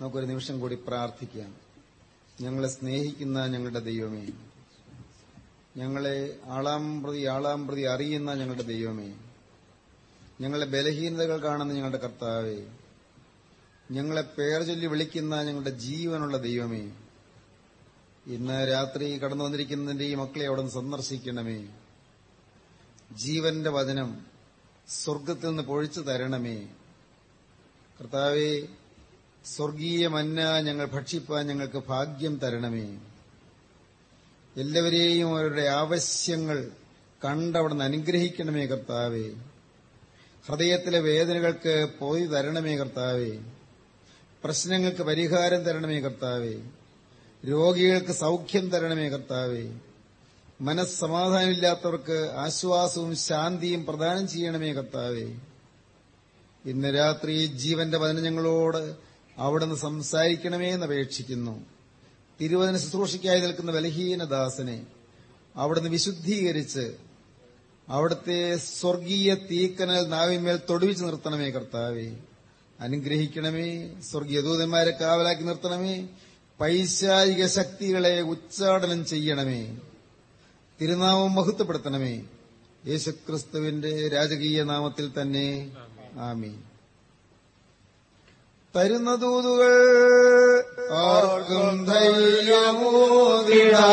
നമുക്കൊരു നിമിഷം കൂടി പ്രാർത്ഥിക്കാം. ഞങ്ങളെ സ്നേഹിക്കുന്ന ഞങ്ങളുടെ ദൈവമേ ഞങ്ങളെ ആളാം പ്രതി ആളാം പ്രതി അറിയുന്ന ഞങ്ങളുടെ ദൈവമേ ഞങ്ങളെ ബലഹീനതകൾ കാണുന്ന ഞങ്ങളുടെ കർത്താവേ ഞങ്ങളെ പേർ ചൊല്ലി വിളിക്കുന്ന ഞങ്ങളുടെ ജീവനുള്ള ദൈവമേ ഇന്ന് രാത്രി കടന്നു വന്നിരിക്കുന്നതിന്റെ ഈ മക്കളെ അവിടെ നിന്ന് സന്ദർശിക്കണമേ. ജീവന്റെ വചനം സ്വർഗത്തിൽ നിന്ന് പൊഴിച്ചു തരണമേ. കർത്താവെ സ്വർഗീയ മന്ന ഞങ്ങൾ ഭക്ഷിപ്പാൻ ഞങ്ങൾക്ക് ഭാഗ്യം തരണമേ. എല്ലാവരെയും അവരുടെ ആവശ്യങ്ങൾ കണ്ടവിടുന്ന് അനുഗ്രഹിക്കണമേ കർത്താവേ. ഹൃദയത്തിലെ വേദനകൾക്ക് പോയി തരണമേ കർത്താവേ. പ്രശ്നങ്ങൾക്ക് പരിഹാരം തരണമേ കർത്താവേ. രോഗികൾക്ക് സൗഖ്യം തരണമേ കർത്താവേ. മനസ്സമാധാനമില്ലാത്തവർക്ക് ആശ്വാസവും ശാന്തിയും പ്രദാനം ചെയ്യണമേ കർത്താവേ. ഇന്ന് രാത്രി ജീവന്റെ വചനം ഞങ്ങളോട് അവിടുന്ന് സംസാരിക്കണമേ എന്ന് അപേക്ഷിക്കുന്നു. തിരുവതിന് ശുശ്രൂഷയ്ക്കായി നിൽക്കുന്ന ബലഹീനദാസനെ അവിടുന്ന് വിശുദ്ധീകരിച്ച് അവിടുത്തെ സ്വർഗീയ തീക്കനൽ നാവിന്മേൽ തൊടുവിച്ച് നിർത്തണമേ കർത്താവേ. അനുഗ്രഹിക്കണമേ സ്വർഗീയ ദൂതന്മാരെ കാവലാക്കി നിർത്തണമേ പൈശാചിക ശക്തികളെ ഉച്ചാടനം ചെയ്യണമേ തിരുനാമം മഹത്വപ്പെടുത്തണമേ. യേശുക്രിസ്തുവിന്റെ രാജകീയ നാമത്തിൽ തന്നെ ആമീൻ. തരുന്ന ദൂതുകൾ ആർക്കും ധൈര്യമോദിടാ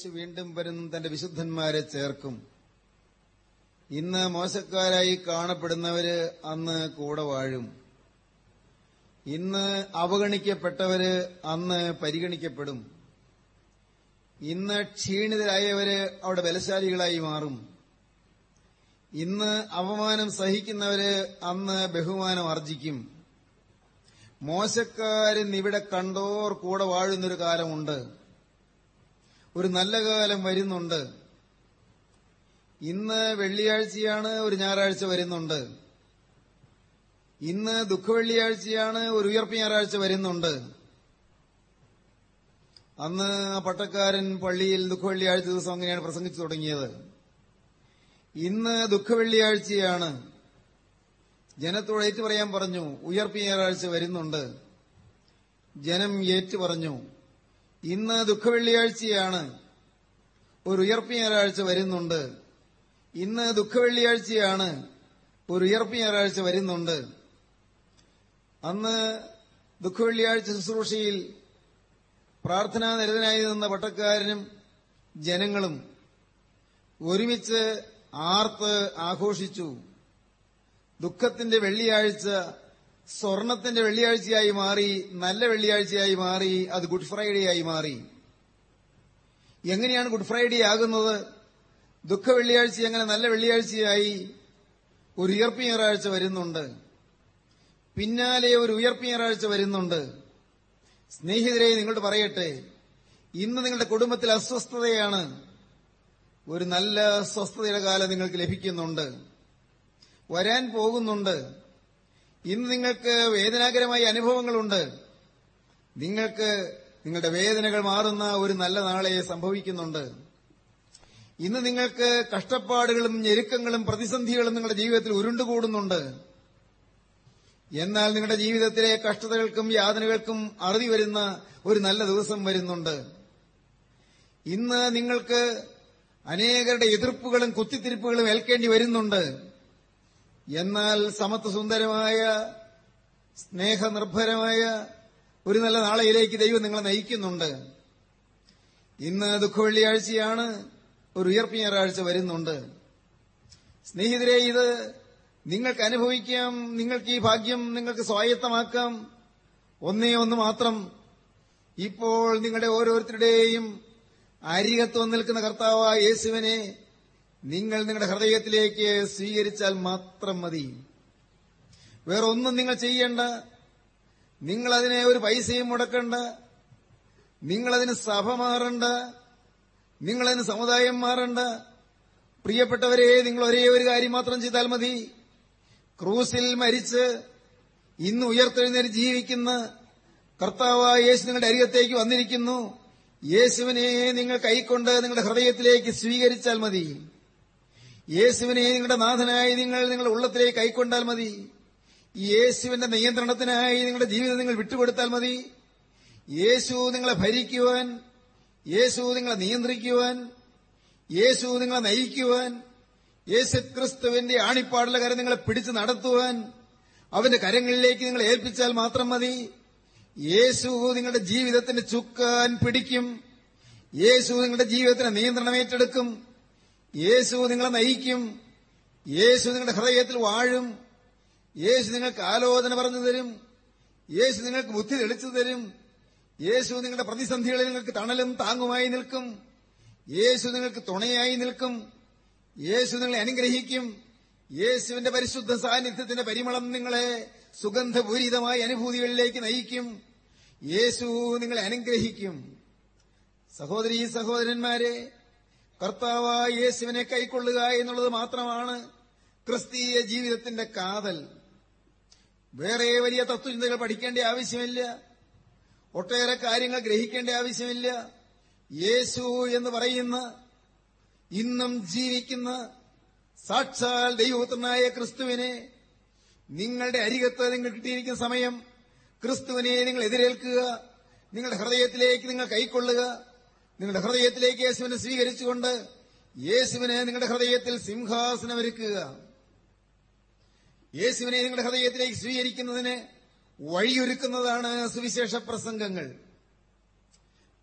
യേശു വീണ്ടും വരുന്ന തന്റെ വിശുദ്ധന്മാരെ ചേർക്കും. ഇന്ന് മോശക്കാരായി കാണപ്പെടുന്നവര് അന്ന് കൂടെ വാഴും. ഇന്ന് അവഗണിക്കപ്പെട്ടവര് അന്ന് പരിഗണിക്കപ്പെടും. ഇന്ന് ക്ഷീണിതരായവര് അവിടെ ബലശാലികളായി മാറും. ഇന്ന് അപമാനം സഹിക്കുന്നവര് അന്ന് ബഹുമാനം ആർജിക്കും. മോശക്കാരൻ ഇവിടെ കണ്ടോർ കൂടെ വാഴുന്നൊരു കാലമുണ്ട്. ഒരു നല്ല കാലം വരുന്നുണ്ട്. ഇന്ന് വെള്ളിയാഴ്ചയാണ് ഒരു ഞായറാഴ്ച വരുന്നുണ്ട്. ഇന്ന് ദുഃഖവെള്ളിയാഴ്ചയാണ് ഒരു ഉയർപ്പ് ഞായറാഴ്ച വരുന്നുണ്ട്. അന്ന് ആ പട്ടക്കാരൻ പള്ളിയിൽ ദുഃഖവെള്ളിയാഴ്ച ദിവസം അങ്ങനെയാണ് പ്രസംഗിച്ചു തുടങ്ങിയത്. ഇന്ന് ദുഃഖവെള്ളിയാഴ്ചയാണ് ജനത്തോട് ഏറ്റു പറയാൻ പറഞ്ഞു ഉയർപ്പ് ഞായറാഴ്ച വരുന്നുണ്ട്. ജനം ഏറ്റു പറഞ്ഞു ഇന്ന് ദുഃഖവെള്ളിയാഴ്ചയാണ്. ഒരു ഉയർപ്പ് ഞായറാഴ്ച വരുന്നുണ്ട്. ഇന്ന് ദുഃഖവെള്ളിയാഴ്ചയാണ് ഒരു ഉയർപ്പ് ഞായറാഴ്ച വരുന്നുണ്ട്. അന്ന് ദുഃഖവെള്ളിയാഴ്ച ശുശ്രൂഷയിൽ പ്രാർത്ഥനാ നിരതനായി നിന്ന പട്ടക്കാരനും ജനങ്ങളും ഒരുമിച്ച് ആർത്ത് ആഘോഷിച്ചു. ദുഃഖത്തിന്റെ വെള്ളിയാഴ്ച സ്വർണത്തിന്റെ വെള്ളിയാഴ്ചയായി മാറി നല്ല വെള്ളിയാഴ്ചയായി മാറി അത് ഗുഡ് ഫ്രൈഡേ ആയി മാറി. എങ്ങനെയാണ് ഗുഡ് ഫ്രൈഡേ ആകുന്നത്? ദുഃഖ വെള്ളിയാഴ്ച എങ്ങനെ നല്ല വെള്ളിയാഴ്ചയായി ഒരു ഉയർപ്പ് ഞായറാഴ്ച വരുന്നുണ്ട്. പിന്നാലെ ഒരു ഉയർപ്പ് ഞായറാഴ്ച വരുന്നുണ്ട്. സ്നേഹിതരെ നിങ്ങളോട് പറയട്ടെ ഇന്ന് നിങ്ങളുടെ കുടുംബത്തിൽ അസ്വസ്ഥതയാണ്. ഒരു നല്ല സ്വസ്ഥതയുടെ കാലം നിങ്ങൾക്ക് ലഭിക്കുന്നുണ്ട്. വരാൻ പോകുന്നുണ്ട്. ഇന്ന് നിങ്ങൾക്ക് വേദനാകരമായ അനുഭവങ്ങളുണ്ട്. നിങ്ങൾക്ക് നിങ്ങളുടെ വേദനകൾ മാറുന്ന ഒരു നല്ല നാളെ സംഭവിക്കുന്നുണ്ട്. ഇന്ന് നിങ്ങൾക്ക് കഷ്ടപ്പാടുകളും ഞെരുക്കങ്ങളും പ്രതിസന്ധികളും നിങ്ങളുടെ ജീവിതത്തിൽ ഉരുണ്ടുകൂടുന്നുണ്ട്. എന്നാൽ നിങ്ങളുടെ ജീവിതത്തിലെ കഷ്ടതകൾക്കും യാതനകൾക്കും അറുതി വരുന്ന ഒരു നല്ല ദിവസം വരുന്നുണ്ട്. ഇന്ന് നിങ്ങൾക്ക് അനേകരുടെ എതിർപ്പുകളും കുത്തിത്തിരിപ്പുകളും ഏൽക്കേണ്ടി വരുന്നുണ്ട്. എന്നാൽ സമത്വ സുന്ദരമായ സ്നേഹനിർഭരമായ ഒരു നല്ല നാളയിലേക്ക് ദൈവം നിങ്ങളെ നയിക്കുന്നുണ്ട്. ഇന്ന് ദുഃഖവെള്ളിയാഴ്ചയാണ് ഒരു ഉയർപ്പ് ഞായറാഴ്ച വരുന്നുണ്ട്. സ്നേഹിതരെ ഇത് നിങ്ങൾക്ക് അനുഭവിക്കാം നിങ്ങൾക്ക് ഈ ഭാഗ്യം നിങ്ങൾക്ക് സ്വായത്തമാക്കാം. ഒന്നേ ഒന്ന് മാത്രം. ഇപ്പോൾ നിങ്ങളുടെ ഓരോരുത്തരുടെയും അരികത്വം നിൽക്കുന്ന കർത്താവായ യേശുവിനെ നിങ്ങൾ നിങ്ങളുടെ ഹൃദയത്തിലേക്ക് സ്വീകരിച്ചാൽ മാത്രം മതി. വേറെ ഒന്നും നിങ്ങൾ ചെയ്യേണ്ട. നിങ്ങളതിനെ ഒരു പൈസയും മുടക്കണ്ട. നിങ്ങളതിന് സഭ മാറണ്ട. നിങ്ങളതിന് സമുദായം മാറണ്ട. പ്രിയപ്പെട്ടവരെ നിങ്ങൾ ഒരേ ഒരു കാര്യം മാത്രം ചെയ്താൽ മതി. ക്രൂസിൽ മരിച്ച് ഇന്ന് ഉയർത്തെഴുന്നേറ്റ് ജീവിക്കുന്ന കർത്താവായ യേശു നിങ്ങളുടെ അരികത്തേക്ക് വന്നിരിക്കുന്നു. യേശുവിനെ നിങ്ങൾ കൈക്കൊണ്ട് നിങ്ങളുടെ ഹൃദയത്തിലേക്ക് സ്വീകരിച്ചാൽ മതി. യേശുവിനെ നിങ്ങളുടെ നാഥനായി നിങ്ങൾ നിങ്ങളുടെ ഉള്ളത്തിലേക്ക് കൈക്കൊണ്ടാൽ മതി. യേശുവിന്റെ നിയന്ത്രണത്തിനായി നിങ്ങളുടെ ജീവിതം നിങ്ങൾ വിട്ടുകൊടുത്താൽ മതി. യേശു നിങ്ങളെ ഭരിക്കുവാൻ യേശു നിങ്ങളെ നിയന്ത്രിക്കുവാൻ യേശു നിങ്ങളെ നയിക്കുവാൻ യേശു ക്രിസ്തുവിന്റെ ആണിപ്പാടുള്ള കരം നിങ്ങളെ പിടിച്ചു നടത്തുവാൻ അവന്റെ കരങ്ങളിലേക്ക് നിങ്ങൾ ഏൽപ്പിച്ചാൽ മാത്രം മതി. യേശു നിങ്ങളുടെ ജീവിതത്തിന് ചുക്കാൻ പിടിക്കും. യേശു നിങ്ങളുടെ ജീവിതത്തിന് നിയന്ത്രണം ഏറ്റെടുക്കും. യേശു നിങ്ങളെ നയിക്കും. യേശു നിങ്ങളുടെ ഹൃദയത്തിൽ വാഴും. യേശു നിങ്ങൾക്ക് ആലോചന പറഞ്ഞു തരും. യേശു നിങ്ങൾക്ക് ബുദ്ധി തെളിച്ചു തരും. യേശു നിങ്ങളുടെ പ്രതിസന്ധികളിൽ നിങ്ങൾക്ക് തണലും താങ്ങുമായി നിൽക്കും. യേശു നിങ്ങൾക്ക് തുണയായി നിൽക്കും. യേശു നിങ്ങളെ അനുഗ്രഹിക്കും. യേശുവിന്റെ പരിശുദ്ധ സാന്നിധ്യത്തിന്റെ പരിമളം നിങ്ങളെ സുഗന്ധപൂരിതമായ അനുഭൂതികളിലേക്ക് നയിക്കും. യേശു നിങ്ങളെ അനുഗ്രഹിക്കും. സഹോദരീ സഹോദരന്മാരെ കർത്താവായ യേശുവിനെ കൈക്കൊള്ളുക എന്നുള്ളത് മാത്രമാണ് ക്രിസ്തീയ ജീവിതത്തിന്റെ കാതൽ. വേറെ വലിയ തത്വചിന്തകൾ പഠിക്കേണ്ട ആവശ്യമില്ല. ഒട്ടേറെ കാര്യങ്ങൾ ഗ്രഹിക്കേണ്ട ആവശ്യമില്ല. യേശു എന്ന് പറയുന്ന ഇന്നും ജീവിക്കുന്ന സാക്ഷാൽ ദൈവപുത്രനായ ക്രിസ്തുവിനെ നിങ്ങളുടെ അരികത്ത് നിങ്ങൾ കിട്ടിയിരിക്കുന്ന സമയം ക്രിസ്തുവിനെ നിങ്ങൾ എതിരേൽക്കുക നിങ്ങളുടെ ഹൃദയത്തിലേക്ക് നിങ്ങൾ കൈക്കൊള്ളുക. നിങ്ങളുടെ ഹൃദയത്തിലേക്ക് യേശുവിനെ സ്വീകരിച്ചുകൊണ്ട് യേശുവിനെ നിങ്ങളുടെ ഹൃദയത്തിൽ സിംഹാസനമൊരുക്കുക യേശുവിനെ നിങ്ങളുടെ ഹൃദയത്തിലേക്ക് സ്വീകരിക്കുന്നതിന് വഴിയൊരുക്കുന്നതാണ് സുവിശേഷ പ്രസംഗങ്ങൾ.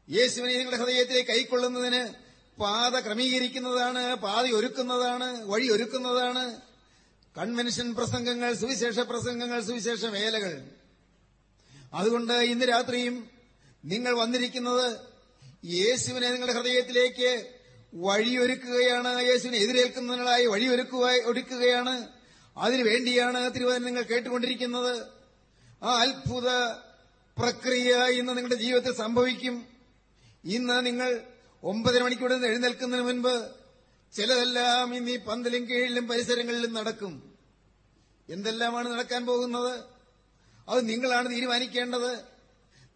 യേശുവിനെ നിങ്ങളുടെ ഹൃദയത്തിലേക്ക് കൈക്കൊള്ളുന്നതിന് പാത ക്രമീകരിക്കുന്നതാണ് പാത ഒരുക്കുന്നതാണ് വഴി ഒരുക്കുന്നതാണ്. കൺവെൻഷൻ പ്രസംഗങ്ങൾ സുവിശേഷ പ്രസംഗങ്ങൾ സുവിശേഷ വേലകൾ. അതുകൊണ്ട് ഇന്ന് രാത്രിയും നിങ്ങൾ വന്നിരിക്കുന്നത് യേശുവിനെ നിങ്ങളുടെ ഹൃദയത്തിലേക്ക് വഴിയൊരുക്കുകയാണ്. യേശുവിനെ എതിരേൽക്കുന്നതിനായി വഴിയൊരുക്കുക ഒരുക്കുകയാണ്. അതിനുവേണ്ടിയാണ് തിരുവനന്തപുരം നിങ്ങൾ കേട്ടുകൊണ്ടിരിക്കുന്നത്. ആ അത്ഭുത പ്രക്രിയ ഇന്ന് നിങ്ങളുടെ ജീവിതത്തിൽ സംഭവിക്കും. ഇന്ന് നിങ്ങൾ ഒമ്പതര മണിക്കൂടെ എഴുന്നേൽക്കുന്നതിന് മുൻപ് ചിലതെല്ലാം ഇന്ന് ഈ പന്തലും കീഴിലും പരിസരങ്ങളിലും നടക്കും. എന്തെല്ലാമാണ് നടക്കാൻ പോകുന്നത്? അത് നിങ്ങളാണ് തീരുമാനിക്കേണ്ടത്.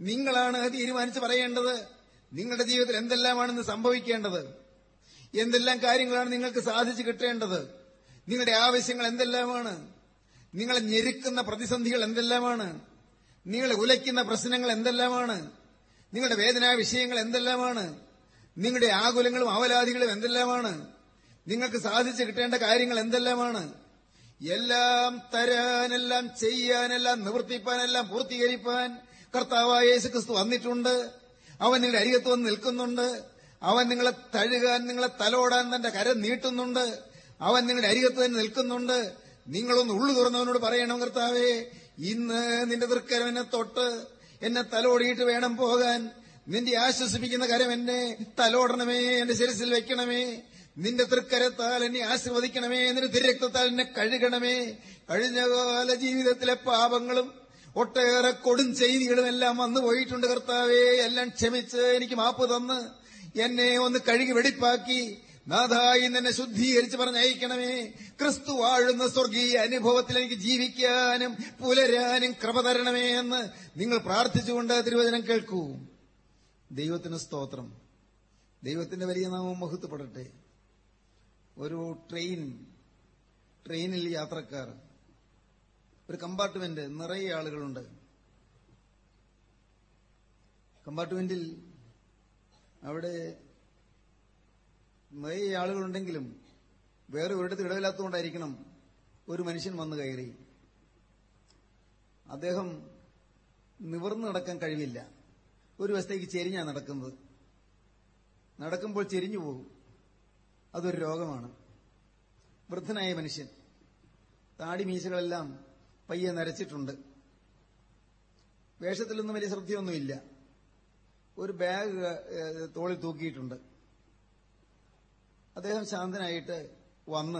നിങ്ങളാണ് തീരുമാനിച്ച് പറയേണ്ടത്. നിങ്ങളുടെ ജീവിതത്തിൽ എന്തെല്ലാമാണെന്ന് സംഭവിക്കേണ്ടത്? എന്തെല്ലാം കാര്യങ്ങളാണ് നിങ്ങൾക്ക് സാധിച്ചു കിട്ടേണ്ടത്? നിങ്ങളുടെ ആവശ്യങ്ങൾ എന്തെല്ലാമാണ്? നിങ്ങളെ ഞെരുക്കുന്ന പ്രതിസന്ധികൾ എന്തെല്ലാമാണ്? നിങ്ങളെ ഉലയ്ക്കുന്ന പ്രശ്നങ്ങൾ എന്തെല്ലാമാണ്? നിങ്ങളുടെ വേദനാ വിഷയങ്ങൾ എന്തെല്ലാമാണ്? നിങ്ങളുടെ ആകുലങ്ങളും അവലാദികളും എന്തെല്ലാമാണ്? നിങ്ങൾക്ക് സാധിച്ചു കിട്ടേണ്ട കാര്യങ്ങൾ എന്തെല്ലാമാണ്? എല്ലാം തരാനെല്ലാം ചെയ്യാനെല്ലാം നിവർത്തിപ്പാനെല്ലാം പൂർത്തീകരിപ്പാൻ കർത്താവായ യേശു ക്രിസ്തു വന്നിട്ടുണ്ട്. അവൻ നിങ്ങളുടെ അരികത്ത് വന്ന് നിൽക്കുന്നുണ്ട്. അവൻ നിങ്ങളെ തഴുകാൻ നിങ്ങളെ തലോടാൻ തന്റെ കരം നീട്ടുന്നുണ്ട്. അവൻ നിങ്ങളുടെ അരികത്ത് തന്നെ നിൽക്കുന്നുണ്ട്. നിങ്ങളൊന്ന് ഉള്ളു തുറന്നവനോട് പറയണം കർത്താവേ ഇന്ന് നിന്റെ തൃക്കരം എന്നെ തൊട്ട് എന്നെ തലോടിയിട്ട് വേണം പോകാൻ. നിന്റെ ആശ്വസിപ്പിക്കുന്ന കരം എന്നെ തലോടണമേ എന്റെ ശിരസിൽ വെക്കണമേ. നിന്റെ തൃക്കരത്താൽ എന്നെ ആശീർവദിക്കണമേ. നിന്റെ തിരക്തത്താൽ എന്നെ കഴുകണമേ. കഴിഞ്ഞകാല ജീവിതത്തിലെ പാപങ്ങളും ഒട്ടേറെ കൊടും ചെയ്തികളും എല്ലാം വന്നു പോയിട്ടുണ്ട് കർത്താവേ. എല്ലാം ക്ഷമിച്ച് എനിക്ക് മാപ്പ് തന്ന് എന്നെ ഒന്ന് കഴുകി വെടിപ്പാക്കി. നാഥായി എന്നെ ശുദ്ധീകരിച്ച് പറഞ്ഞയക്കണമേ. ക്രിസ്തു വാഴുന്ന സ്വർഗീയ അനുഭവത്തിൽ എനിക്ക് ജീവിക്കാനും പുലരാനും കൃപ തരണമേ എന്ന് നിങ്ങൾ പ്രാർത്ഥിച്ചുകൊണ്ട് തിരുവചനം കേൾക്കൂ. ദൈവത്തിന് സ്തോത്രം. ദൈവത്തിന്റെ വലിയ നാമം മഹത്വപ്പെടട്ടെ. ഒരു ട്രെയിൻ ട്രെയിനിൽ യാത്രക്കാർ ഒരു കമ്പാർട്ട്മെന്റ് നിറയെ ആളുകളുണ്ട്. കമ്പാർട്ട്മെന്റിൽ അവിടെ നിറയെ ആളുകളുണ്ടെങ്കിലും വേറെ ഒരിടത്ത് ഇടവില്ലാത്തതുകൊണ്ടായിരിക്കണം ഒരു മനുഷ്യൻ വന്നു കയറി. അദ്ദേഹം നിവർന്നു നടക്കാൻ കഴിവില്ല. ഒരു വശത്തേക്ക് ചെരിഞ്ഞാണ് നടക്കുന്നത്. നടക്കുമ്പോൾ ചെരിഞ്ഞു പോകും. അതൊരു രോഗമാണ്. വൃദ്ധനായ മനുഷ്യൻ താടി മീശകളെല്ലാം പയ്യെ നരച്ചിട്ടുണ്ട്. വേഷത്തിലൊന്നും വലിയ ശ്രദ്ധയൊന്നുമില്ല. ഒരു ബാഗ് തോളിൽ തൂക്കിയിട്ടുണ്ട്. അദ്ദേഹം ശാന്തനായിട്ട് വന്ന്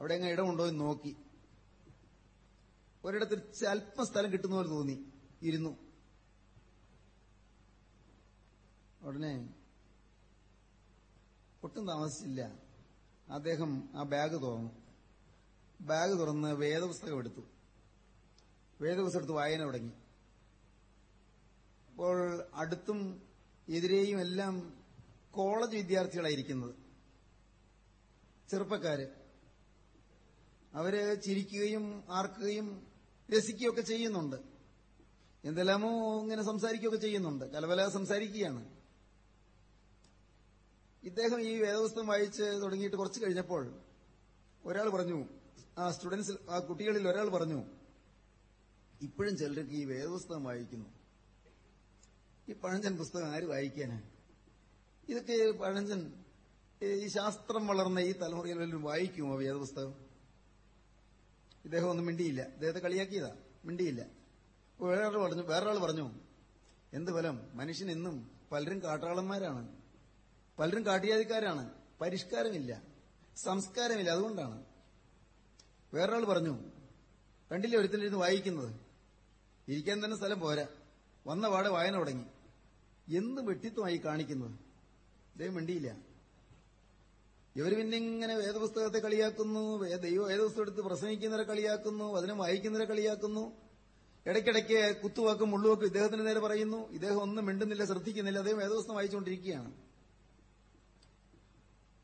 അവിടെ എങ്ങനെ ഇടമുണ്ടോ എന്ന് നോക്കി. ഒരിടത്ത് അല്പം സ്ഥലം കിട്ടുന്ന പോലെ തോന്നി. ഇരുന്നു. ഉടനെ ഒട്ടും താമസിച്ചില്ല. അദ്ദേഹം ആ ബാഗ് തുറന്നു. ബാഗ് തുറന്ന് വേദപുസ്തകം എടുത്തു. വേദപുസ്തകം എടുത്ത് വായന തുടങ്ങി. അപ്പോൾ അടുത്തും എതിരെയും എല്ലാം കോളേജ് വിദ്യാർത്ഥികളായിരിക്കുന്നത് ചെറുപ്പക്കാര്. അവർ ചിരിക്കുകയും ആർക്കുകയും രസിക്കുകയൊക്കെ ചെയ്യുന്നുണ്ട്. എന്തെല്ലാമോ ഇങ്ങനെ സംസാരിക്കുകയൊക്കെ ചെയ്യുന്നുണ്ട്. കലവല സംസാരിക്കുകയാണ്. ഇദ്ദേഹം ഈ വേദപുസ്തകം വായിച്ച് തുടങ്ങിയിട്ട് കുറച്ച് കഴിഞ്ഞപ്പോൾ ഒരാൾ പറഞ്ഞു ആ സ്റ്റുഡൻസ് ആ കുട്ടികളിൽ ഒരാൾ പറഞ്ഞു ഇപ്പോഴും ചിലർക്ക് ഈ വേദപുസ്തകം വായിക്കുന്നു. ഈ പഴഞ്ചൻ പുസ്തകം ആര് വായിക്കാനാ? ഇതൊക്കെ പഴഞ്ചൻ ഈ ശാസ്ത്രം വളർന്ന ഈ തലമുറയിൽ വല്ലതും വായിക്കുമോ വേദപുസ്തകം? ഇദ്ദേഹം ഒന്നും മിണ്ടിയില്ല. ഇദ്ദേഹത്തെ കളിയാക്കിയതാ. മിണ്ടിയില്ല. വേറൊരാൾ പറഞ്ഞു വേറൊരാൾ പറഞ്ഞു എന്ത് ഫലം? മനുഷ്യൻ എന്നും പലരും കാട്ടാളന്മാരാണ്. പലരും കാട്ടിയാതിക്കാരാണ് പരിഷ്കാരമില്ല. സംസ്കാരമില്ല. അതുകൊണ്ടാണ്. വേറൊരാൾ പറഞ്ഞു കണ്ടില്ലേ ഒരുത്തിലിരുന്ന് വായിക്കുന്നത്? ഇരിക്കാൻ തന്നെ സ്ഥലം പോരാ. വന്ന പാട് വായന തുടങ്ങി. എന്ത് വെട്ടിത്വമായി കാണിക്കുന്നത്? ദൈവം മിണ്ടിയില്ല. ഇവർ പിന്നെ ഇങ്ങനെ വേദപുസ്തകത്തെ കളിയാക്കുന്നു ദൈവം വേദപുസ്തകം എടുത്ത് പ്രസംഗിക്കുന്നവരെ കളിയാക്കുന്നു അതിനെ വായിക്കുന്നവരെ കളിയാക്കുന്നു. ഇടയ്ക്കിടയ്ക്ക് കുത്തുവാക്കും മുള്ളുവാക്കും ഇദ്ദേഹത്തിന് നേരെ പറയുന്നു ഇദ്ദേഹം ഒന്നും മിണ്ടുന്നില്ല ശ്രദ്ധിക്കുന്നില്ല അദ്ദേഹം വേദപുസ്തകം വായിച്ചുകൊണ്ടിരിക്കുകയാണ്.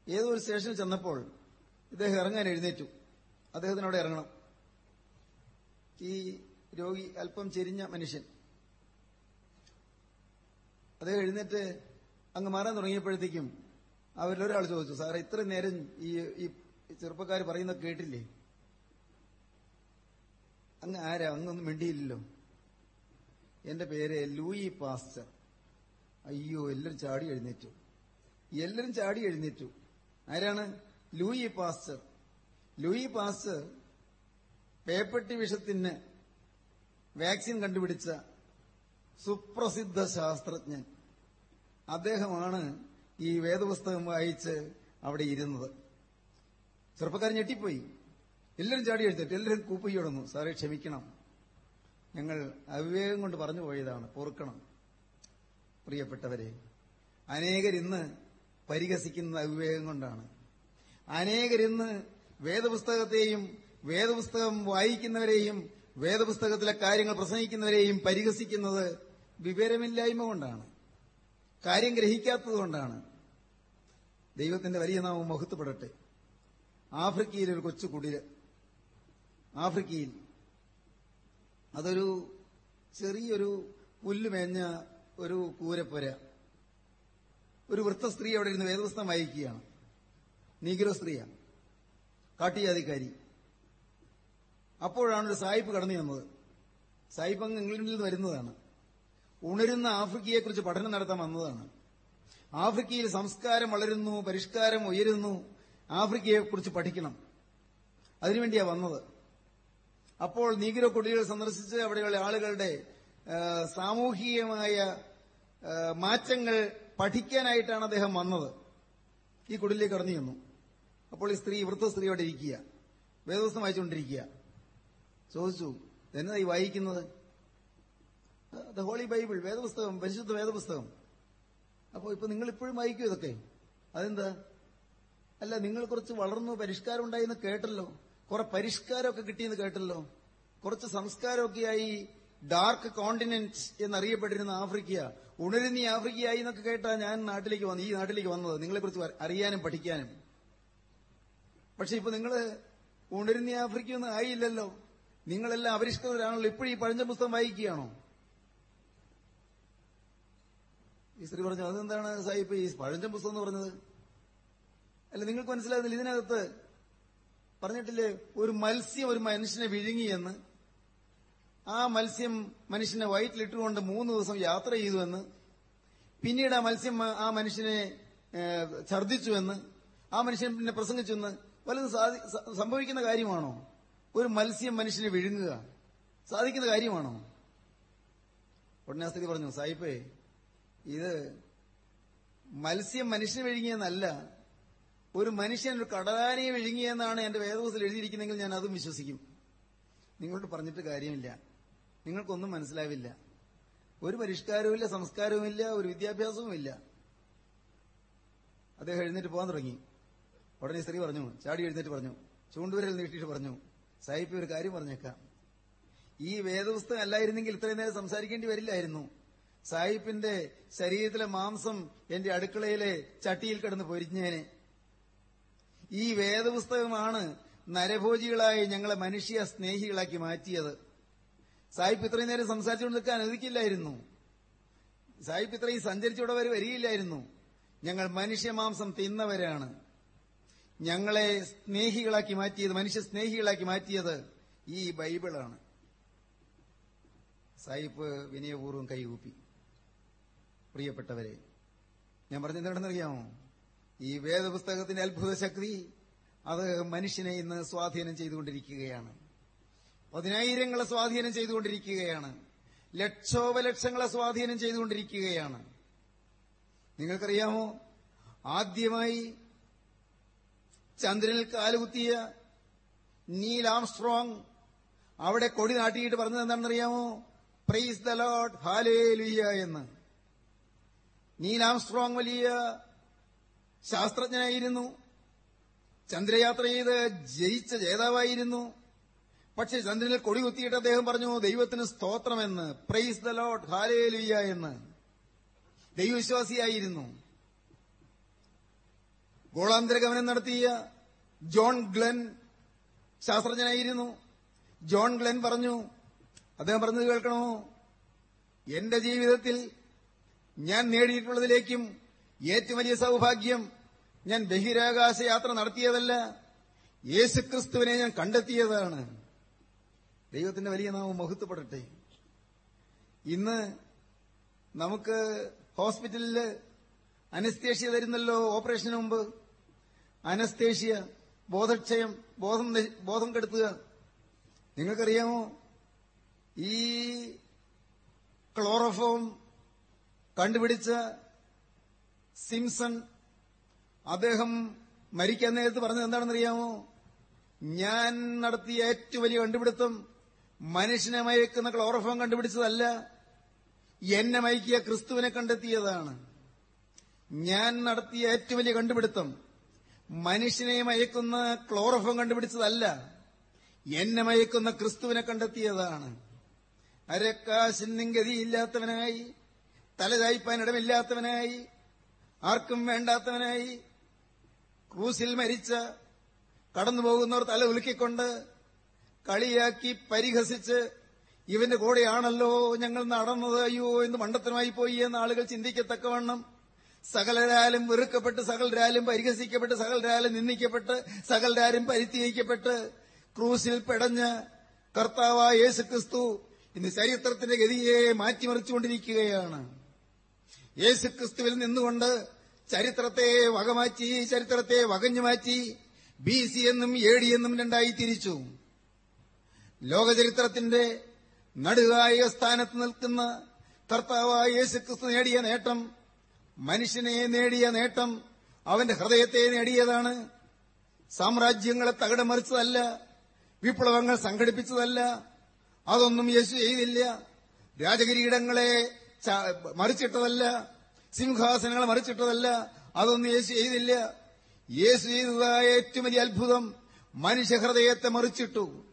ഏതോ ഒരു സ്റ്റേഷനിൽ ചെന്നപ്പോൾ ഇദ്ദേഹം ഇറങ്ങാൻ എഴുന്നേറ്റു. അദ്ദേഹത്തിന് അവിടെ ഇറങ്ങണം. ഈ രോഗി അല്പം ചെരിഞ്ഞ മനുഷ്യൻ. അദ്ദേഹം എഴുന്നേറ്റ് അങ്ങ് മാറാൻ തുടങ്ങിയപ്പോഴത്തേക്കും അവരിലൊരാൾ ചോദിച്ചു സാറേ ഇത്ര നേരം ഈ ഈ ചെറുപ്പക്കാർ പറയുന്നത് കേട്ടില്ലേ? അങ്ങ് ആരാ? അങ്ങൊന്നും മിണ്ടിയില്ലല്ലോ. എന്റെ പേര് ലൂയി പാസ്റ്റർ. അയ്യോ എല്ലാരും ചാടി എഴുന്നേറ്റു. എല്ലാരും ചാടി എഴുന്നേറ്റു. ആരാണ്? Louis Pasteur. ലൂയി പാസ്റ്റർ പേപ്പട്ടി വിഷത്തിന് വാക്സിൻ കണ്ടുപിടിച്ച സുപ്രസിദ്ധ ശാസ്ത്രജ്ഞൻ. അദ്ദേഹമാണ് ഈ വേദപുസ്തകം വായിച്ച് അവിടെ ഇരുന്നത്. ചെറുപ്പക്കാരൻ ഞെട്ടിപ്പോയി. എല്ലാവരും ചാടി എഴുതിട്ട് എല്ലാവരും കൂപ്പിയോടുന്നു സാറേ ക്ഷമിക്കണം. ഞങ്ങൾ അവിവേകം കൊണ്ട് പറഞ്ഞു പോയതാണ്. പൊറുക്കണം. പ്രിയപ്പെട്ടവരെ അനേകരിന്ന് പരിഹസിക്കുന്ന അവിവേകം കൊണ്ടാണ്. അനേകരിന്ന് വേദപുസ്തകത്തെയും വേദപുസ്തകം വായിക്കുന്നവരെയും വേദപുസ്തകത്തിലെ കാര്യങ്ങൾ പ്രസംഗിക്കുന്നവരെയും പരിഹസിക്കുന്നത് വിവരമില്ലായ്മ കൊണ്ടാണ്. കാര്യം ഗ്രഹിക്കാത്തതുകൊണ്ടാണ് ദൈവത്തിന്റെ വലിയ നാമം മഹത്വപ്പെടട്ടെ. ആഫ്രിക്കയിൽ ഒരു കൊച്ചു കുടിൽ ആഫ്രിക്കയിൽ അതൊരു ചെറിയൊരു പുല്ലുമേഞ്ഞ ഒരു കൂരപ്പുര. ഒരു വൃത്ത സ്ത്രീ അവിടെ ഇരുന്ന് വേദപുസ്തകം വായിക്കുകയാണ്. നീഗ്രോ സ്ത്രീയാണ് കാട്ടിയാതിക്കാരി അപ്പോഴാണ് ഒരു സായിപ്പ് കടന്നു ചെന്നത് സായിപ്പ് അങ്ങ് ഇംഗ്ലണ്ടിൽ നിന്ന് വരുന്നതാണ്. ഉണരുന്ന ആഫ്രിക്കയെക്കുറിച്ച് പഠനം നടത്താൻ വന്നതാണ്. ആഫ്രിക്കയിൽ സംസ്കാരം വളരുന്നു പരിഷ്കാരം ഉയരുന്നു. ആഫ്രിക്കയെക്കുറിച്ച് പഠിക്കണം. അതിനുവേണ്ടിയാ വന്നത്. അപ്പോൾ നീഗ്രോ കുടികൾ സന്ദർശിച്ച് അവിടെയുള്ള ആളുകളുടെ സാമൂഹികമായ മാറ്റങ്ങൾ പഠിക്കാനായിട്ടാണ് അദ്ദേഹം വന്നത്. ഈ കുടിലേക്ക് കടന്നു ചെന്നു. അപ്പോൾ ഈ സ്ത്രീ വൃത്ത സ്ത്രീയോടെ ഇരിക്കുക. വേദപുസ്തകം വായിച്ചുകൊണ്ടിരിക്കുക. ചോദിച്ചു എന്നാ ഈ വായിക്കുന്നത്? ദ ഹോളി ബൈബിൾ വേദപുസ്തകം പരിശുദ്ധ വേദപുസ്തകം. അപ്പോൾ ഇപ്പൊ നിങ്ങൾ ഇപ്പോഴും വായിക്കും ഇതൊക്കെ? അതെന്താ? അല്ല നിങ്ങൾ കുറച്ച് വളർന്നു പരിഷ്കാരം ഉണ്ടായിന്ന് കേട്ടല്ലോ. കുറെ പരിഷ്കാരമൊക്കെ കിട്ടിയെന്ന് കേട്ടല്ലോ. കുറച്ച് സംസ്കാരമൊക്കെയായി ഡാർക്ക് കോണ്ടിനെന്റ് എന്നറിയപ്പെട്ടിരുന്ന ആഫ്രിക്ക ഉണരുന്ന ആഫ്രിക്ക ആഫ്രിക്കയായി എന്നൊക്കെ കേട്ടാ ഞാൻ നാട്ടിലേക്ക് വന്നു ഈ നാട്ടിലേക്ക് വന്നത്. നിങ്ങളെക്കുറിച്ച് അറിയാനും പഠിക്കാനും. പക്ഷെ ഇപ്പൊ നിങ്ങൾ ഉണരുന്ന ആഫ്രിക്കയൊന്നും ആയില്ലല്ലോ. നിങ്ങളെല്ലാം അപരിഷ്കൃതരാണല്ലോ. ഇപ്പോഴും ഈ പഴഞ്ച പുസ്തകം വായിക്കുകയാണോ? ഈ സ്ത്രീ പറഞ്ഞു അതെന്താണ് സാഹിബ് ഈ പഴഞ്ചൻ പുസ്തകം എന്ന് പറഞ്ഞത്? അല്ല നിങ്ങൾക്ക് മനസ്സിലാകുന്നില്ല. ഇതിനകത്ത് പറഞ്ഞിട്ടില്ലേ ഒരു മത്സ്യം ഒരു മനുഷ്യനെ വിഴുങ്ങിയെന്ന്. ആ മത്സ്യം മനുഷ്യനെ വയറ്റിലിട്ടുകൊണ്ട് മൂന്ന് ദിവസം യാത്ര ചെയ്തുവെന്ന്. പിന്നീട് ആ മത്സ്യം ആ മനുഷ്യനെ ഛർദ്ദിച്ചുവെന്ന്. ആ മനുഷ്യൻ പിന്നെ പ്രസംഗിച്ചുവെന്ന് വലുത് സംഭവിക്കുന്ന കാര്യമാണോ? ഒരു മത്സ്യം മനുഷ്യനെ വിഴുങ്ങുക സാധിക്കുന്ന കാര്യമാണോ? ഉടനെ പറഞ്ഞു സായിപ്പേ ഇത് മത്സ്യം മനുഷ്യനെ വിഴുങ്ങിയെന്നല്ല ഒരു മനുഷ്യൻ ഒരു കടലാനയെ വിഴുങ്ങിയെന്നാണ് എന്റെ വേദപുസ്തകത്തിൽ എഴുതിയിരിക്കുന്നെങ്കിൽ ഞാൻ അതും വിശ്വസിക്കും. നിങ്ങളോട് പറഞ്ഞിട്ട് കാര്യമില്ല. നിങ്ങൾക്കൊന്നും മനസ്സിലാവില്ല. ഒരു പരിഷ്കാരവുമില്ല സംസ്കാരവുമില്ല ഒരു വിദ്യാഭ്യാസവുമില്ല. അദ്ദേഹം എഴുന്നേറ്റ് പോകാൻ തുടങ്ങി. ഉടനെ സ്ത്രീ പറഞ്ഞു ചാടി എഴുന്നേറ്റ് പറഞ്ഞു ചൂണ്ടുവിരൽ നീട്ടിയിട്ട് പറഞ്ഞു സാഹിബ് ഒരു കാര്യം പറഞ്ഞേക്കാം. ഈ വേദപുസ്തകം അല്ലായിരുന്നെങ്കിൽ ഇത്രയും നേരം സംസാരിക്കേണ്ടി വരില്ലായിരുന്നു. സാഹിബിന്റെ ശരീരത്തിലെ മാംസം എന്റെ അടുക്കളയിലെ ചട്ടിയിൽ കിടന്ന് പൊരിഞ്ഞേനെ. ഈ വേദപുസ്തകമാണ് നരഭോജികളായി ഞങ്ങളെ മനുഷ്യ സ്നേഹികളാക്കി മാറ്റിയത്. സാഹിബ് ഇത്രയും നേരം സംസാരിച്ചുകൊണ്ട് നിൽക്കാൻ അനുവദിക്കില്ലായിരുന്നു. സാഹിബ് ഇത്രയും സഞ്ചരിച്ചൂടെ വരെ വരികയില്ലായിരുന്നു. ഞങ്ങൾ മനുഷ്യമാംസം തിന്നവരാണ്. ഞങ്ങളെ സ്നേഹികളാക്കി മാറ്റിയത് മനുഷ്യ സ്നേഹികളാക്കി മാറ്റിയത് ഈ ബൈബിളാണ്. സായിപ്പ് വിനയപൂർവം കൈകൂപ്പി. പ്രിയപ്പെട്ടവരെ ഞാൻ പറഞ്ഞ എന്താണെന്നറിയാമോ ഈ വേദപുസ്തകത്തിന്റെ അത്ഭുത ശക്തി അത് മനുഷ്യനെ ഇന്ന് സ്വാധീനം ചെയ്തുകൊണ്ടിരിക്കുകയാണ്. പതിനായിരങ്ങളെ സ്വാധീനം ചെയ്തുകൊണ്ടിരിക്കുകയാണ്. ലക്ഷോപലക്ഷങ്ങളെ സ്വാധീനം ചെയ്തുകൊണ്ടിരിക്കുകയാണ്. നിങ്ങൾക്കറിയാമോ? ആദ്യമായി ചന്ദ്രനിൽ കാലുകുത്തിയ നീൽ ആംസ്ട്രോങ് അവിടെ കൊടി നാട്ടിയിട്ട് പറഞ്ഞത് എന്താണെന്നറിയാമോ? പ്രൈസ് ദ ലോഡ് ഹാലേ ലുയ്യ എന്ന്. നീൽ ആംസ്ട്രോങ് വലിയ ശാസ്ത്രജ്ഞനായിരുന്നു. ചന്ദ്രയാത്ര ചെയ്ത് ജയിച്ച ജേതാവായിരുന്നു. പക്ഷെ ചന്ദ്രനിൽ കൊടി കുത്തിയിട്ട് അദ്ദേഹം പറഞ്ഞു ദൈവത്തിന് സ്തോത്രമെന്ന്. പ്രൈസ് ദ ലോഡ് ഹാലേ ലുയ്യ എന്ന്. ദൈവവിശ്വാസിയായിരുന്നു. ഗോളാന്തര ഗമനം നടത്തിയ ജോൺ ഗ്ലെൻ ശാസ്ത്രജ്ഞനായിരുന്നു. ജോൺ ഗ്ലെൻ പറഞ്ഞു അദ്ദേഹം പറഞ്ഞത് കേൾക്കണോ? എന്റെ ജീവിതത്തിൽ ഞാൻ നേടിയിട്ടുള്ളതിലേക്കും ഏറ്റവും വലിയ സൗഭാഗ്യം ഞാൻ ബഹിരാകാശ യാത്ര നടത്തിയതല്ല യേശുക്രിസ്തുവിനെ ഞാൻ കണ്ടെത്തിയതാണ്. ദൈവത്തിന്റെ വലിയ നാമം മഹത്വപ്പെടട്ടെ. ഇന്ന് നമുക്ക് ഹോസ്പിറ്റലിൽ അനസ്തേഷ്യ തരുന്നല്ലോ ഓപ്പറേഷന് മുമ്പ്. അനസ്തേഷ്യ ബോധക്ഷയം ബോധം ബോധം കെടുത്തുക. നിങ്ങൾക്കറിയാമോ? ഈ ക്ലോറോഫോം കണ്ടുപിടിച്ച സിംസൺ അദ്ദേഹം മരിക്കാൻ നേരത്ത് പറഞ്ഞത് എന്താണെന്നറിയാമോ? ഞാൻ നടത്തിയ ഏറ്റവും വലിയ കണ്ടുപിടുത്തം മനുഷ്യനെ മയക്കുന്ന ക്ലോറോഫോം കണ്ടുപിടിച്ചതല്ല എന്നെ മയക്കിയ ക്രിസ്തുവിനെ കണ്ടെത്തിയതാണ്. ഞാൻ നടത്തിയ ഏറ്റവും വലിയ കണ്ടുപിടുത്തം മനുഷ്യനെ മയക്കുന്ന ക്ലോറോഫോം കണ്ടുപിടിച്ചതല്ല. എന്നെ മയക്കുന്ന ക്രിസ്തുവിനെ കണ്ടെത്തിയതാണ്. അരക്കാശിനും ഗതിയില്ലാത്തവനായി തലചായ്പാൻ ഇടമില്ലാത്തവനായി ആർക്കും വേണ്ടാത്തവനായി ക്രൂസിൽ മരിച്ച കടന്നുപോകുന്നവർ തല ഉലുക്കിക്കൊണ്ട് കളിയാക്കി പരിഹസിച്ച് ഇവന്റെ കൂടെയാണല്ലോ ഞങ്ങൾ നടന്നത്. അയ്യോ എന്ന് മണ്ടത്തരമായി പോയി എന്ന് ആളുകൾ ചിന്തിക്കത്തക്കവണ്ണം സകലരാലും വെറുക്കപ്പെട്ട് സകലരാലും പരിഹസിക്കപ്പെട്ട് സകലരാലും നിന്ദിക്കപ്പെട്ട് സകലരാലും പരിത്യജിക്കപ്പെട്ട് ക്രൂസിൽ പെടഞ്ഞ് കർത്താവായ യേശു ക്രിസ്തു ഇന്ന് ചരിത്രത്തിന്റെ ഗതിയെ മാറ്റിമറിച്ചുകൊണ്ടിരിക്കുകയാണ്. യേശു ക്രിസ്തുവിൽ നിന്നുകൊണ്ട് ചരിത്രത്തെ വകമാറ്റി ചരിത്രത്തെ വകഞ്ഞു മാറ്റി ബി സി എന്നും എ ഡി എന്നും രണ്ടായി തിരിച്ചു. ലോകചരിത്രത്തിന്റെ നടുകായിക സ്ഥാനത്ത് നിൽക്കുന്ന കർത്താവായ യേശു ക്രിസ്തു നേടിയ നേട്ടം മനുഷ്യനെ നേടിയ നേട്ടം അവന്റെ ഹൃദയത്തെ നേടിയതാണ്. സാമ്രാജ്യങ്ങളെ തകിടം മറിച്ചതല്ല വിപ്ലവങ്ങൾ സംഘടിപ്പിച്ചതല്ല അതൊന്നും യേശു ചെയ്തില്ല. രാജകിരീടങ്ങളെ മറിച്ചിട്ടതല്ല സിംഹാസനങ്ങളെ മറിച്ചിട്ടതല്ല അതൊന്നും യേശു ചെയ്തില്ല. യേശു ചെയ്തതായ ഏറ്റവും വലിയ അത്ഭുതം മനുഷ്യഹൃദയത്തെ മറിച്ചിട്ടു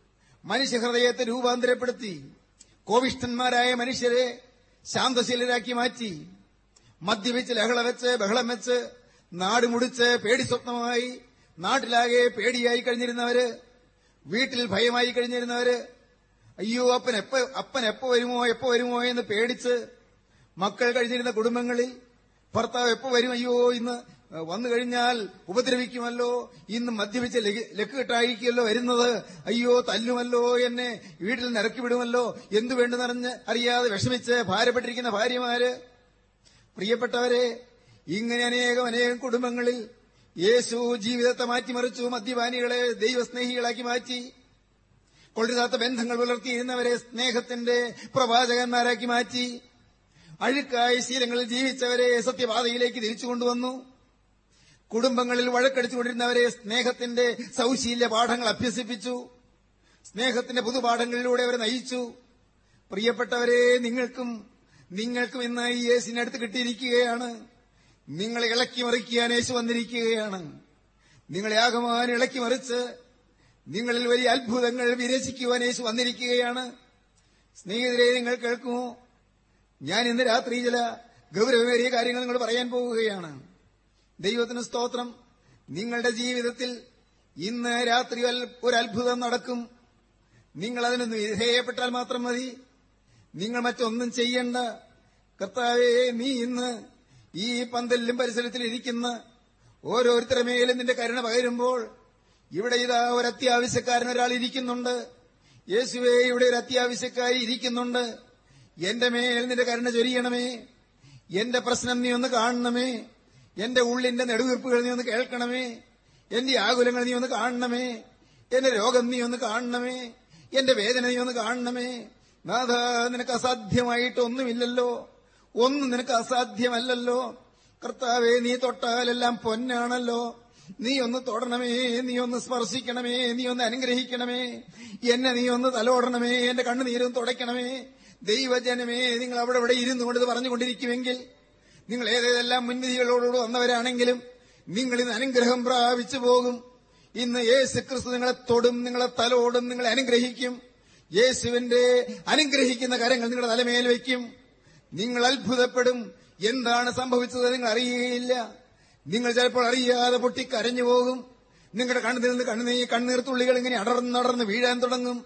മനുഷ്യഹൃദയത്തെ രൂപാന്തരപ്പെടുത്തി കോവിഷ്ഠന്മാരായ മനുഷ്യരെ ശാന്തശീലരാക്കി മാറ്റി മദ്യപിച്ച് ലഹള വെച്ച് ബഹളം വെച്ച് നാട് മുടിച്ച് പേടി സ്വപ്നമായി നാട്ടിലാകെ പേടിയായി കഴിഞ്ഞിരുന്നവര് വീട്ടിൽ ഭയമായി കഴിഞ്ഞിരുന്നവര് അയ്യോ അപ്പൻ എപ്പ അപ്പൻ എപ്പോ വരുമോ എപ്പോ വരുമോ എന്ന് പേടിച്ച് മക്കൾ കഴിഞ്ഞിരുന്ന കുടുംബങ്ങളിൽ ഭർത്താവ് എപ്പോ വരും അയ്യോ ഇന്ന് വന്നു കഴിഞ്ഞാൽ ഉപദ്രവിക്കുമല്ലോ ഇന്ന് മദ്യപിച്ച് ലക്ക് ലക്കുകെട്ടായിരിക്കുമല്ലോ വരുന്നത് അയ്യോ തല്ലുമല്ലോ എന്നെ വീട്ടിൽ നിറക്കി വിടുമല്ലോ എന്തു വേണ്ടെന്നറിഞ്ഞ് അറിയാതെ വിഷമിച്ച് ഭാരപ്പെട്ടിരിക്കുന്ന ഭാര്യമാര് പ്രിയപ്പെട്ടവരെ ഇങ്ങനെ അനേകം അനേകം കുടുംബങ്ങളിൽ യേശു ജീവിതത്തെ മാറ്റിമറിച്ചു മദ്യപാനികളെ ദൈവസ്നേഹികളാക്കി മാറ്റി കൊള്ളിതാത്ത ബന്ധങ്ങൾ പുലർത്തിയിരുന്നവരെ സ്നേഹത്തിന്റെ പ്രവാചകന്മാരാക്കി മാറ്റി അഴുക്കായ ശീലങ്ങളിൽ ജീവിച്ചവരെ സത്യപാതയിലേക്ക് തിരിച്ചു കൊണ്ടുവന്നു കുടുംബങ്ങളിൽ വഴക്കടിച്ചുകൊണ്ടിരുന്നവരെ സ്നേഹത്തിന്റെ സൌശീല്യ പാഠങ്ങൾ അഭ്യസിപ്പിച്ചു സ്നേഹത്തിന്റെ പുതുപാഠങ്ങളിലൂടെ അവരെ നയിച്ചു. പ്രിയപ്പെട്ടവരെ നിങ്ങൾക്കും നിങ്ങൾക്കും ഇന്ന് ഈ യേശുവിനടുത്ത് കിട്ടിയിരിക്കുകയാണ്. നിങ്ങളെ ഇളക്കി മറിക്കാൻ യേശു വന്നിരിക്കുകയാണ്. നിങ്ങളെ ആകമാൻ ഇളക്കി മറിച്ച് നിങ്ങളിൽ വലിയ അത്ഭുതങ്ങൾ വിരസിക്കുവാൻ യേശു വന്നിരിക്കുകയാണ്. സ്നേഹിതരെ നിങ്ങൾ കേൾക്കുമോ? ഞാൻ ഇന്ന് രാത്രി ചില ഗൗരവമേറിയ കാര്യങ്ങൾ നിങ്ങൾ പറയാൻ പോവുകയാണ്. ദൈവത്തിന് സ്തോത്രം. നിങ്ങളുടെ ജീവിതത്തിൽ ഇന്ന് രാത്രി ഒരു അത്ഭുതം നടക്കും. നിങ്ങൾ അതിന് വിധേയപ്പെട്ടാൽ മാത്രം മതി. നിങ്ങൾ മറ്റൊന്നും ചെയ്യണ്ട. കർത്താവേ നീ ഇന്ന് ഈ പന്തലിലും പരിസരത്തിലും ഇരിക്കുന്ന ഓരോരുത്തരമേലും നിന്റെ കരുണ പകരുമ്പോൾ ഇവിടെ ഇതാ ഒരു അത്യാവശ്യക്കാരൻ ഒരാൾ ഇരിക്കുന്നുണ്ട്. യേശുവേ ഇവിടെ ഒരു അത്യാവശ്യക്കാരി ഇരിക്കുന്നുണ്ട്. എന്റെ മേൽ നിന്റെ കരുണ ചൊരിയണമേ. എന്റെ പ്രശ്നം നീ ഒന്ന് കാണണമേ. എന്റെ ഉള്ളിന്റെ നെടുവീർപ്പുകൾ നീ ഒന്ന് കേൾക്കണമേ. എന്റെ ആകുലങ്ങൾ നീ ഒന്ന് കാണണമേ. എന്റെ രോഗം നീ ഒന്ന് കാണണമേ. എന്റെ വേദന നീ ഒന്ന് കാണണമേ. നാഥ നിനക്ക് അസാധ്യമായിട്ട് ഒന്നുമില്ലല്ലോ. ഒന്നും നിനക്ക് അസാധ്യമല്ലല്ലോ. കർത്താവെ നീ തൊട്ടാലെല്ലാം പൊന്നാണല്ലോ. നീ ഒന്ന് തൊടണമേ നീ ഒന്ന് സ്പർശിക്കണമേ നീ ഒന്ന് അനുഗ്രഹിക്കണമേ. എന്നെ നീ ഒന്ന് തലോടണമേ എന്റെ കണ്ണുനീരും തുടയ്ക്കണമേ. ദൈവജനമേ നിങ്ങൾ അവിടെ ഇവിടെ ഇരുന്നു കൊണ്ട് ഇത് പറഞ്ഞുകൊണ്ടിരിക്കുമെങ്കിൽ നിങ്ങൾ ഏതേതെല്ലാം മുൻവിധികളോടുകൂടി വന്നവരാണെങ്കിലും നിങ്ങൾ ഇന്ന് അനുഗ്രഹം പ്രാപിച്ചു പോകും. ഇന്ന് യേശു ക്രിസ്തു നിങ്ങളെ തൊടും നിങ്ങളെ തലോടും നിങ്ങളെ അനുഗ്രഹിക്കും. യേശുവിന്റെ അനുഗ്രഹിക്കുന്ന കരങ്ങൾ നിങ്ങളുടെ തലമേൽ വയ്ക്കും. നിങ്ങൾ അത്ഭുതപ്പെടും. എന്താണ് സംഭവിച്ചത് നിങ്ങൾ അറിയുകയില്ല. നിങ്ങൾ ചിലപ്പോൾ അറിയാതെ പൊട്ടി കരഞ്ഞു പോകും. നിങ്ങളുടെ കണ്ണിൽ നിന്ന് കണ്ണുനീ കണ്ണീർത്തുള്ളികൾ ഇങ്ങനെ അടർന്നടർന്ന് വീഴാൻ തുടങ്ങും.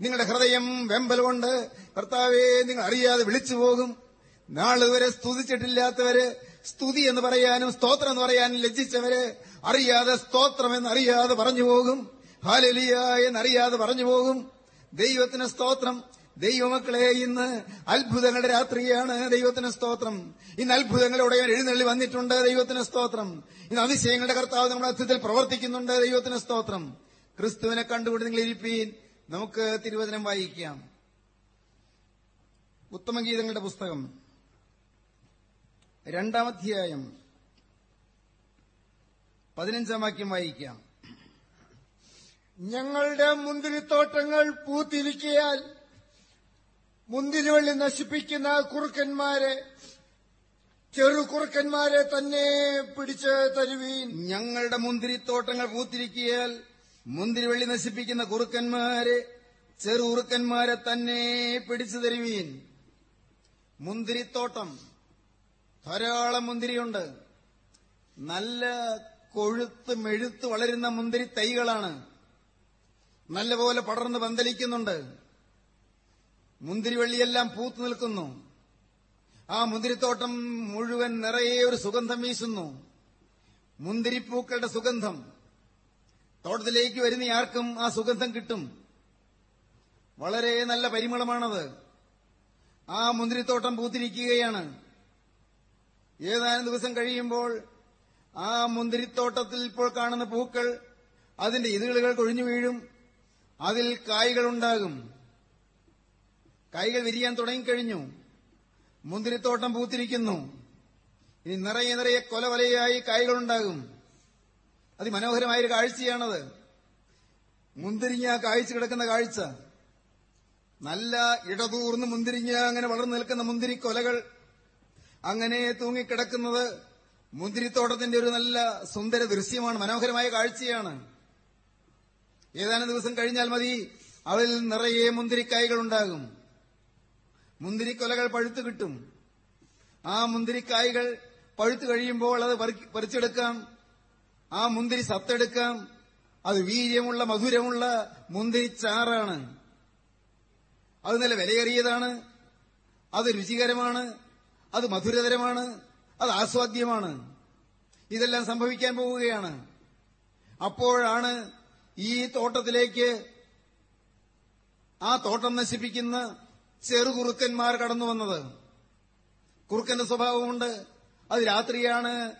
നിങ്ങളുടെ ഹൃദയം വെമ്പലുകൊണ്ട് കൊണ്ട് നിങ്ങൾ അറിയാതെ വിളിച്ചു പോകും. നാളുവരെ സ്തുതിച്ചിട്ടില്ലാത്തവര് സ്തുതി എന്ന് പറയാനും സ്തോത്രം എന്ന് പറയാനും ലജ്ജിച്ചവര് അറിയാതെ സ്തോത്രം എന്നറിയാതെ പറഞ്ഞു പോകും. ഹാലലിയ എന്നറിയാതെ പറഞ്ഞു പോകും. ദൈവത്തിന് സ്തോത്രം. ദൈവമക്കളെ ഇന്ന് അത്ഭുതങ്ങളുടെ രാത്രിയാണ് ദൈവത്തിന് സ്തോത്രം. ഇന്ന് അത്ഭുതങ്ങളുടെ എഴുന്നള്ളി വന്നിട്ടുണ്ട് ദൈവത്തിന് സ്തോത്രം. ഇന്ന് അതിശയങ്ങളുടെ കർത്താവ് നമ്മുടെ അർത്ഥത്തിൽ പ്രവർത്തിക്കുന്നുണ്ട് ദൈവത്തിന് സ്തോത്രം. ക്രിസ്തുവിനെ കണ്ടുകൊണ്ട് നിങ്ങൾ ഇരിപ്പീൻ. നമുക്ക് തിരുവചനം വായിക്കാം. ഉത്തമഗീതങ്ങളുടെ പുസ്തകം. രണ്ടാം അധ്യായം. പതിനഞ്ചാം വാക്യം വായിക്കാം. ഞങ്ങളുടെ മുന്തിരിത്തോട്ടങ്ങൾ പൂത്തിരിക്കയാൽ മുന്തിരിവള്ളി നശിപ്പിക്കുന്ന കുറുക്കന്മാരെ ചെറു കുറുക്കന്മാരെ തന്നെ പിടിച്ച് തരുവീൻ. ഞങ്ങളുടെ മുന്തിരിത്തോട്ടങ്ങൾ പൂത്തിരിക്കിയാൽ മുന്തിരിവള്ളി നശിപ്പിക്കുന്ന കുറുക്കന്മാരെ ചെറു കുറുക്കന്മാരെ തന്നെ പിടിച്ചു തരുവീൻ. മുന്തിരിത്തോട്ടം. ധാരാളം മുന്തിരിയുണ്ട്. നല്ല കൊഴുത്ത് മെഴുത്ത് വളരുന്ന മുന്തിരി തൈകളാണ് നല്ലപോലെ പടർന്ന് പന്തലിക്കുന്നുണ്ട്. മുന്തിരിവള്ളിയെല്ലാം പൂത്തു നിൽക്കുന്നു. ആ മുന്തിരിത്തോട്ടം മുഴുവൻ നിറയെ ഒരു സുഗന്ധം വീശുന്നു. മുന്തിരിപ്പൂക്കളുടെ സുഗന്ധം. തോട്ടത്തിലേക്ക് വരുന്ന ആർക്കും ആ സുഗന്ധം കിട്ടും. വളരെ നല്ല പരിമളമാണത്. ആ മുന്തിരിത്തോട്ടം പൂത്തിരിക്കുകയാണ്. ഏതാനും ദിവസം കഴിയുമ്പോൾ ആ മുന്തിരിത്തോട്ടത്തിൽ ഇപ്പോൾ കാണുന്ന പൂക്കൾ അതിന്റെ ഇതിളുകൾ കൊഴിഞ്ഞു വീഴും. അതിൽ കായ്കളുണ്ടാകും. കായ്കൾ വിരിയാൻ തുടങ്ങിക്കഴിഞ്ഞു. മുന്തിരിത്തോട്ടം പൂത്തിരിക്കുന്നു. ഇനി നിറയെ നിറയെ കൊലവലയായി കായ്കളുണ്ടാകും അതിമനോഹരമായൊരു കാഴ്ചയാണത്. മുന്തിരിങ്ങ കാഴ്ച കിടക്കുന്ന കാഴ്ച. നല്ല ഇടതൂർന്ന് മുന്തിരിങ്ങ അങ്ങനെ വളർന്നു നിൽക്കുന്ന മുന്തിരി കൊലകൾ അങ്ങനെ തൂങ്ങിക്കിടക്കുന്നത് മുന്തിരിത്തോട്ടത്തിന്റെ ഒരു നല്ല സുന്ദര ദൃശ്യമാണ് മനോഹരമായ കാഴ്ചയാണ്. ഏതാനും ദിവസം കഴിഞ്ഞാൽ മതി അവരിൽ നിറയെ മുന്തിരിക്കായ്കൾ ഉണ്ടാകും. മുന്തിരിക്കൊലകൾ പഴുത്തു കിട്ടും. ആ മുന്തിരിക്കായകൾ പഴുത്തു കഴിയുമ്പോൾ അത് പറിച്ചെടുക്കാം. ആ മുന്തിരി സത്തെടുക്കാം. അത് വീര്യമുള്ള മധുരമുള്ള മുന്തിരിച്ചാറാണ് അത് നല്ല വിലയേറിയതാണ്. അത് രുചികരമാണ്. അത് മധുരതരമാണ്. അത് ആസ്വാദ്യമാണ്. ഇതെല്ലാം സംഭവിക്കാൻ പോവുകയാണ്. അപ്പോഴാണ് ഈ തോട്ടത്തിലേക്ക് ആ തോട്ടം നശിപ്പിക്കുന്ന ചെറുകുറുക്കന്മാർ കടന്നു വന്നത്. കുറുക്കന്റെ സ്വഭാവമുണ്ട്. അത് രാത്രിയാണ്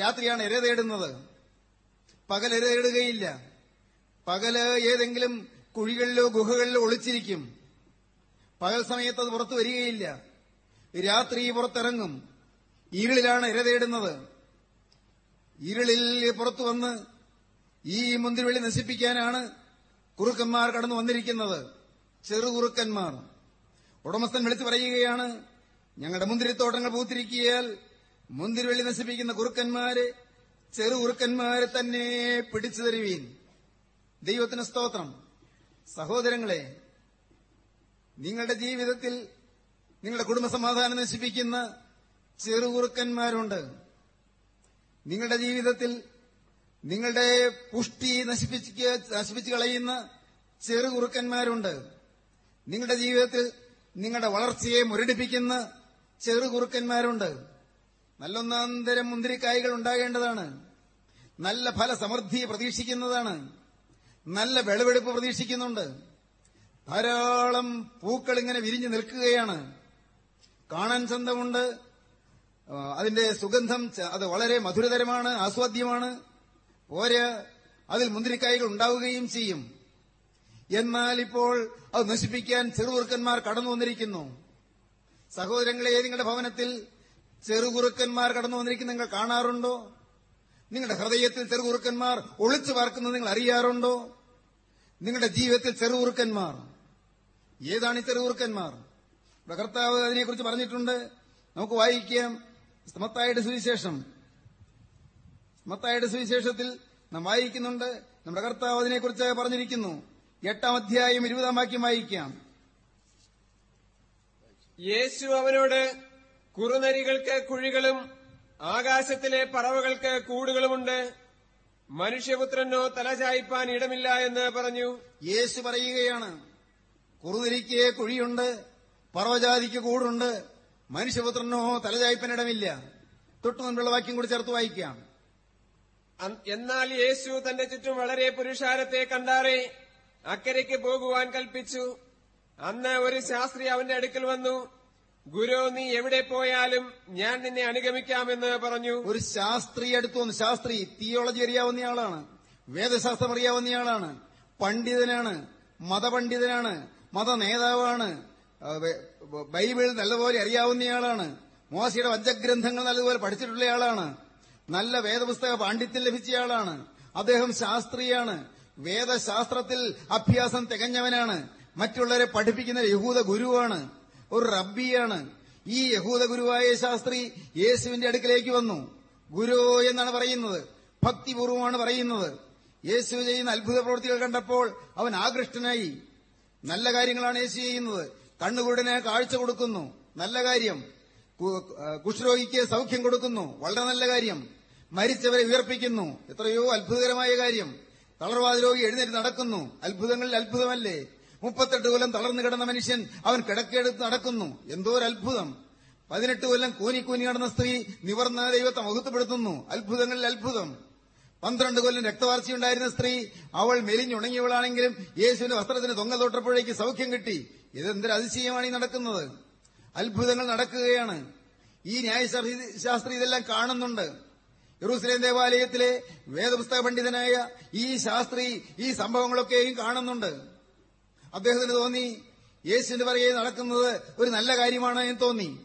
രാത്രിയാണ് ഇര തേടുന്നത്. പകൽ ഇര തേടുകയില്ല. പകൽ ഏതെങ്കിലും കുഴികളിലോ ഗുഹകളിലോ ഒളിച്ചിരിക്കും. പകൽ സമയത്ത് അത് പുറത്തു വരികയില്ല. രാത്രി പുറത്തിറങ്ങും. ഇരുളിലാണ് ഇര തേടുന്നത്. ഇരുളിൽ പുറത്തു വന്ന് ഈ മുന്തിരിവെളി നശിപ്പിക്കാനാണ് കുറുക്കന്മാർ കടന്നു വന്നിരിക്കുന്നത്. ചെറുകുറുക്കന്മാർ. ഉടമസ്ഥൻ വിളിച്ചു പറയുകയാണ് ഞങ്ങളുടെ മുന്തിരിത്തോട്ടങ്ങൾ പൂത്തിരിക്കിയാൽ മുന്തിരിവെള്ളി നശിപ്പിക്കുന്ന കുറുക്കന്മാരെ ചെറു കുറുക്കന്മാരെ തന്നെ പിടിച്ചു തരുവീൻ. ദൈവത്തിന് സ്തോത്രം. സഹോദരങ്ങളെ നിങ്ങളുടെ ജീവിതത്തിൽ നിങ്ങളുടെ കുടുംബസമാധാനം നശിപ്പിക്കുന്ന ചെറു കുറുക്കന്മാരുണ്ട്. നിങ്ങളുടെ ജീവിതത്തിൽ നിങ്ങളുടെ പുഷ്ടി നശിപ്പിച്ച് നശിപ്പിച്ചു കളയുന്ന ചെറു കുറുക്കന്മാരുണ്ട്. നിങ്ങളുടെ ജീവിതത്തിൽ നിങ്ങളുടെ വളർച്ചയെ മുരടിപ്പിക്കുന്ന ചെറുകുറുക്കന്മാരുണ്ട് നല്ലൊന്നാന്തരം മുന്തിരിക്കായകൾ ഉണ്ടാകേണ്ടതാണ്. നല്ല ഫലസമൃദ്ധി പ്രതീക്ഷിക്കുന്നതാണ്. നല്ല വിളവെടുപ്പ് പ്രതീക്ഷിക്കുന്നുണ്ട്. ധാരാളം പൂക്കൾ ഇങ്ങനെ വിരിഞ്ഞു നിൽക്കുകയാണ്. കാണാൻ ചന്തമുണ്ട്. അതിന്റെ സുഗന്ധം അത് വളരെ മധുരതരമാണ് ആസ്വാദ്യമാണ്. പോരാ അതിൽ മുന്തിരിക്കായകൾ ഉണ്ടാവുകയും ചെയ്യും. എന്നാൽ ഇപ്പോൾ അത് നശിപ്പിക്കാൻ ചെറുകുറുക്കന്മാർ കടന്നു വന്നിരിക്കുന്നു. സഹോദരങ്ങളെ നിങ്ങളുടെ ഭവനത്തിൽ ചെറുകുറുക്കന്മാർ കടന്നു വന്നിരിക്കുന്നു നിങ്ങൾ കാണാറുണ്ടോ? നിങ്ങളുടെ ഹൃദയത്തിൽ ചെറുകുറുക്കന്മാർ ഒളിച്ചു പാർക്കുന്നത് നിങ്ങൾ അറിയാറുണ്ടോ? നിങ്ങളുടെ ജീവിതത്തിൽ ചെറുകുറുക്കന്മാർ ഏതാണ് ഈ ചെറുകുറുക്കന്മാർ? ഇവിടെ അതിനെക്കുറിച്ച് പറഞ്ഞിട്ടുണ്ട്. നമുക്ക് വായിക്കാം മത്തായുടെ സുവിശേഷം. മത്തായുടെ സുവിശേഷത്തിൽ നാം വായിക്കുന്നുണ്ട്. നമ്മുടെ കർത്താവ് അതിനെക്കുറിച്ച് പറഞ്ഞിരിക്കുന്നു. എട്ടാം അധ്യായം ഇരുപതാം വാക്യം വായിക്കാം. യേശു അവനോട് കുറുനരികൾക്ക് കുഴികളും ആകാശത്തിലെ പറവകൾക്ക് കൂടുകളുമുണ്ട്. മനുഷ്യപുത്രനോ തലചായ്പാൻ ഇടമില്ല എന്ന് പറഞ്ഞു. യേശു പറയുകയാണ് കുറുനരിക്ക് കുഴിയുണ്ട് പറവജാതിക്ക് കൂടുണ്ട് മനുഷ്യപുത്രനോ തലചായ്പനിടമില്ല തൊട്ടു മുൻപുള്ള വാക്യം കൂടി ചേർത്ത് വായിക്കാം. എന്നാൽ യേശു തന്റെ ചുറ്റും വളരെ പുരുഷാരത്തെ കണ്ടാറെ അക്കരയ്ക്ക് പോകുവാൻ കൽപ്പിച്ചു. അന്ന് ഒരു ശാസ്ത്രി അവന്റെ അടുക്കൽ വന്നു ഗുരു നീ എവിടെ പോയാലും ഞാൻ നിന്നെ അനുഗമിക്കാമെന്ന് പറഞ്ഞു. ഒരു ശാസ്ത്രി അടുത്തു വന്നു. ശാസ്ത്രി തിയോളജി അറിയാവുന്നയാളാണ് വേദശാസ്ത്രം അറിയാവുന്നയാളാണ് പണ്ഡിതനാണ് മതപണ്ഡിതനാണ് മത നേതാവാണ് ബൈബിൾ നല്ലപോലെ അറിയാവുന്നയാളാണ് മോശയുടെ വജ്രഗ്രന്ഥങ്ങൾ നല്ലതുപോലെ പഠിച്ചിട്ടുള്ളയാളാണ് നല്ല വേദപുസ്തക പാണ്ഡിത്യം ലഭിച്ചയാളാണ് അദ്ദേഹം ശാസ്ത്രിയാണ് വേദശാസ്ത്രത്തിൽ അഭ്യാസം തികഞ്ഞവനാണ്. മറ്റുള്ളവരെ പഠിപ്പിക്കുന്ന യഹൂദ ഗുരുവാണ്. ഒരു റബ്ബിയാണ്. ഈ യഹൂദ ഗുരുവായ ശാസ്ത്രി യേശുവിന്റെ അടുക്കിലേക്ക് വന്നു. ഗുരു എന്നാണ് പറയുന്നത്. ഭക്തിപൂർവമാണ് പറയുന്നത്. യേശു ചെയ്യുന്ന അത്ഭുത പ്രവൃത്തികൾ കണ്ടപ്പോൾ അവൻ ആകൃഷ്ടനായി. നല്ല കാര്യങ്ങളാണ് യേശു ചെയ്യുന്നത്. കണ്ണുകുരുടന് കാഴ്ച കൊടുക്കുന്നു. നല്ല കാര്യം. കുഷ്രോഗിക്ക് സൗഖ്യം കൊടുക്കുന്നു. വളരെ നല്ല കാര്യം. മരിച്ചവരെ ഉയർപ്പിക്കുന്നു. എത്രയോ അത്ഭുതകരമായ കാര്യം. തളർവാദ രോഗി എഴുന്നേറ്റ് നടക്കുന്നു. അത്ഭുതങ്ങളിൽ അത്ഭുതമല്ലേ? മുപ്പത്തെട്ട് കൊല്ലം തളർന്നു കിടന്ന മനുഷ്യൻ അവൻ കിടക്കെടുത്ത് നടക്കുന്നു. എന്തോ ഒരു അത്ഭുതം പതിനെട്ട് കൊല്ലം കൂനി കൂനി നടന്ന സ്ത്രീ നിവർന്ന ദൈവത്തെ മഹത്വപ്പെടുത്തുന്നു. അത്ഭുതങ്ങളിൽ അത്ഭുതം. പന്ത്രണ്ട് കൊല്ലം രക്തവാർച്ചയുണ്ടായിരുന്ന സ്ത്രീ അവൾ മെലിഞ്ഞുണങ്ങിയവളാണെങ്കിലും യേശുവിന്റെ വസ്ത്രത്തിന് തൊങ്ങ തൊട്ടപ്പോഴേക്ക് സൗഖ്യം കിട്ടി. ഇതെന്തൊരു അതിശയമാണ് ഈ നടക്കുന്നത്? അത്ഭുതങ്ങൾ നടക്കുകയാണ്. ഈ ന്യായശാസ്ത്രി ശാസ്ത്രി ഇതെല്ലാം കാണുന്നുണ്ട്. യെറൂസലേം ദേവാലയത്തിലെ വേദപുസ്തക പണ്ഡിതനായ ഈ ശാസ്ത്രി ഈ സംഭവങ്ങളൊക്കെയും കാണുന്നുണ്ട്. അദ്ദേഹത്തിന് തോന്നി യേശുവിന്റെ പിറകെ നടക്കുന്നത് ഒരു നല്ല കാര്യമാണ് എന്ന് തോന്നി.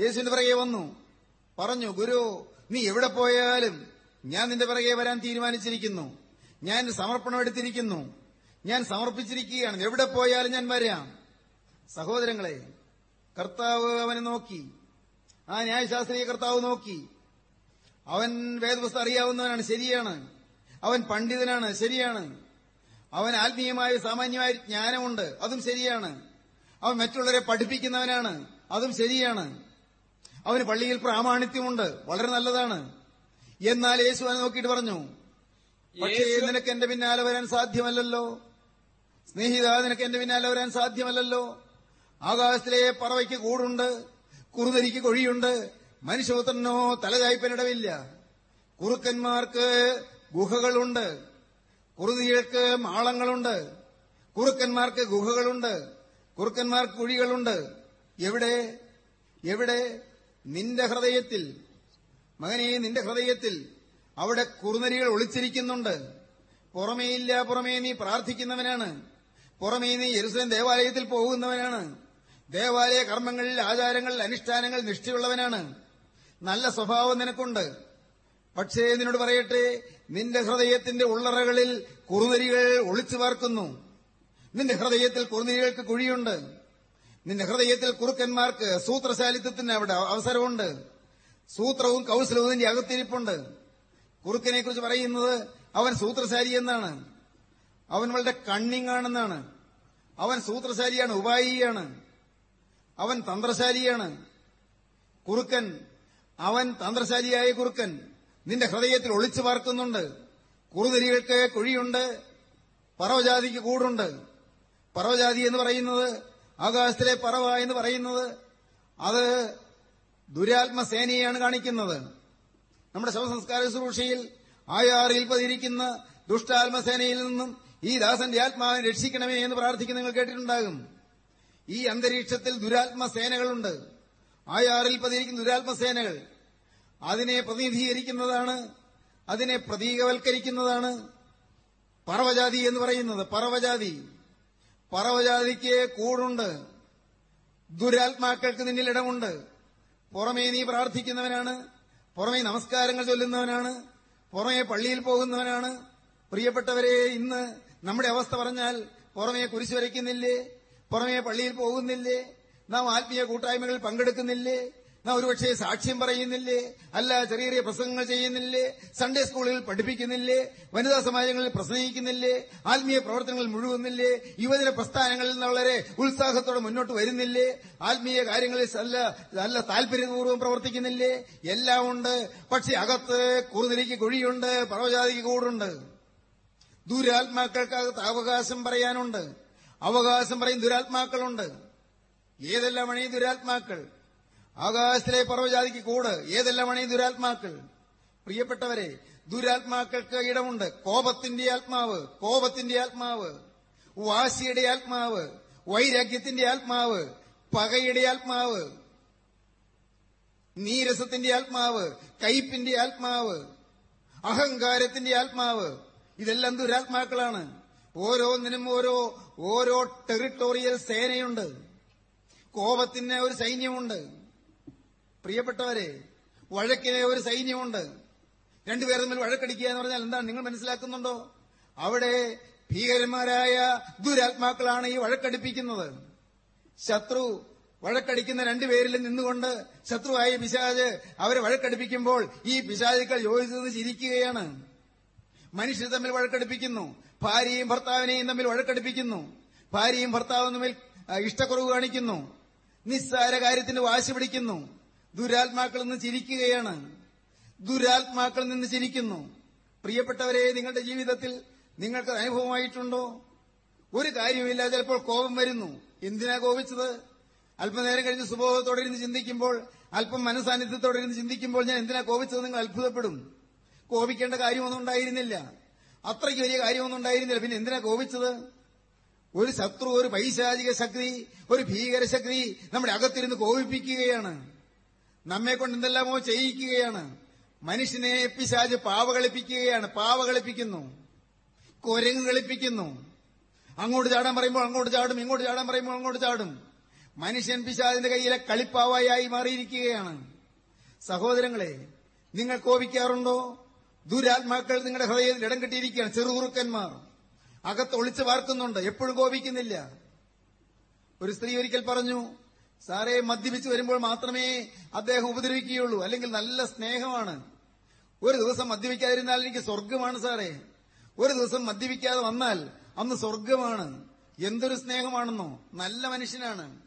യേശുവിന്റെ പിറകെ വന്നു. പറഞ്ഞു ഗുരു നീ എവിടെ പോയാലും ഞാൻ നിന്റെ പിറകെ വരാൻ തീരുമാനിച്ചിരിക്കുന്നു. ഞാൻ സമർപ്പണം എടുത്തിരിക്കുന്നു ഞാൻ സമർപ്പിച്ചിരിക്കുകയാണ്. എവിടെ പോയാലും ഞാൻ വരാം. സഹോദരങ്ങളെ കർത്താവ് അവനെ നോക്കി. ആ ന്യായശാസ്ത്രീയ കർത്താവ് നോക്കി. അവൻ വേദപുസ്തകം അറിയാവുന്നവനാണ് ശരിയാണ്. അവൻ പണ്ഡിതനാണ് ശരിയാണ്. അവൻ ആത്മീയമായ സാമാന്യമായ ജ്ഞാനമുണ്ട് അതും ശരിയാണ്. അവൻ മറ്റുള്ളവരെ പഠിപ്പിക്കുന്നവനാണ് അതും ശരിയാണ്. അവന് പള്ളിയിൽ പ്രാമാണിത്യമുണ്ട് വളരെ നല്ലതാണ്. എന്നാൽ യേശു അവനെ നോക്കിയിട്ട് പറഞ്ഞു പക്ഷേ നിനക്ക് എന്റെ പിന്നാലെ വരാൻ സാധ്യമല്ലല്ലോ. സ്നേഹിത നിനക്ക് എന്റെ പിന്നാലെ വരാൻ സാധ്യമല്ലല്ലോ. ആകാശത്തിലെ പറവയ്ക്ക് കൂടുണ്ട് കുറുതരിക്ക് കൊഴിയുണ്ട് മനുഷ്യപുത്രനോ തലചായ്പനിടമില്ല കുറുക്കന്മാർക്ക് ഗുഹകളുണ്ട്. കുറുതികൾക്ക് മാളങ്ങളുണ്ട്. കുറുക്കന്മാർക്ക് ഗുഹകളുണ്ട്. കുറുക്കന്മാർക്ക് കുഴികളുണ്ട്. എവിടെ? എവിടെ? നിന്റെ ഹൃദയത്തിൽ. മകനെ നിന്റെ ഹൃദയത്തിൽ. അവിടെ കുറുനരികൾ ഒളിച്ചിരിക്കുന്നുണ്ട്. പുറമേയില്ല പുറമേ നീ പ്രാർത്ഥിക്കുന്നവനാണ്. പുറമേ നീ യെരുസലേം ദേവാലയത്തിൽ പോകുന്നവനാണ്. ദേവാലയ കർമ്മങ്ങളിൽ ആചാരങ്ങളിൽ അനുഷ്ഠാനങ്ങൾ നിഷ്ഠയുള്ളവനാണ്. നല്ല സ്വഭാവം നിനക്കുണ്ട്. പക്ഷേ നിന്നോട് പറയട്ടെ നിന്റെ ഹൃദയത്തിന്റെ ഉള്ളറകളിൽ കുറുനരികൾ ഒളിച്ചു പാർക്കുന്നു നിന്റെ ഹൃദയത്തിൽ കുറുനരികൾക്ക് കുഴിയുണ്ട്. നിന്റെ ഹൃദയത്തിൽ കുറുക്കന്മാർക്ക് സൂത്രശാലിത്വത്തിന് അവിടെ അവസരമുണ്ട്. സൂത്രവും കൗശലവും നിന്റെ അകത്തിരിപ്പുണ്ട്. കുറുക്കനെ കുറിച്ച് പറയുന്നത് അവൻ സൂത്രശാലി എന്നാണ്. അവൻ വളരെ കണ്ണിങ് ആണെന്നാണ് അവൻ സൂത്രശാലിയാണ് ഉപായിയാണ്. അവൻ തന്ത്രശാലിയാണ്. കുറുക്കൻ അവൻ തന്ത്രശാലിയായ കുറുക്കൻ. നിന്റെ ഹൃദയത്തിൽ ഒളിച്ചു പാർക്കുന്നുണ്ട്. കുറുതിരികൾക്ക് കുഴിയുണ്ട്. പറവജാതിക്ക് കൂടുണ്ട്. പറവജാതി എന്ന് പറയുന്നത് ആകാശത്തിലെ പറവ എന്ന് പറയുന്നത് അത് ദുരാത്മസേനയാണ് കാണിക്കുന്നത്. നമ്മുടെ ശവസംസ്കാര ശുശ്രൂഷയിൽ ആയാറിൽ പതിരിക്കുന്ന ദുഷ്ടാത്മസേനയിൽ നിന്നും ഈ ദാസന്റെ ആത്മാവിനെ രക്ഷിക്കണമേ എന്ന് പ്രാർത്ഥിക്കുന്ന നിങ്ങൾ കേട്ടിട്ടുണ്ടാകും. ഈ അന്തരീക്ഷത്തിൽ ദുരാത്മസേനകളുണ്ട്. ആയാറിൽ പതിയിരിക്കുന്ന ദുരാത്മസേനകൾ അതിനെ പ്രതിനിധീകരിക്കുന്നതാണ് അതിനെ പ്രതീകവൽക്കരിക്കുന്നതാണ് പറവജാതി എന്ന് പറയുന്നത്. പറവജാതി. പറവജാതിക്ക് കൂടുണ്ട്. ദുരാത്മാക്കൾക്ക് നിന്നിൽ ഇടമുണ്ട്. പുറമേ നീ പ്രാർത്ഥിക്കുന്നവനാണ് പുറമേ നമസ്കാരങ്ങൾ ചൊല്ലുന്നവനാണ് പുറമേ പള്ളിയിൽ പോകുന്നവനാണ്. പ്രിയപ്പെട്ടവരെ ഇന്ന് നമ്മുടെ അവസ്ഥ പറഞ്ഞാൽ പുറമേ കുരിശു വരയ്ക്കുന്നില്ലേ? പുറമേ പള്ളിയിൽ പോകുന്നില്ലേ? നാം ആത്മീയ കൂട്ടായ്മകളിൽ പങ്കെടുക്കുന്നില്ലേ? നാം ഒരുപക്ഷെ സാക്ഷ്യം പറയുന്നില്ലേ? അല്ല ചെറിയ ചെറിയ പ്രസംഗങ്ങൾ ചെയ്യുന്നില്ലേ? സൺഡേ സ്കൂളുകളിൽ പഠിപ്പിക്കുന്നില്ലേ? വനിതാ സമാജങ്ങളിൽ പ്രസംഗിക്കുന്നില്ലേ? ആത്മീയ പ്രവർത്തനങ്ങളിൽ മുഴുകുന്നില്ലേ? യുവജന പ്രസ്ഥാനങ്ങളിൽ നിന്ന് വളരെ ഉത്സാഹത്തോടെ മുന്നോട്ട് വരുന്നില്ലേ? ആത്മീയ കാര്യങ്ങളിൽ നല്ല നല്ല താല്പര്യപൂർവം പ്രവർത്തിക്കുന്നില്ലേ? എല്ലാം ഉണ്ട്. പക്ഷെ അകത്ത് കുറുനിലയ്ക്ക് കുഴിയുണ്ട് പർവജാതിക്ക് കൂടുണ്ട്. ദുരാത്മാക്കൾക്കകത്ത് അവകാശം പറയാനുണ്ട്. അവകാശം പറയും ദുരാത്മാക്കളുണ്ട്. ഏതെല്ലാമാണ് അണിയും ദുരാത്മാക്കൾ? ആകാശത്തിലെ പർവജാതിക്ക് കൂട്. ഏതെല്ലാം അണിയും ദുരാത്മാക്കൾ? പ്രിയപ്പെട്ടവരെ ദുരാത്മാക്കൾക്ക് ഇടമുണ്ട്. കോപത്തിന്റെ ആത്മാവ് കോപത്തിന്റെ ആത്മാവ്. വാശിയുടെ ആത്മാവ് വൈരാഗ്യത്തിന്റെ ആത്മാവ് പകയുടെ ആത്മാവ്. നീരസത്തിന്റെ ആത്മാവ് കയ്പിന്റെ ആത്മാവ്. അഹങ്കാരത്തിന്റെ ആത്മാവ്. ഇതെല്ലാം ദുരാത്മാക്കളാണ്. ഓരോന്നിനും ഓരോ ഓരോ ടെറിട്ടോറിയൽ സേനയുണ്ട്. കോപത്തിന് ഒരു സൈന്യമുണ്ട്. പ്രിയപ്പെട്ടവരെ വഴക്കിന് ഒരു സൈന്യമുണ്ട്. രണ്ടുപേർ തമ്മിൽ വഴക്കടിക്കുക എന്ന് പറഞ്ഞാൽ എന്താണ്? നിങ്ങൾ മനസ്സിലാക്കുന്നുണ്ടോ? അവിടെ ഭീകരന്മാരായ ദുരാത്മാക്കളാണ് ഈ വഴക്കടിപ്പിക്കുന്നത്. ശത്രു വഴക്കടിക്കുന്ന രണ്ടുപേരിൽ നിന്നുകൊണ്ട് ശത്രുവായ പിശാജ് അവരെ വഴക്കടിപ്പിക്കുമ്പോൾ ഈ പിശാജുക്കൾ യോജിച്ചത് ചിരിക്കുകയാണ്. മനുഷ്യർ തമ്മിൽ വഴക്കടിപ്പിക്കുന്നു. ഭാര്യയും ഭർത്താവിനെയും തമ്മിൽ വഴക്കടിപ്പിക്കുന്നു. ഭാര്യയും ഭർത്താവും തമ്മിൽ ഇഷ്ടക്കുറവ് കാണിക്കുന്നു. നിസ്സാര കാര്യത്തിന് വാശി പിടിക്കുന്നു. ദുരാത്മാക്കളിൽ നിന്ന് ചിരിക്കുകയാണ്. ദുരാത്മാക്കളിൽ നിന്ന് ചിരിക്കുന്നു. പ്രിയപ്പെട്ടവരെ നിങ്ങളുടെ ജീവിതത്തിൽ നിങ്ങൾക്ക് അനുഭവമായിട്ടുണ്ടോ? ഒരു കാര്യവുമില്ല ചിലപ്പോൾ കോപം വരുന്നു. എന്തിനാ കോപിച്ചത്? അല്പനേരം കഴിഞ്ഞ് സുബോധത്തോടെ ചിന്തിക്കുമ്പോൾ അല്പം മനസാന്നിധ്യത്തോടെ ഇരുന്ന് ചിന്തിക്കുമ്പോൾ ഞാൻ എന്തിനാ കോപിച്ചത്? നിങ്ങൾ അത്ഭുതപ്പെടും. കോപിക്കേണ്ട കാര്യമൊന്നും ഉണ്ടായിരുന്നില്ല. അത്രയ്ക്ക് വലിയ കാര്യമൊന്നും ഉണ്ടായിരുന്നില്ല. പിന്നെ എന്തിനാ കോപിച്ചത്? ഒരു ശത്രു ഒരു പൈശാചിക ശക്തി ഒരു ഭീകര ശക്തി നമ്മുടെ അകത്തിരുന്ന് കോപിപ്പിക്കുകയാണ്. നമ്മെ കൊണ്ട് എന്തെല്ലാമോ ചെയ്യിക്കുകയാണ്. മനുഷ്യനെ പിശാജ് പാവ കളിപ്പിക്കുകയാണ് പാവ കളിപ്പിക്കുന്നു കൊരങ്ങ് കളിപ്പിക്കുന്നു. അങ്ങോട്ട് ചാടാൻ പറയുമ്പോൾ അങ്ങോട്ട് ചാടും ഇങ്ങോട്ട് ചാടാൻ പറയുമ്പോൾ അങ്ങോട്ട് ചാടും. മനുഷ്യൻ പിശാജിന്റെ കയ്യിലെ കളിപ്പാവായി മാറിയിരിക്കുകയാണ്. സഹോദരങ്ങളെ നിങ്ങൾ കോപിക്കാറുണ്ടോ? ദുരാത്മാക്കൾ നിങ്ങളുടെ ഹൃദയത്തിൽ ഇടം കെട്ടിയിരിക്കുകയാണ്. ചെറുകുറുക്കന്മാർ. അകത്ത് ഒളിച്ചു വാർക്കുന്നുണ്ട്. എപ്പോഴും കോപിക്കുന്നില്ല. ഒരു സ്ത്രീ ഒരിക്കൽ പറഞ്ഞു സാറേ മദ്യപിച്ച് വരുമ്പോൾ മാത്രമേ അദ്ദേഹം ഉപദ്രവിക്കുകയുള്ളൂ. അല്ലെങ്കിൽ നല്ല സ്നേഹമാണ്. ഒരു ദിവസം മദ്യപിക്കാതിരുന്നാൽ എനിക്ക് സ്വർഗമാണ് സാറേ. ഒരു ദിവസം മദ്യപിക്കാതെ വന്നാൽ അന്ന് സ്വർഗമാണ് എന്തൊരു സ്നേഹമാണെന്നോ. നല്ല മനുഷ്യനാണ്.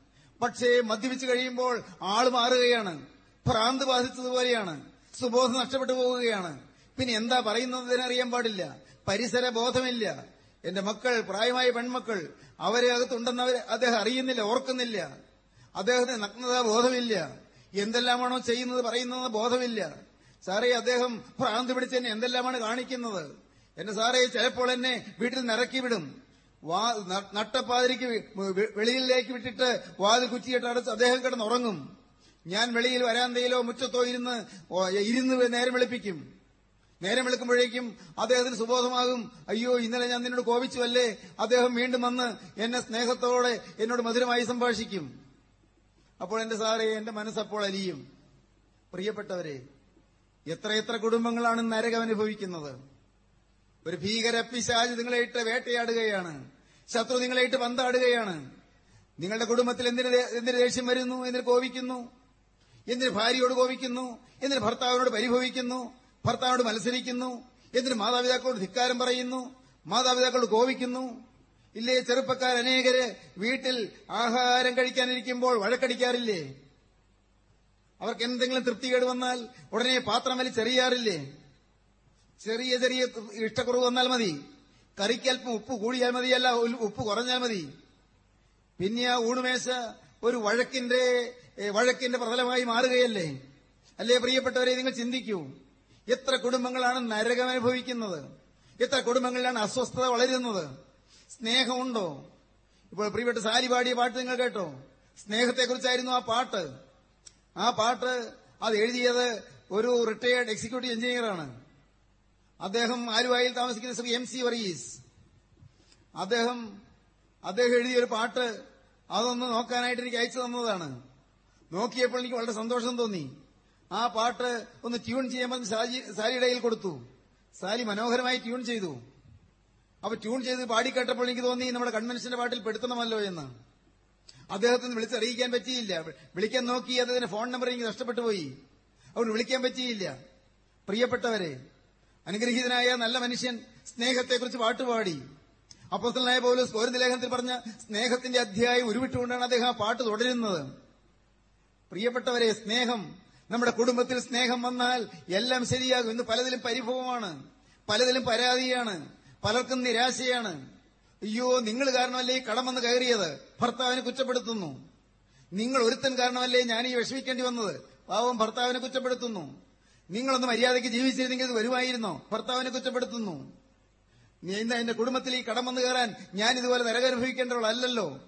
പക്ഷേ മദ്യപിച്ചു കഴിയുമ്പോൾ ആൾ മാറുകയാണ്. ഭ്രാന്ത് ബാധിച്ചതുപോലെയാണ്. സുബോധം നഷ്ടപ്പെട്ടു പോവുകയാണ്. പിന്നെ എന്താ പറയുന്നതിനറിയാൻ പാടില്ല. പരിസര ബോധമില്ല എന്റെ മക്കൾ പ്രായമായ പെൺമക്കൾ അവരെ അകത്തുണ്ടെന്ന് അവർ അദ്ദേഹം അറിയുന്നില്ല ഓർക്കുന്നില്ല. അദ്ദേഹത്തിന് നഗ്നതാ ബോധമില്ല. എന്തെല്ലാമാണോ ചെയ്യുന്നത് പറയുന്നത് ബോധമില്ല. സാറേ അദ്ദേഹം ഭ്രാന്ത് പിടിച്ച് എന്നെ എന്തെല്ലാമാണ് കാണിക്കുന്നത്? എന്നെ സാറേ ചിലപ്പോൾ എന്നെ വീട്ടിൽ നിറക്കി വിടും. വാ നട്ടപ്പാതിരിക്ക് വെളിയിലേക്ക് വിട്ടിട്ട് വാതിൽ കുറ്റിയിട്ട് അടച്ച് അദ്ദേഹം കിടന്നുറങ്ങും. ഞാൻ വെളിയിൽ വരാന്തയിലോ മുറ്റത്തോ ഇരുന്ന് ഇരുന്ന് നേരം വെളുപ്പിക്കും. നേരം വെളുക്കുമ്പോഴേക്കും അദ്ദേഹത്തിന് സുബോധമാകും. അയ്യോ ഇന്നലെ ഞാൻ നിന്നോട് കോപിച്ചുവല്ലേ? അദ്ദേഹം വീണ്ടും വന്ന് എന്നെ സ്നേഹത്തോടെ എന്നോട് മധുരമായി സംഭാഷിക്കും. അപ്പോൾ എന്റെ സാറേ എന്റെ മനസ്സപ്പോൾ അലിയും. പ്രിയപ്പെട്ടവരെ എത്രയെത്ര കുടുംബങ്ങളാണ് നരകം അനുഭവിക്കുന്നത്. ഒരു ഭീകര പിശാജ് നിങ്ങളെ ഇട്ട് വേട്ടയാടുകയാണ്. ശത്രു നിങ്ങളെ ഇട്ട് പന്താടുകയാണ്. നിങ്ങളുടെ കുടുംബത്തിൽ എന്തിന് എന്തിന് ദേഷ്യം വരുന്നു? എന്തിന് കോപിക്കുന്നു? എന്തിന് ഭാര്യയോട് കോപിക്കുന്നു? എന്തിന് ഭർത്താവിനോട് പരിഭവിക്കുന്നു? ഭർത്താവിനോട് മത്സരിക്കുന്നു എന്തിന് മാതാപിതാക്കളോട് ധിക്കാരം പറയുന്നു മാതാപിതാക്കളോട് കോപിക്കുന്നു. ഇല്ലേ ചെറുപ്പക്കാർ അനേകര് വീട്ടിൽ ആഹാരം കഴിക്കാനിരിക്കുമ്പോൾ വഴക്കടിക്കാറില്ലേ? അവർക്ക് എന്തെങ്കിലും തൃപ്തികേട് വന്നാൽ ഉടനെ പാത്രം വലിച്ചെറിയാറില്ലേ? ചെറിയ ചെറിയ ഇഷ്ടക്കുറവ് വന്നാൽ മതി. കറിക്കൽപ്പം ഉപ്പ് കൂടിയാൽ മതിയല്ല ഉപ്പ് കുറഞ്ഞാൽ മതി. പിന്നെ ആ ഊണുമേശ ഒരു വഴക്കിന്റെ വഴക്കിന്റെ പ്രതലമായി മാറുകയല്ലേ? അല്ലേ പ്രിയപ്പെട്ടവരെ നിങ്ങൾ ചിന്തിക്കൂ. എത്ര കുടുംബങ്ങളാണ് നരകം അനുഭവിക്കുന്നത് എത്ര കുടുംബങ്ങളിലാണ് അസ്വസ്ഥത വളരുന്നത്? സ്നേഹമുണ്ടോ? ഇപ്പോൾ പ്രിയപ്പെട്ട സാരി പാടിയ പാട്ട് നിങ്ങൾ കേട്ടോ? സ്നേഹത്തെക്കുറിച്ചായിരുന്നു ആ പാട്ട്. ആ പാട്ട് അത് എഴുതിയത് ഒരു റിട്ടയേർഡ് എക്സിക്യൂട്ടീവ് എഞ്ചിനീയറാണ് അദ്ദേഹം ആലുവായിൽ താമസിക്കുന്ന ശ്രീ എം സി വർഗീസ്. അദ്ദേഹം അദ്ദേഹം എഴുതിയ ഒരു പാട്ട് അതൊന്ന് നോക്കാനായിട്ട് എനിക്ക് അയച്ചു തന്നതാണ്. നോക്കിയപ്പോൾ എനിക്ക് വളരെ സന്തോഷം തോന്നി. ആ പാട്ട് ഒന്ന് ട്യൂൺ ചെയ്യാൻ പറഞ്ഞ് സാജി കയ്യിൽ കൊടുത്തു. സാലി മനോഹരമായി ട്യൂൺ ചെയ്തു. അപ്പൊ ട്യൂൺ ചെയ്ത് പാടിക്കേട്ടപ്പോൾ എനിക്ക് തോന്നി നമ്മുടെ കൺവെൻഷന്റെ പാട്ടിൽ പെടുത്തണമല്ലോ എന്ന്. അദ്ദേഹത്തിന് വിളിച്ചറിയിക്കാൻ പറ്റിയില്ല. വിളിക്കാൻ നോക്കി അദ്ദേഹത്തിന്റെ ഫോൺ നമ്പർ എനിക്ക് നഷ്ടപ്പെട്ടു പോയി. അതുകൊണ്ട് വിളിക്കാൻ പറ്റിയില്ല. പ്രിയപ്പെട്ടവരെ അനുഗ്രഹീതനായ നല്ല മനുഷ്യൻ സ്നേഹത്തെക്കുറിച്ച് പാട്ടുപാടി അപ്പോസ്തലനായ പോലും കോരിന്ത ലേഖനത്തിൽ പറഞ്ഞ സ്നേഹത്തിന്റെ അധ്യായം ഉരുവിട്ടുകൊണ്ടാണ് അദ്ദേഹം ആ പാട്ട് തുടരുന്നത്. പ്രിയപ്പെട്ടവരെ സ്നേഹം നമ്മുടെ കുടുംബത്തിൽ സ്നേഹം വന്നാൽ എല്ലാം ശരിയാകും. ഇന്ന് പലതിലും പരിഭവമാണ്. പലതിലും പരാതിയാണ്. പലർക്കും നിരാശയാണ്. അയ്യോ നിങ്ങൾ കാരണമല്ലേ ഈ കടം വന്ന് കയറിയത്? ഭർത്താവിനെ കുറ്റപ്പെടുത്തുന്നു. നിങ്ങൾ ഒരുത്തൻ കാരണമല്ലേ ഞാൻ ഈ വിഷമിക്കേണ്ടി വന്നത്? പാവം ഭർത്താവിനെ കുറ്റപ്പെടുത്തുന്നു. നിങ്ങളൊന്ന് മര്യാദയ്ക്ക് ജീവിച്ചിരുന്നെങ്കിൽ വരുമായിരുന്നോ? ഭർത്താവിനെ കുറ്റപ്പെടുത്തുന്നു. ഇന്ന് എന്റെ കുടുംബത്തിൽ ഈ കടം വന്ന് കയറാൻ ഞാൻ ഇതുപോലെ നരകനുഭവിക്കേണ്ടവളല്ലോ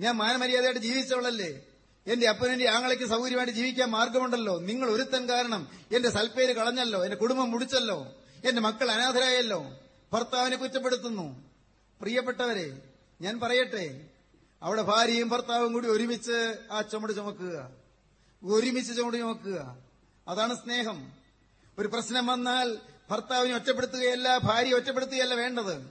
ഞാൻ മാനമര്യാദയായിട്ട് ജീവിച്ചവളല്ലേ? എന്റെ അപ്പനും എന്റെ ആങ്ങളയ്ക്ക് സൗകര്യമായിട്ട് ജീവിക്കാൻ മാർഗമുണ്ടല്ലോ. നിങ്ങൾ ഒരുത്തൻ കാരണം. എന്റെ സൽപ്പേര് കളഞ്ഞല്ലോ. എന്റെ കുടുംബം മുടിച്ചല്ലോ. എന്റെ മക്കൾ അനാഥരായല്ലോ. ഭർത്താവിനെ കുറ്റപ്പെടുത്തുന്നു. പ്രിയപ്പെട്ടവരെ ഞാൻ പറയട്ടെ. അവിടെ ഭാര്യയും ഭർത്താവും കൂടി ഒരുമിച്ച് ആ ചുമട് ചുമക്കുക. ഒരുമിച്ച് ചുമട് ചുമക്കുക. അതാണ് സ്നേഹം. ഒരു പ്രശ്നം വന്നാൽ ഭർത്താവിനെ ഒറ്റപ്പെടുത്തുകയല്ല ഭാര്യ ഒറ്റപ്പെടുത്തുകയല്ല വേണ്ടത്.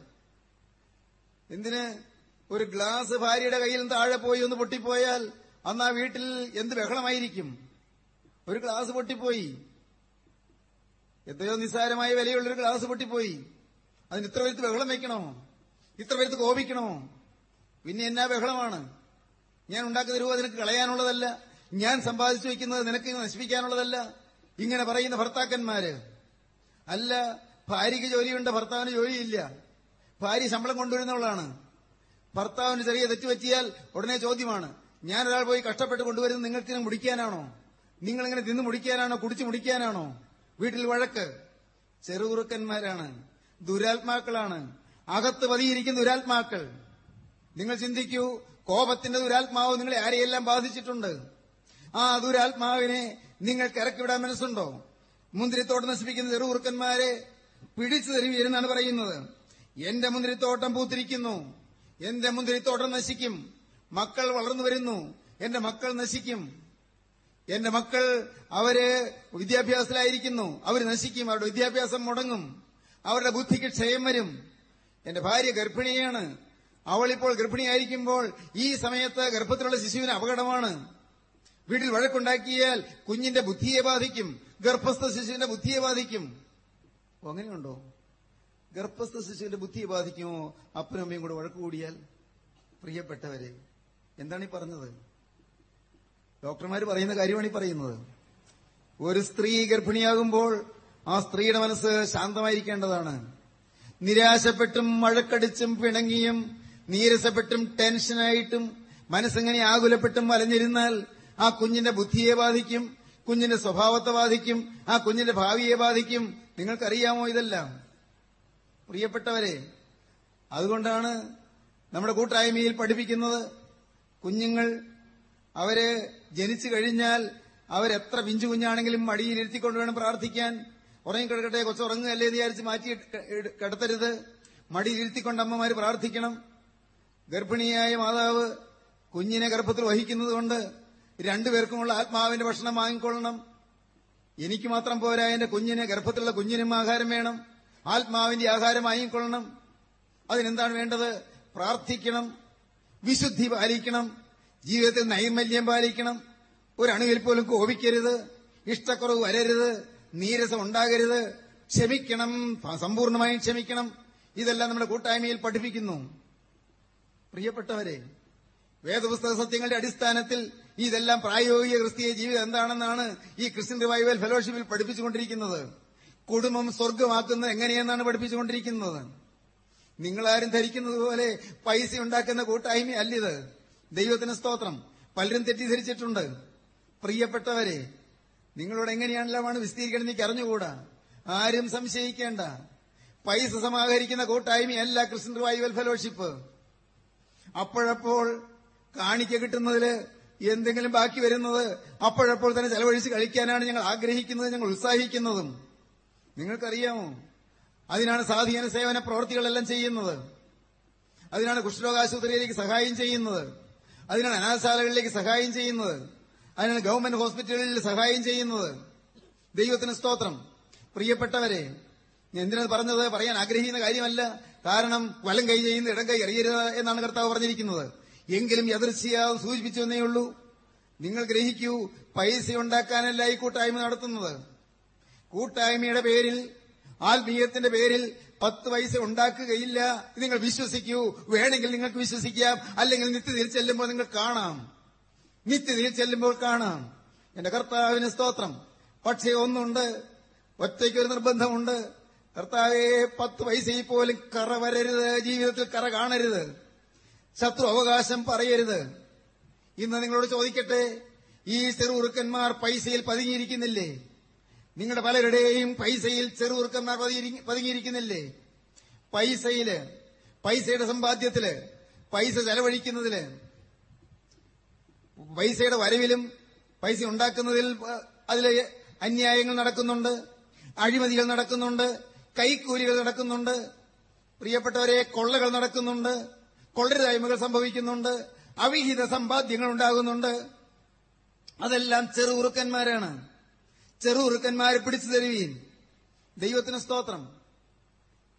എന്തിന്? ഒരു ഗ്ലാസ് ഭാര്യയുടെ കയ്യിൽ നിന്ന് താഴെ പോയി ഒന്ന് പൊട്ടിപ്പോയാൽ അന്ന് ആ വീട്ടിൽ എന്ത് ബഹളമായിരിക്കും? ഒരു ഗ്ലാസ് പൊട്ടിപ്പോയി. എത്രയോ നിസ്സാരമായ വിലയുള്ളൊരു ഗ്ലാസ് പൊട്ടിപ്പോയി. അതിന് ഇത്ര പേരുത്ത് ബഹളം വയ്ക്കണോ ഇത്ര പേരുത്ത് കോപിക്കണോ? പിന്നെ എന്നാ ബഹളമാണ്? ഞാൻ ഉണ്ടാക്കുന്ന രൂപ നിനക്ക് കളയാനുള്ളതല്ല. ഞാൻ സമ്പാദിച്ചു വയ്ക്കുന്നത് നിനക്ക് നശിപ്പിക്കാനുള്ളതല്ല. ഇങ്ങനെ പറയുന്ന ഭർത്താക്കന്മാര്. അല്ല ഭാര്യയ്ക്ക് ജോലിയുണ്ട് ഭർത്താവിന് ജോലിയില്ല. ഭാര്യ ശമ്പളം കൊണ്ടുവരുന്നവളാണ്. ഭർത്താവിന് ചെറിയ തെറ്റുപറ്റിയാൽ ഉടനെ ചോദ്യമാണ്. ഞാൻ ഒരാൾ പോയി കഷ്ടപ്പെട്ട് കൊണ്ടുവരുന്നത് നിങ്ങൾക്ക് മുടിക്കാനാണോ? നിങ്ങളിങ്ങനെ തിന്ന് മുടിക്കാനാണോ? കുടിച്ചു മുടിക്കാനാണോ? വീട്ടിൽ വഴക്ക്. ചെറുകുറുക്കന്മാരാണ് ദുരാത്മാക്കളാണ്. അകത്ത് പതിയിരിക്കുന്ന ദുരാത്മാക്കൾ. നിങ്ങൾ ചിന്തിക്കൂ കോപത്തിന്റെ ദുരാത്മാവ് നിങ്ങളെ ആരെയെല്ലാം ബാധിച്ചിട്ടുണ്ട്? ആ ദുരാത്മാവിനെ നിങ്ങൾക്ക് ഇറക്കിവിടാൻ മനസ്സുണ്ടോ? മുന്തിരിത്തോട്ടം നശിപ്പിക്കുന്ന ചെറുകുറുക്കന്മാരെ പിടിച്ചു തരുവീരെന്നാണ് പറയുന്നത്. എന്റെ മുന്തിരിത്തോട്ടം പൂത്തിരിക്കുന്നു. എന്റെ മുന്തിരിത്തോട്ടം നശിക്കും. മക്കൾ വളർന്നു വരുന്നു. എന്റെ മക്കൾ നശിക്കും. എന്റെ മക്കൾ അവർ വിദ്യാഭ്യാസത്തിലായിരിക്കുന്നു. അവർ നശിക്കും. അവരുടെ വിദ്യാഭ്യാസം മുടങ്ങും. അവരുടെ ബുദ്ധിക്ക് ക്ഷയം വരും. എന്റെ ഭാര്യ ഗർഭിണിയാണ്. അവളിപ്പോൾ ഗർഭിണിയായിരിക്കുമ്പോൾ ഈ സമയത്ത് ഗർഭത്തിലുള്ള ശിശുവിന് അപകടമാണ്. വീട്ടിൽ വഴക്കുണ്ടാക്കിയാൽ കുഞ്ഞിന്റെ ബുദ്ധിയെ ബാധിക്കും. ഗർഭസ്ഥ ശിശുവിന്റെ ബുദ്ധിയെ ബാധിക്കും. അങ്ങനെയുണ്ടോ? ഗർഭസ്ഥ ശിശുവിന്റെ ബുദ്ധിയെ ബാധിക്കുമോ? അപ്പനും അമ്മയും കൂടെ വഴക്കുകൂടിയാൽ പ്രിയപ്പെട്ടവരെ എന്താണ് ഈ പറഞ്ഞത്? ഡോക്ടർമാർ പറയുന്ന കാര്യമാണ് ഈ പറയുന്നത്. ഒരു സ്ത്രീ ഗർഭിണിയാകുമ്പോൾ ആ സ്ത്രീയുടെ മനസ്സ് ശാന്തമായിരിക്കേണ്ടതാണ്. നിരാശപ്പെട്ടും മഴക്കടിച്ചും പിണങ്ങിയും നീരസപ്പെട്ടും ടെൻഷനായിട്ടും മനസ്സിങ്ങനെ ആകുലപ്പെട്ടും വലഞ്ഞിരുന്നാൽ ആ കുഞ്ഞിന്റെ ബുദ്ധിയെ ബാധിക്കും കുഞ്ഞിന്റെ സ്വഭാവത്തെ ബാധിക്കും ആ കുഞ്ഞിന്റെ ഭാവിയെ ബാധിക്കും. നിങ്ങൾക്കറിയാമോ ഇതെല്ലാം? പ്രിയപ്പെട്ടവരെ അതുകൊണ്ടാണ് നമ്മുടെ കൂട്ടായ്മയിൽ പഠിപ്പിക്കുന്നത് കുഞ്ഞുങ്ങൾ അവർ ജനിച്ചു കഴിഞ്ഞാൽ അവരെത്ര പിഞ്ചു കുഞ്ഞാണെങ്കിലും മടിയിലിരുത്തിക്കൊണ്ട് വേണം പ്രാർത്ഥിക്കാൻ. ഉറങ്ങിക്കിടക്കട്ടെ കൊച്ചുറങ്ങുകയല്ലേ എന്ന് വിചാരിച്ച് മാറ്റി കിടത്തരുത്. മടിയിലിരുത്തിക്കൊണ്ട് അമ്മമാർ പ്രാർത്ഥിക്കണം. ഗർഭിണിയായ മാതാവ് കുഞ്ഞിനെ ഗർഭത്തിൽ വഹിക്കുന്നതുകൊണ്ട് രണ്ടുപേർക്കുമുള്ള ആത്മാവിന്റെ ഭക്ഷണം വാങ്ങിക്കൊള്ളണം. എനിക്ക് മാത്രം പോരാ എന്റെ കുഞ്ഞിന് ഗർഭത്തിലുള്ള കുഞ്ഞിനും ആഹാരം വേണം. ആത്മാവിന്റെ ആഹാരം വാങ്ങിക്കൊള്ളണം. അതിനെന്താണ് വേണ്ടത്? പ്രാർത്ഥിക്കണം. വിശുദ്ധി പാലിക്കണം. ജീവിതത്തിൽ നൈർമല്യം പാലിക്കണം. ഒരണുവിൽ പോലും കോപിക്കരുത്. ഇഷ്ടക്കുറവ് വരരുത്. നീരസം ഉണ്ടാകരുത്. ക്ഷമിക്കണം. സമ്പൂർണമായും ക്ഷമിക്കണം. ഇതെല്ലാം നമ്മുടെ കൂട്ടായ്മയിൽ പഠിപ്പിക്കുന്നു. പ്രിയപ്പെട്ടവരെ വേദപുസ്തക സത്യങ്ങളുടെ അടിസ്ഥാനത്തിൽ ഇതെല്ലാം പ്രായോഗിക ക്രിസ്തീയ ജീവിതം എന്താണെന്നാണ് ഈ ക്രിസ്ത്യൻ റിവൈവൽ ഫെലോഷിപ്പിൽ പഠിപ്പിച്ചുകൊണ്ടിരിക്കുന്നത്. കുടുംബം സ്വർഗമാക്കുന്നത് എങ്ങനെയെന്നാണ് പഠിപ്പിച്ചുകൊണ്ടിരിക്കുന്നത്. നിങ്ങളാരും ധരിക്കുന്നത് പോലെ പൈസ ഉണ്ടാക്കുന്ന കൂട്ടായ്മ അല്ലിത്? ദൈവത്തിന് സ്തോത്രം. പലരും തെറ്റിദ്ധരിച്ചിട്ടുണ്ട്. പ്രിയപ്പെട്ടവരെ നിങ്ങളോട് എങ്ങനെയാണല്ലോ വിസ്തീരിക്കണം എനിക്ക് അറിഞ്ഞുകൂടാ. ആരും സംശയിക്കേണ്ട. പൈസ സമാഹരിക്കുന്ന കൂട്ടായ്മയല്ല ക്രിസ്ത്യൻ റിവൈവൽ ഫെലോഷിപ്പ്. അപ്പോഴപ്പോൾ കാണിക്ക കിട്ടുന്നതിൽ എന്തെങ്കിലും ബാക്കി വരുന്നത് അപ്പോഴപ്പോൾ തന്നെ ചെലവഴിച്ച് കഴിക്കാനാണ് ഞങ്ങൾ ആഗ്രഹിക്കുന്നത് ഞങ്ങൾ ഉത്സാഹിക്കുന്നതും. നിങ്ങൾക്കറിയാമോ? അതിനാണ് സാധീന സേവന പ്രവൃത്തികളെല്ലാം ചെയ്യുന്നത്. അതിനാണ് കുഷ്ഠരോഗാശുപത്രിയിലേക്ക് സഹായം ചെയ്യുന്നത്. അതിനാണ് അനാഥശാലകളിലേക്ക് സഹായം ചെയ്യുന്നത്. അതിനാണ് ഗവൺമെന്റ് ഹോസ്പിറ്റലുകളിൽ സഹായം ചെയ്യുന്നത്. ദൈവത്തിന് സ്തോത്രം. പ്രിയപ്പെട്ടവരെ ഞാൻ എന്തിനത് പറഞ്ഞത്? പറയാൻ ആഗ്രഹിക്കുന്ന കാര്യമല്ല. കാരണം വലം കൈ ചെയ്യുന്ന ഇടം കൈ അറിയരുത് എന്നാണ് കർത്താവ് പറഞ്ഞിരിക്കുന്നത്. എങ്കിലും യദൃശ്യാവും സൂചിപ്പിച്ചു എന്നേയുള്ളൂ നിങ്ങൾ ഗ്രഹിക്കൂ പൈസ ഉണ്ടാക്കാനല്ല ഈ കൂട്ടായ്മ നടത്തുന്നത്. കൂട്ടായ്മയുടെ പേരിൽ ആത്മീയത്തിന്റെ പേരിൽ പത്ത് പൈസ ഉണ്ടാക്കുകയില്ല. നിങ്ങൾ വിശ്വസിക്കൂ. വേണമെങ്കിൽ നിങ്ങൾക്ക് വിശ്വസിക്കാം. അല്ലെങ്കിൽ നിത്യതിൽ ചെല്ലുമ്പോൾ നിങ്ങൾ കാണാം. നിത്യതിൽ ചെല്ലുമ്പോൾ കാണാം. എന്റെ കർത്താവിന് സ്തോത്രം. പക്ഷേ ഒന്നുണ്ട്. ഒറ്റയ്ക്കൊരു നിർബന്ധമുണ്ട്. കർത്താവെ പത്ത് പൈസയിൽ പോലും കറ വരരുത്. ജീവിതത്തിൽ കറ കാണരുത്. ശത്രു അവകാശം പറയരുത്. ഇന്ന് നിങ്ങളോട് ചോദിക്കട്ടെ ഈ ചെറുറുക്കന്മാർ പൈസയിൽ പതുങ്ങിയിരിക്കുന്നില്ലേ? നിങ്ങളുടെ പലരുടെയും പൈസയിൽ ചെറുവർക്കന്മാർ പതുങ്ങിയിരി- പതുങ്ങിയിരിക്കുന്നില്ലേ? പൈസയിൽ പൈസയുടെ സമ്പാദ്യത്തിൽ പൈസ ചെലവഴിക്കുന്നതിൽ പൈസയുടെ വരവിലും പൈസ ഉണ്ടാക്കുന്നതിൽ അതിലെ അന്യായങ്ങൾ നടക്കുന്നുണ്ട് അഴിമതികൾ നടക്കുന്നുണ്ട് കൈക്കൂലികൾ നടക്കുന്നുണ്ട് പ്രിയപ്പെട്ടവരെ കൊള്ളകൾ നടക്കുന്നുണ്ട് കൊള്ളരുതായ്മകൾ സംഭവിക്കുന്നുണ്ട് അവിഹിത സമ്പാദ്യങ്ങൾ ഉണ്ടാകുന്നുണ്ട്. അതെല്ലാം ചെറുകുറുക്കന്മാരാണ് ചെറുകുറുക്കന്മാരെ പിടിച്ചു തരുവീൻ. ദൈവത്തിന് സ്തോത്രം.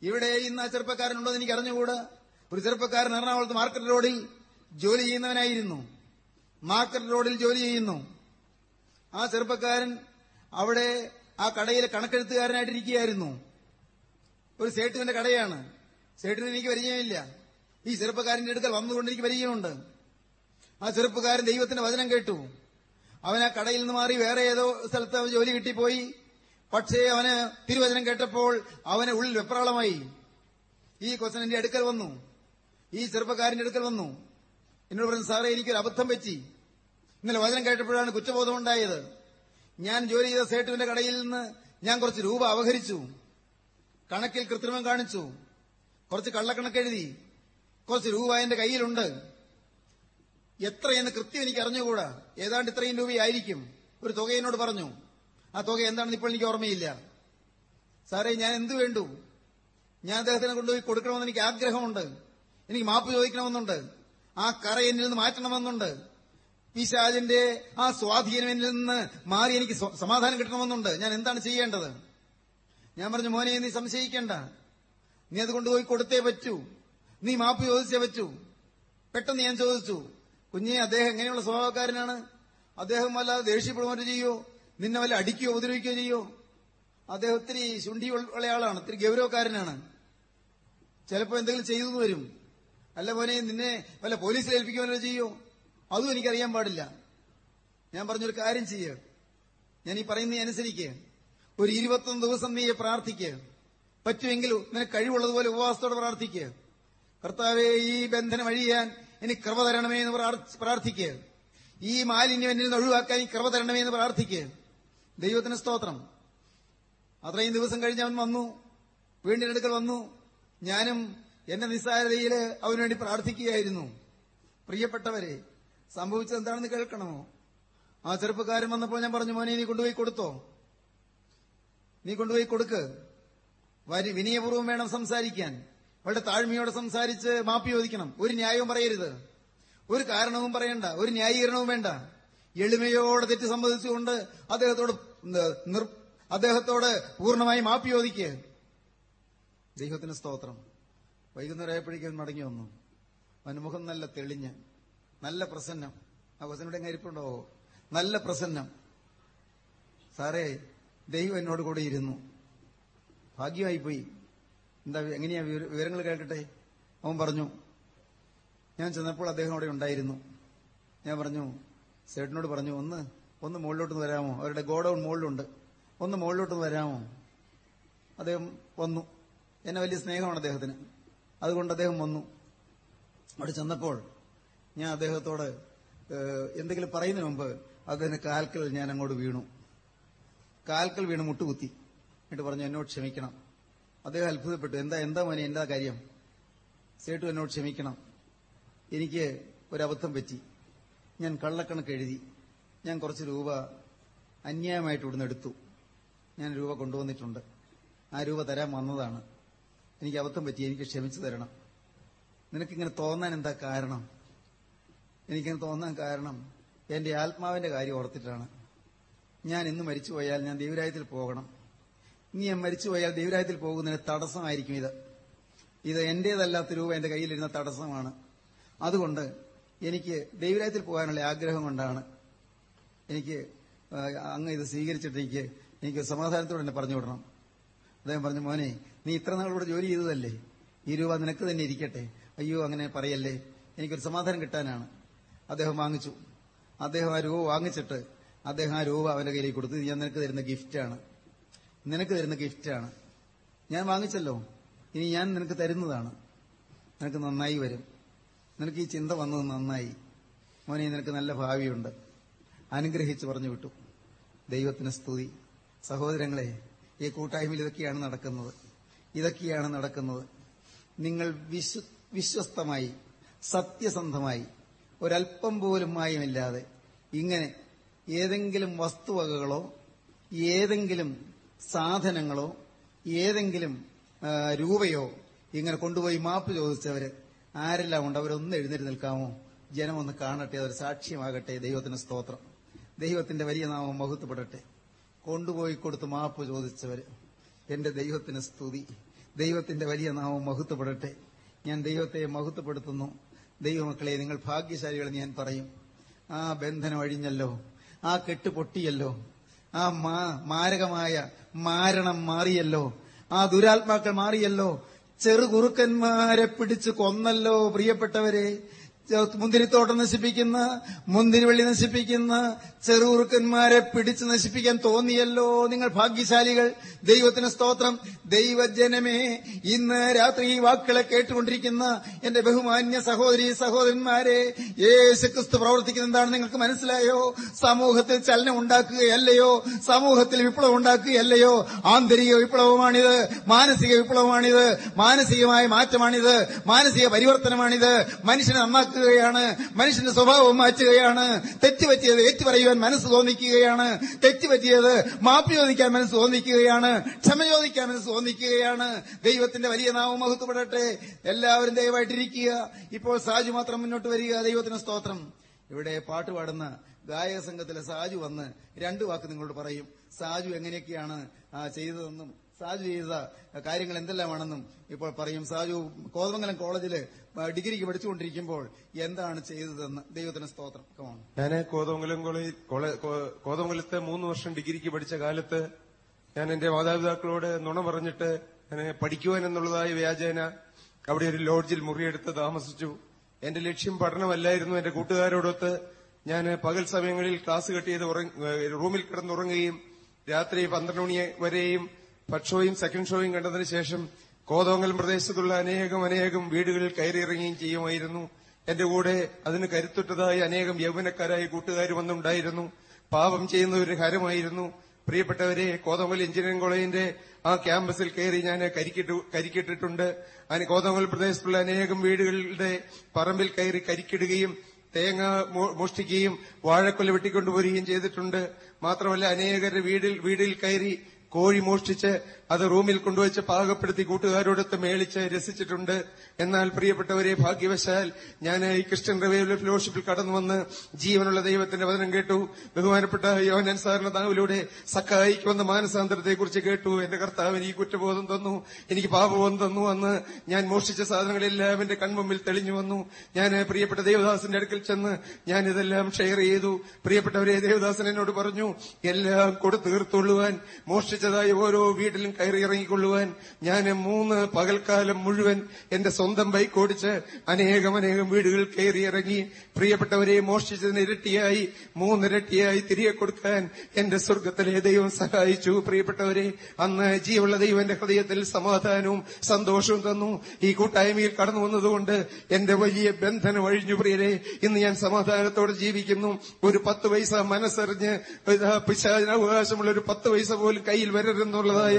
ഇവിടെ ഇന്ന് ആ ചെറുപ്പക്കാരനുണ്ടോ എന്ന് എനിക്ക് അറിഞ്ഞുകൂടാ ഒരു ചെറുപ്പക്കാരൻ എറണാകുളത്ത് മാർക്കറ്റ് റോഡിൽ ജോലി ചെയ്യുന്നവനായിരുന്നു. മാർക്കറ്റ് റോഡിൽ ജോലി ചെയ്യുന്നു. ആ ചെറുപ്പക്കാരൻ അവിടെ ആ കടയിലെ കണക്കെഴുത്തുകാരനായിട്ടിരിക്കുകയായിരുന്നു. ഒരു സേട്ടുവിന്റെ കടയാണ്. സേട്ടുവിന് എനിക്ക് പരിചയമില്ല. ഈ ചെറുപ്പക്കാരന്റെ അടുക്കൽ വന്നുകൊണ്ട് എനിക്ക് പരിചയമുണ്ട്. ആ ചെറുപ്പക്കാരൻ ദൈവത്തിന്റെ വചനം കേട്ടു. അവൻ ആ കടയിൽ നിന്ന് മാറി വേറെ ഏതോ സ്ഥലത്ത് ജോലി കിട്ടിപ്പോയി. പക്ഷേ അവന് തിരുവചനം കേട്ടപ്പോൾ അവന് ഉള്ളിൽ വെപ്രാളമായി. ഈ ക്വസ്റ്റൻ എന്റെ അടുക്കൽ വന്നു. ഈ ചെറുപ്പക്കാരന്റെ അടുക്കൽ വന്നു. എന്നോട് പറഞ്ഞു സാറേ എനിക്കൊരു അബദ്ധം പറ്റി. ഇന്നലെ വചനം കേട്ടപ്പോഴാണ് കുറ്റബോധം ഉണ്ടായത്. ഞാൻ ജോലി ചെയ്ത സേട്ടുവിന്റെ കടയിൽ നിന്ന് ഞാൻ കുറച്ച് രൂപ അവഹരിച്ചു കണക്കിൽ കൃത്രിമം കാണിച്ചു. കുറച്ച് കള്ളക്കണക്കെഴുതി. കുറച്ച് രൂപ എന്റെ കയ്യിലുണ്ട്. എത്രയെന്ന് കൃത്യം എനിക്ക് അറിഞ്ഞുകൂടാ. ഏതാണ്ട് ഇത്രയും രൂപയായിരിക്കും. ഒരു തുക എന്നോട് പറഞ്ഞു. ആ തുക എന്താണെന്ന് ഇപ്പോൾ എനിക്ക് ഓർമ്മയില്ല. സാറേ ഞാൻ എന്തു വേണ്ടു? ഞാൻ അദ്ദേഹത്തിനെ കൊണ്ടുപോയി കൊടുക്കണമെന്ന് എനിക്ക് ആഗ്രഹമുണ്ട്. എനിക്ക് മാപ്പ് ചോദിക്കണമെന്നുണ്ട്. ആ കറ എന്നിൽ നിന്ന് മാറ്റണമെന്നുണ്ട്. പിശാജിന്റെ ആ സ്വാധീനം എന്നിൽ നിന്ന് മാറി എനിക്ക് സമാധാനം കിട്ടണമെന്നുണ്ട്. ഞാൻ എന്താണ് ചെയ്യേണ്ടത്? ഞാൻ പറഞ്ഞു മോനെ നീ സംശയിക്കേണ്ട. നീ അത് കൊണ്ടുപോയി കൊടുത്തേ പറ്റൂ. നീ മാപ്പ് ചോദിച്ചേ പറ്റൂ. പെട്ടെന്ന് ഞാൻ ചോദിച്ചു. കുഞ്ഞെ അദ്ദേഹം എങ്ങനെയുള്ള സ്വഭാവക്കാരനാണ്? അദ്ദേഹം വല്ലാതെ ദേഷ്യപ്പെടുമാറ്റം ചെയ്യോ നിന്നെ വല്ല അടിക്കുകയോ ഉപദ്രവിക്കുകയോ ചെയ്യോ അദ്ദേഹം ഒത്തിരി ശുണ്ടി ഉള്ള ആളാണ് ഒത്തിരി ഗൗരവക്കാരനാണ്. ചിലപ്പോൾ എന്തെങ്കിലും ചെയ്തു വരും. അല്ല മോനെ നിന്നെ വല്ല പോലീസിൽ ഏൽപ്പിക്കുവാനോ ചെയ്യോ അതും എനിക്കറിയാൻ പാടില്ല. ഞാൻ പറഞ്ഞൊരു കാര്യം ചെയ്യുക ഞാൻ ഈ പറയുന്നത് അനുസരിക്കുക ഒരു ഇരുപത്തൊന്ന് ദിവസം നീ പ്രാർത്ഥിക്കുക പറ്റുമെങ്കിൽ നിനക്ക് കഴിവുള്ളതുപോലെ ഉപവാസത്തോടെ പ്രാർത്ഥിക്കുക കർത്താവെ ഈ ബന്ധനം അഴിയാൻ എനിക്ക് കൃപ തരണമേ എന്ന് പ്രാർത്ഥിക്കുക. ഈ മാലിന്യം എന്നിൽ നിന്ന് ഒഴിവാക്കാൻ ഈ കൃപ തരണമേ എന്ന് പ്രാർത്ഥിക്കുക. ദൈവത്തിന് സ്തോത്രം. അത്രയും ദിവസം കഴിഞ്ഞ് അവൻ വന്നു. വീണ്ടും അടുക്കൽ വന്നു. ഞാനും എന്റെ നിസ്സാരതയിൽ അവനുവേണ്ടി പ്രാർത്ഥിക്കുകയായിരുന്നു. പ്രിയപ്പെട്ടവരെ സംഭവിച്ചത് എന്താണെന്ന് കേൾക്കണമോ? ആ ചെറുപ്പക്കാരൻ വന്നപ്പോൾ ഞാൻ പറഞ്ഞു മോനെ നീ കൊണ്ടുപോയി കൊടുത്തോ? നീ കൊണ്ടുപോയി കൊടുക്ക്. വിനയപൂർവം വേണം സംസാരിക്കാൻ. വളരെ താഴ്മയോടെ സംസാരിച്ച് മാപ്പി ചോദിക്കണം. ഒരു ന്യായവും പറയരുത്. ഒരു കാരണവും പറയണ്ട. ഒരു ന്യായീകരണവും വേണ്ട. എളിമയോടെ തെറ്റ് സംബന്ധിച്ചുകൊണ്ട് അദ്ദേഹത്തോട് അദ്ദേഹത്തോട് പൂർണമായി മാപ്പി ചോദിക്കുക ദൈവത്തിന് സ്തോത്രം. വൈകുന്നേരമായപ്പോഴേക്കും മടങ്ങി വന്നു. മനുമുഖം മുഖം നല്ല തെളിഞ്ഞ് നല്ല പ്രസന്നം. ആ വസനോട് എങ്ങനെ ഇരിപ്പുണ്ടോ? നല്ല പ്രസന്നം. സാറേ ദൈവം എന്നോട് കൂടെ ഇരുന്നു. ഭാഗ്യമായി പോയി എന്താ എങ്ങനെയാ വിവര- വിവരങ്ങൾ കേൾക്കട്ടെ? അവൻ പറഞ്ഞു ഞാൻ ചെന്നപ്പോൾ അദ്ദേഹം അവിടെ ഉണ്ടായിരുന്നു. ഞാൻ പറഞ്ഞു സേട്ടനോട് പറഞ്ഞു ഒന്ന് ഒന്ന് മുകളിലോട്ട് വരാമോ? അവരുടെ ഗോഡൌൺ മുകളിലുണ്ട്. ഒന്ന് മുകളിലോട്ട് വരാമോ? അദ്ദേഹം വന്നു. എന്നെ വലിയ സ്നേഹമാണ് അദ്ദേഹത്തിന്. അതുകൊണ്ട് അദ്ദേഹം വന്നു. അവിടെ ചെന്നപ്പോൾ ഞാൻ അദ്ദേഹത്തോട് എന്തെങ്കിലും പറയുന്നതിന് മുമ്പ് അദ്ദേഹത്തിന് കാൽക്കൽ ഞാൻ അങ്ങോട്ട് വീണു. കാൽക്കൽ വീണ് മുട്ടുകുത്തി. എന്നിട്ട് പറഞ്ഞു എന്നോട് ക്ഷമിക്കണം. അദ്ദേഹം അത്ഭുതപ്പെട്ടു. എന്താ എന്താ മോനെ എന്താ കാര്യം? സേട്ടു എന്നോട് ക്ഷമിക്കണം. എനിക്ക് ഒരബദ്ധം പറ്റി. ഞാൻ കള്ളക്കണക്ക് എഴുതി. ഞാൻ കുറച്ച് രൂപ അന്യായമായിട്ട് ഇവിടുന്ന് എടുത്തു. ഞാൻ രൂപ കൊണ്ടുവന്നിട്ടുണ്ട്. ആ രൂപ തരാൻ വന്നതാണ്. എനിക്ക് അബദ്ധം പറ്റി. എനിക്ക് ക്ഷമിച്ചു തരണം. നിനക്കിങ്ങനെ തോന്നാൻ എന്താ കാരണം? എനിക്കിങ്ങനെ തോന്നാൻ കാരണം എന്റെ ആത്മാവിന്റെ കാര്യം ഓർത്തിട്ടാണ്. ഞാൻ ഇന്ന് മരിച്ചുപോയാൽ ഞാൻ ദൈവരായത്തിൽ പോകണം. ഇനി ഞാൻ മരിച്ചുപോയാൽ ദൈവരായത്തിൽ പോകുന്നതിന് തടസ്സമായിരിക്കും ഇത്. ഇത് എന്റേതല്ലാത്ത രൂപ എന്റെ കയ്യിലിരുന്ന തടസ്സമാണ്. അതുകൊണ്ട് എനിക്ക് ദൈവരായത്തിൽ പോകാനുള്ള ആഗ്രഹം കൊണ്ടാണ് എനിക്ക് അങ്ങ് ഇത് സ്വീകരിച്ചിട്ട് എനിക്ക് എനിക്ക് സമാധാനത്തോടെ എന്നെ പറഞ്ഞു വിടണം. അദ്ദേഹം പറഞ്ഞു മോനെ നീ ഇത്ര ഇവിടെ ജോലി ചെയ്തതല്ലേ? ഈ രൂപ നിനക്ക് തന്നെ ഇരിക്കട്ടെ. അയ്യോ അങ്ങനെ പറയല്ലേ? എനിക്കൊരു സമാധാനം കിട്ടാനാണ്. അദ്ദേഹം വാങ്ങിച്ചു. അദ്ദേഹം ആ രൂപ വാങ്ങിച്ചിട്ട് അദ്ദേഹം ആ രൂപ അവന്റെ കയ്യിലേക്ക് കൊടുത്തു. ഞാൻ നിനക്ക് തരുന്ന ഗിഫ്റ്റാണ് നിനക്ക് തരുന്ന ഗിഫ്റ്റാണ് ഞാൻ വാങ്ങിച്ചല്ലോ. ഇനി ഞാൻ നിനക്ക് തരുന്നതാണ്. നിനക്ക് നന്നായി വരും. നിനക്ക് ഈ ചിന്ത വന്നത് നന്നായി. മോനെ നിനക്ക് നല്ല ഭാവിയുണ്ട്. അനുഗ്രഹിച്ച് പറഞ്ഞു വിട്ടു. ദൈവത്തിന് സ്തുതി. സഹോദരങ്ങളെ ഈ കൂട്ടായ്മയിൽ ഇതൊക്കെയാണ് നടക്കുന്നത്. ഇതൊക്കെയാണ് നടക്കുന്നത്. നിങ്ങൾ വിശ്വ വിശ്വസ്തമായി സത്യസന്ധമായി ഒരല്പം പോലും മായമില്ലാതെ ഇങ്ങനെ ഏതെങ്കിലും വസ്തുവകകളോ ഏതെങ്കിലും സാധനങ്ങളോ ഏതെങ്കിലും രൂപയോ ഇങ്ങനെ കൊണ്ടുപോയി മാപ്പ് ചോദിച്ചവര് ആരെല്ലാം ഉണ്ട്? അവരൊന്ന് എഴുന്നേറ്റ് നിൽക്കാമോ? ജനം ഒന്ന് കാണട്ടെ അതൊരു സാക്ഷ്യമാകട്ടെ. ദൈവത്തിന് സ്തോത്രം. ദൈവത്തിന്റെ വലിയ നാമം മഹത്വപ്പെടട്ടെ. കൊണ്ടുപോയി കൊടുത്ത് മാപ്പ് ചോദിച്ചവര് എന്റെ ദൈവത്തിന് സ്തുതി. ദൈവത്തിന്റെ വലിയ നാമം മഹത്വപ്പെടട്ടെ. ഞാൻ ദൈവത്തെ മഹത്വപ്പെടുത്തുന്നു. ദൈവമക്കളെ നിങ്ങൾ ഭാഗ്യശാലികളെന്ന് ഞാൻ പറയും. ആ ബന്ധനം അഴിഞ്ഞല്ലോ. ആ കെട്ട് പൊട്ടിയല്ലോ. ആ മാരകമായ മാരണം മാറിയല്ലോ. ആ ദുരാത്മാക്കൾ മാറിയല്ലോ. ചെറുകുറുക്കന്മാരെ പിടിച്ച് കൊന്നല്ലോ പ്രിയപ്പെട്ടവരെ. മുന്തിരിത്തോട്ടം നശിപ്പിക്കുന്ന മുന്തിരിവള്ളി നശിപ്പിക്കുന്ന ചെറുകുറുക്കന്മാരെ പിടിച്ചു നശിപ്പിക്കാൻ തോന്നിയല്ലോ നിങ്ങൾ ഭാഗ്യശാലികൾ. ദൈവത്തിന് സ്തോത്രം. ദൈവജനമേ ഇന്ന് രാത്രി ഈ വാക്കുകളെ കേട്ടുകൊണ്ടിരിക്കുന്ന എന്റെ ബഹുമാന്യ സഹോദരി സഹോദരന്മാരെ യേശു ക്രിസ്തു പ്രവർത്തിക്കുന്ന എന്താണ് നിങ്ങൾക്ക് മനസ്സിലായോ? സമൂഹത്തിൽ ചലനം ഉണ്ടാക്കുകയല്ലയോ? സമൂഹത്തിൽ വിപ്ലവം ഉണ്ടാക്കുകയല്ലയോ? ആന്തരിക വിപ്ലവമാണിത് മാനസിക വിപ്ലവമാണിത് മാനസികമായ മാറ്റമാണിത് മാനസിക പരിവർത്തനമാണിത്. മനുഷ്യനെ നന്നാക്കുകയാണ് മനുഷ്യന്റെ സ്വഭാവം മാറ്റുകയാണ്. തെറ്റുപറ്റിയത് ഏറ്റുപറയുവാൻ മനസ്സ് തോന്നിക്കുകയാണ്. തെറ്റുപറ്റിയത് മാപ്പ് ചോദിക്കാൻ മനസ്സ് തോന്നിക്കുകയാണ്. ക്ഷമ ചോദിക്കാൻ മനസ്സ് തോന്നിക്കുകയാണ്. ദൈവത്തിന്റെ വലിയ നാമം മഹത്വപ്പെടട്ടെ. എല്ലാവരും ദയവായിട്ടിരിക്കുക. ഇപ്പോൾ സാജു മാത്രം മുന്നോട്ട് വരിക. ദൈവത്തിന് സ്തോത്രം. ഇവിടെ പാട്ട് പാടുന്ന ഗായക സംഘത്തിലെ സാജു വന്ന് രണ്ടു വാക്ക് നിങ്ങളോട് പറയും. സാജു എങ്ങനെയൊക്കെയാണ് ചെയ്തതെന്നും സാജു ചെയ്ത കാര്യങ്ങൾ എന്തെല്ലാമാണെന്നും ഇപ്പോൾ പറയും. സാജു കോതമംഗലം കോളേജിൽ ഡിഗ്രിക്ക് പഠിച്ചുകൊണ്ടിരിക്കുമ്പോൾ എന്താണ് ചെയ്തതെന്ന് ദൈവത്തിന് സ്തോത്രം. ഞാൻ കോതമംഗലം കോളേജ് കോതമംഗലത്തെ മൂന്ന് വർഷം ഡിഗ്രിക്ക് പഠിച്ച കാലത്ത് ഞാൻ എന്റെ മാതാപിതാക്കളോട് നുണ പറഞ്ഞിട്ട് ഞാൻ പഠിക്കുവാൻ എന്നുള്ളതായ വ്യാജേന അവിടെ ഒരു ലോഡ്ജിൽ മുറിയെടുത്ത് താമസിച്ചു. എന്റെ ലക്ഷ്യം പഠനമല്ലായിരുന്നു. എന്റെ കൂട്ടുകാരോടൊത്ത് ഞാൻ പകൽ സമയങ്ങളിൽ ക്ലാസ് കെട്ടിയത് റൂമിൽ കിടന്നുറങ്ങുകയും രാത്രി പന്ത്രണ്ട് മണി വരെയും ഫസ്റ്റ് ഷോയും സെക്കൻഡ് ഷോയും കണ്ടതിന് ശേഷം കോതോങ്ങൽ പ്രദേശത്തുള്ള അനേകം അനേകം വീടുകളിൽ കയറിയിറങ്ങുകയും ചെയ്യുമായിരുന്നു. എന്റെ കൂടെ അതിന് കരുത്തുറ്റതായി അനേകം യൗവനക്കാരായ കൂട്ടുകാർ വന്നുണ്ടായിരുന്നു. പാപം ചെയ്യുന്ന ഒരു ഹരമായിരുന്നു. പ്രിയപ്പെട്ടവരെ കോതമംഗൽ എഞ്ചിനീയറിംഗ് കോളേജിന്റെ ആ ക്യാമ്പസിൽ കയറി ഞാൻ കരിക്കിട്ടു കരിക്കിട്ടിട്ടുണ്ട്. അതിന് കോതമംഗൽ പ്രദേശത്തുള്ള അനേകം വീടുകളുടെ പറമ്പിൽ കയറി കരിക്കിടുകയും തേങ്ങ മോഷ്ടിക്കുകയും വാഴക്കൊല വെട്ടിക്കൊണ്ടുപോരുകയും ചെയ്തിട്ടുണ്ട്. മാത്രമല്ല അനേകരുടെ വീടിൽ വീടിൽ കയറി കോഴി മോഷ്ടിച്ച് അത് റൂമിൽ കൊണ്ടുവച്ച് പാകപ്പെടുത്തി കൂട്ടുകാരോടൊത്ത് മേളിച്ച് രസിച്ചിട്ടുണ്ട്. എന്നാൽ പ്രിയപ്പെട്ടവരെ ഭാഗ്യവശാൽ ഞാൻ ഈ ക്രിസ്ത്യൻ റിവൈവൽ ഫെലോഷിപ്പിൽ കടന്നു വന്ന് ജീവനുള്ള ദൈവത്തിന്റെ വചനം കേട്ടു. ബഹുമാനപ്പെട്ട യോഹനൻ സാറിന്റെ താവിലൂടെ സക്കായിക്ക് വന്ന മാനസാന്തരത്തെക്കുറിച്ച് കേട്ടു. എന്റെ കർത്താവ് ഈ കുറ്റബോധം തന്നു എനിക്ക് പാപബോധം തന്നു. അന്ന് ഞാൻ മോഷ്ടിച്ച സാധനങ്ങളെല്ലാം എന്റെ കൺമുമ്പിൽ തെളിഞ്ഞു വന്നു. ഞാൻ പ്രിയപ്പെട്ട ദേവദാസിന്റെ അടുക്കൽ ചെന്ന് ഞാൻ ഇതെല്ലാം ഷെയർ ചെയ്തു. പ്രിയപ്പെട്ടവരെ ദേവദാസൻ എന്നോട് പറഞ്ഞു എല്ലാം കൊടുത്തു തീർത്തുകൊള്ളുവാൻ മോഷ്ടിച്ചതായ ഓരോ വീട്ടിലും കയറി ഇറങ്ങിക്കൊള്ളുവാൻ ഞാൻ മൂന്ന് പകൽക്കാലം മുഴുവൻ എന്റെ സ്വന്തം ബൈക്ക് ഓടിച്ച് അനേകം അനേകം വീടുകൾ കയറി ഇറങ്ങി പ്രിയപ്പെട്ടവരെ മോഷ്ടിച്ചതിന് ഇരട്ടിയായി മൂന്നിരട്ടിയായി തിരികെ കൊടുക്കാൻ എന്റെ സ്വർഗത്തിലെ ദൈവം സഹായിച്ചു. പ്രിയപ്പെട്ടവരെ അന്ന് ജീവുള്ള ദൈവം ഹൃദയത്തിൽ സമാധാനവും സന്തോഷവും തന്നു. ഈ കൂട്ടായ്മയിൽ കടന്നു വന്നതുകൊണ്ട് എന്റെ വലിയ ബന്ധനം അഴിഞ്ഞു പ്രിയരെ ഇന്ന് ഞാൻ സമാധാനത്തോടെ ജീവിക്കുന്നു. ഒരു പത്ത് പൈസ മനസ്സറിഞ്ഞ് പിശാചിന് അവകാശമുള്ള ഒരു പത്ത് പൈസ പോലും കയ്യിൽ വരരുതെന്നുള്ളതായ